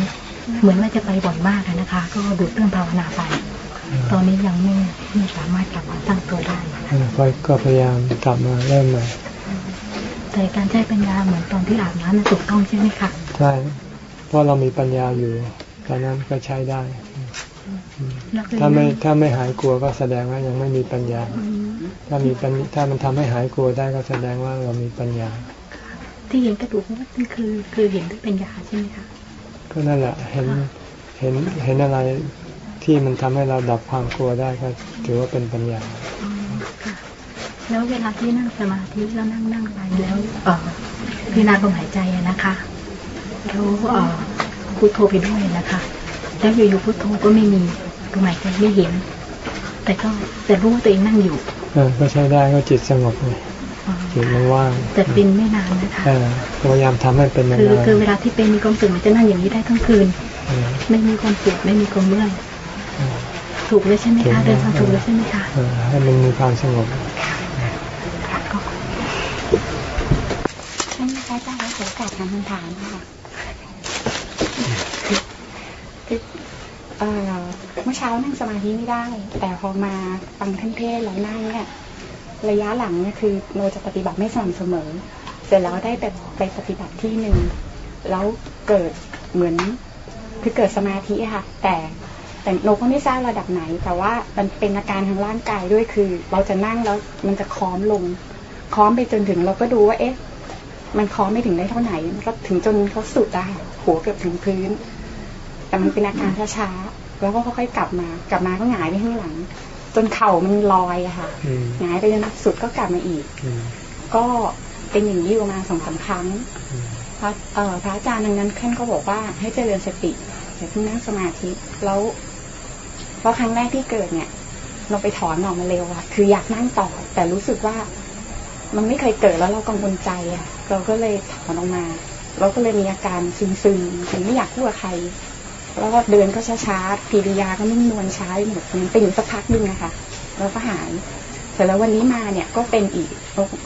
เหมือนว่าจะไปบ่อยมากเลยนะคะ ก็ดูดเรื่องภาวนาไปตอนนี้ยังไม่ไม่สามารถกลับมาตั้งตัวได้เออก็ก็พยายามกลับมาเริ่มใหม่แต่การใช้ปัญญาเหมือนตอนที่อาบน้ำนั้นถูกต้องใช่ไหมคะใช่เพราะเรามีปัญญาอยู่ตอนนั้นก็ใช้ได้แล้วคือถ้าไม่ถ้าไม่หายกลัวก็แสดงว่ายังไม่มีปัญญา ถ้ามีปัญถ้ามันทำให้หายกลัวได้ก็แสดงว่าเรามีปัญญา ที่เห็นกระดูกนั่นคือคือเห็นด้วยปัญญาใช่ไหมคะก็นั่นแหละเห็นเห็นเห็นอะไรที่มันทำให้เราดับความกลัวได้ก็ถือว่าเป็นปัญญาอ๋อค่ะแล้วเวลาที่นั่งสมาธิแล้วนั่งนั่งไปแล้วเอ่อคือนานลมหายใจอะนะคะแล้วเอ่อพุทโธไปด้วยนะคะแล้วอยู่ๆพุทโธก็ไม่มีลมหายใจไม่เห็น แต่ก็แต่รู้ว่าตัวเองนั่งอยู่เออก็ใช้ได้ก็จิตสงบไงอ๋อจิตมันว่างแต่เป็นไม่นานนะคะเออพยายามทำให้เป็นนาคือนคือเวลาที่เป็นมีความสุขมันจะนั่งอย่างนี้ได้ทั้งคืนๆเออไม่มีความปวดไม่มีความเมื่อยเออถูกเลยใช่ไหมถูกคะนะเดินทางถูกเลยใช่ไหมคะเออให้มันมีความสงบก็ไม่มีใครจะให้โอกาสทำคำถามค่ะคือ เอ่อเช้านั่งสมาธิไม่ได้ แต่พอมาฟังท่านเทศแล้วนั่งเนี่ยระยะหลังเนี่ยคือเราจะปฏิบัติไม่สม่ำเสมอ เสร็จแล้วได้ไปไปปฏิบัติที่หนึ่งแล้วเกิดเหมือนคือเกิดสมาธิค่ะ แต่แต่โนก็ไม่ทราบระดับไหน แต่ว่ามันเป็นอาการทางร่างกายด้วยคือ เราจะนั่งแล้วมันจะคล้อมลงคล้อมไปจนถึงเราก็ดูว่าเอ๊ะ มันคล้อมไม่ถึงได้เท่าไหร่ก็ถึงจนเขาสุดอะค่ะหัวเกือบถึงพื้น แต่มันเป็นอาการช้าๆ แล้วก็ค่อยๆกลับมากลับมาก็หงายไปข้างหลัง จนเข่ามันลอยอะค่ะอืมหงายไปจนสุดก็กลับมาอีกอืมก็เป็นอย่างนี้อยู่ประมาณสองสามครั้งอืมพระเอ่อพระอาจารย์ดังนั้นท่านก็บอกว่าให้เจริญสติอย่าเพิ่งนั่งสมาธิแล้วเพราะครั้งแรกที่เกิดเนี่ย เราไปถอนออกมาเร็วอะคืออยากนั่งต่อ แต่รู้สึกว่ามันไม่เคยเกิดแล้วเรากังวลใจอะเราก็เลยถอนออกมา เราก็เลยมีอาการซึมๆคือไม่อยากพูดกับใคร แล้วก็เดินก็ช้าๆกิริยาก็นุ่มนวลช้าไปหมดมันเป็นอยู่สักพักหนึ่งอะคะแล้วก็หายเสร็จแล้ววันนี้มาเนี่ยก็เป็นอีก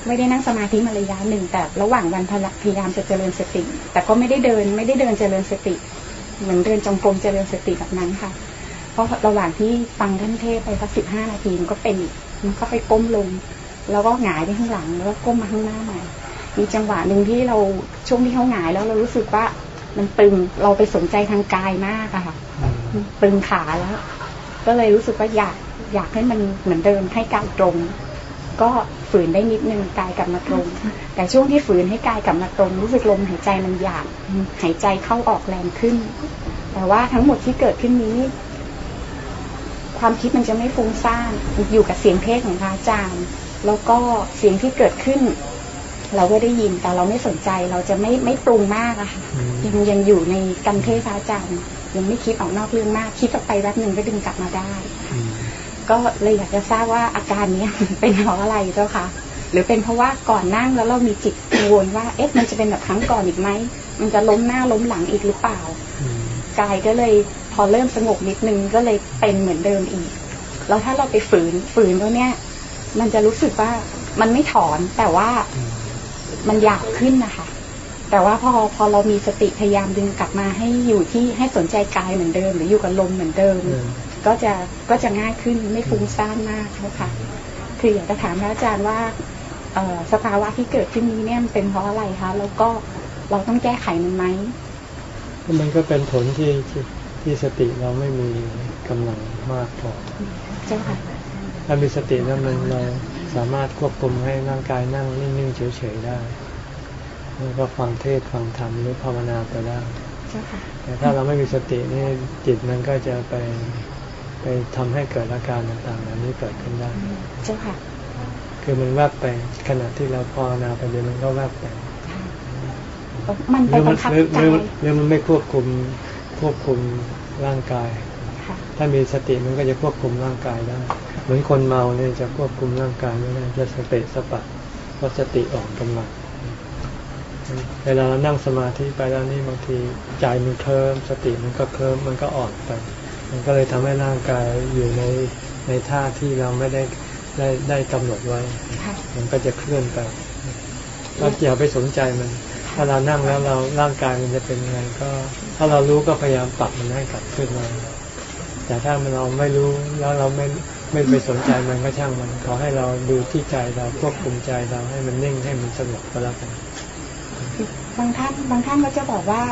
ไม่ได้นั่งสมาธิมาระยะหนึ่งแต่ระหว่างวันพยายามจะเจริญสติ แต่ก็ไม่ได้เดินไม่ได้เดินเจริญสติ เหมือนเดินจงกรมเจริญสติแบบนั้นค่ะ เพราะระหว่างที่ฟังท่านเทศไปสักสิบห้านาทีมันก็เป็นมันก็ไปก้มลง แล้วก็หงายไปข้างหลังแล้วก็ก้มมาข้างหน้าใหม่มีจังหวะหนึ่งที่เราช่วงที่เขาหงายแล้วเรารู้สึกว่า มันตึงเราไปสนใจทางกายมากอะค่ะตึงขาแล้ว ก็เลยรู้สึกว่าอยากอยากให้มันเหมือนเดิมให้กายตรง ก็ฝืนได้นิดนึงกายกลับมาตรง แต่ช่วงที่ฝืนให้กายกลับมาตรง รู้สึกลมหายใจมันหยาบหายใจเข้าออกแรงขึ้น แต่ว่าทั้งหมดที่เกิดขึ้นนี้ ความคิดมันจะไม่ฟุ้งซ่านอยู่กับเสียงเทศของพระอาจารย์ แล้วก็เสียงที่เกิดขึ้น เราก็ได้ยินแต่เราไม่สนใจเราจะไม่ไม่ปรุงมากอะค่ะยังยังอยู่ในกันเทศพระอาจารย์ยังไม่คิดออกนอกเรื่องมาก คิดออกไปแป๊บหนึ่งก็ดึงกลับมาได้ ก็เลยอยากจะทราบว่าอาการเนี้ยเป็นเพราะอะไรเจ้าคะหรือเป็นเพราะว่าก่อนนั่งแล้วเรามีจิตกังวลว่าเอ๊ะมันจะเป็นแบบครั้งก่อนอีกไหมมันจะล้มหน้าล้มหลังอีกหรือเปล่ากายก็เลยพอเริ่มสงบนิดนึงก็เลยเป็นเหมือนเดิมอีก แล้วถ้าเราไปฝืนฝืนแล้วเนี่ย มันจะรู้สึกว่ามันไม่ถอนแต่ว่า มันอยากขึ้นนะคะ แต่ว่าพอพอเรามีสติพยายามดึงกลับมาให้อยู่ที่ให้สนใจกายเหมือนเดิม หรืออยู่กับลมเหมือนเดิม ก็จะก็จะง่ายขึ้นไม่ฟุ้งซ่านมากนะคะคืออยากจะถามพระอาจารย์ว่าเอ่อสภาวะที่เกิดขึ้นนี้เนี่ยมันเป็นเพราะอะไรคะแล้วก็เราต้องแก้ไขมันไหมมันก็เป็นผลที่ที่ที่สติเราไม่มีกำลังมากพอเจ้าค่ะถ้ามีสติแล้วมันเรา สามารถควบคุมให้ร่างกายนั่งนิ่งๆเฉยๆได้แล้วก็ฟังเทศฟังธรรมหรือภาวนาไปได้เจ้าค่ะแต่ถ้าเราไม่มีสตินี่จิตมันก็จะไปไปทำให้เกิดอาการต่างๆเหล่านี้เกิดขึ้นได้เจ้าค่ะคือมันแวบไปขณะที่เราภาวนาไปเดี๋ยวมันก็แวบไปมันหไปรือบัมันงคับหรือใจหรือหรือมันไม่ควบคุมควบคุมร่างกายค่ะถ้ามีสติมันก็จะควบคุมร่างกายได้ เหมือนคนเมาเนี่ยจะควบคุมร่างกายไม่ได้จะสติสะปัดเพราะสติอ่อนกำลังเวลาเรานั่งสมาธิไปแล้วนี่บางทีใจมันเคลิมสติมันก็เคลิมมันก็อ่อนไป มันก็เลยทำให้ร่างกายอยู่ในในท่าที่เราไม่ได้ได้ได้กำหนดไว้ มันก็จะเคลื่อนไปเราอย่าไปสนใจมัน ถ้าเรานั่งแล้วเราร่างกายมันจะเป็นยังไงก็ ถ้าเรารู้ก็พยายามปรับมันให้กลับขึ้นมาแต่ถ้ามันเราไม่รู้แล้วเราไม่ไม่ไปสนใจมันก็ช่างมัน ขอให้เราดูที่ใจเราควบคุมใจเราให้มันนิ่งให้มันสงบก็แล้วกันบางท่านบางท่านก็จะบอกว่า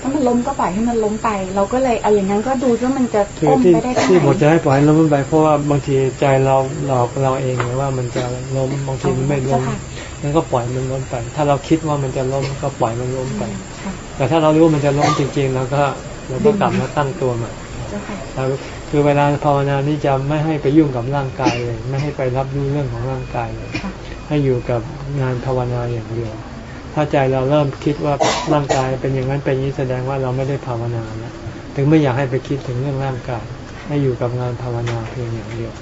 ถ้ามันล้มก็ปล่อยให้มันล้มไป เราก็เลยเอาอย่างนั้นก็ดูว่ามันจะคือก้มที่ไปได้เท่าที่ไหผมจะร่ให้ปล่อยให้ล้มไปเพราะว่าบางทีใจเราหลอกเราเองไงว่ามันจะล้มบางทีมันไม่ล้มเจ้าค่ะมันก็ปล่อยมันล้มไป ถ้าเราคิดว่ามันจะล้มก็ปล่อยมันล้มไปค่ะแต่ถ้าเรารู้ว่ามันจะล้มจริงๆเราก็เราก็กลับมาตั้งตัวใหม่เจ้าค่ะเราคือเวลาภาวนานี่จะไม่ให้ไปยุ่งกับร่างกายเลย ไม่ให้ไปรับรู้เรื่องของร่างกายเลยค่ะให้อยู่กับงานภาวนาอย่างเดียว ถ้าใจเราเริ่มคิดว่าร่างกายเป็นอย่างนั้นเป็นอย่างนี้แสดงว่าเราไม่ได้ภาวนาแล้วถึงไม่อยากให้ไปคิดถึงเรื่องร่างกายให้อยู่กับงานภาวนาเพียงอย่างเดียว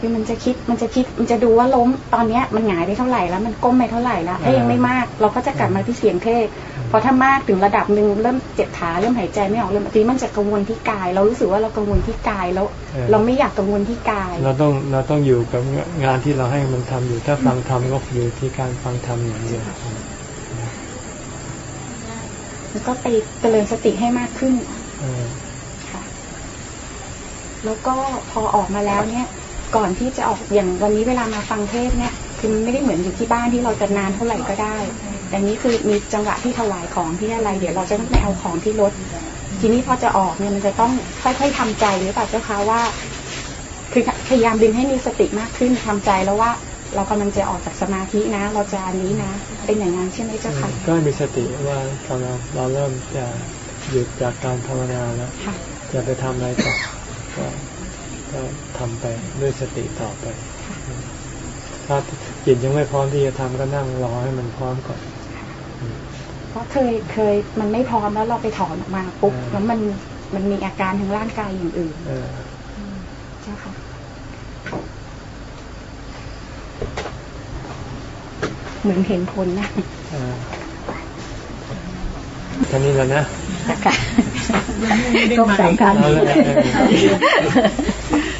คือมันจะคิดมันจะคิดมันจะดูว่าล้มตอนเนี้ยมันหงายไปเท่าไหร่แล้วมันก้มไปเท่าไหร่แล้วถ้ายังไม่มาก เราก็จะกลับมาที่เสียงเทศพอถ้ามากถึงระดับหนึ่งเริ่มเจ็บขาเริ่มหายใจไม่ออกเริ่มทีมันจะกังวลที่กาย เรารู้สึกว่าเรากังวลที่กายแล้วเออเราไม่อยากกังวลที่กาย เราต้องเราต้องอยู่กับงานที่เราให้มันทำอยู่ถ้าฟังธรรมก็อยู่ที่การฟังธรรมอย่างเดียวแล้วก็ไปเจริญสติให้มากขึ้นเออค่ะแล้วก็พอออกมาแล้วเนี่ย ก่อนที่จะออกอย่างวันนี้เวลามาฟังเทศเนี่ยคือมันไม่ได้เหมือนอยู่ที่บ้านที่เราจะนานเท่าไหร่ก็ได้แต่นี้คือมีจังหวะที่ถวายของที่อะไร เดี๋ยวเราจะต้องไปเอาของที่รถทีนี้พอจะออกเนี่ยมันจะต้องค่อยๆทำใจหรือเปล่าเจ้าคะว่า คือพยายามดึงให้มีสติมากขึ้นทำใจแล้วว่า เรากำลังจะออกจากสมาธินะ เราจะอันนี้นะ เป็นอย่างนั้นใช่ไหมเจ้าคะก็มีสติว่ากำลังเราเริ่มจะหยุดจากการภาวนาแล้วค่ะจะไปทำอะไรต่อ ก็ก็ทำไปด้วยสติต่อไป ถ้าจิตยังไม่พร้อมที่จะทำก็นั่งรอให้มันพร้อมก่อนเพราะเคยเคยมันไม่พร้อมแล้วเราไปถอนออกมาปุ๊บอ่าแล้วมันมันมีอาการทางร่างกายอย่างอื่นเออเจ้าค่ะเหมือนเห็นผลนะ เออแค่นี้แล้วนะค่ะก็สำคัญเอาละเออ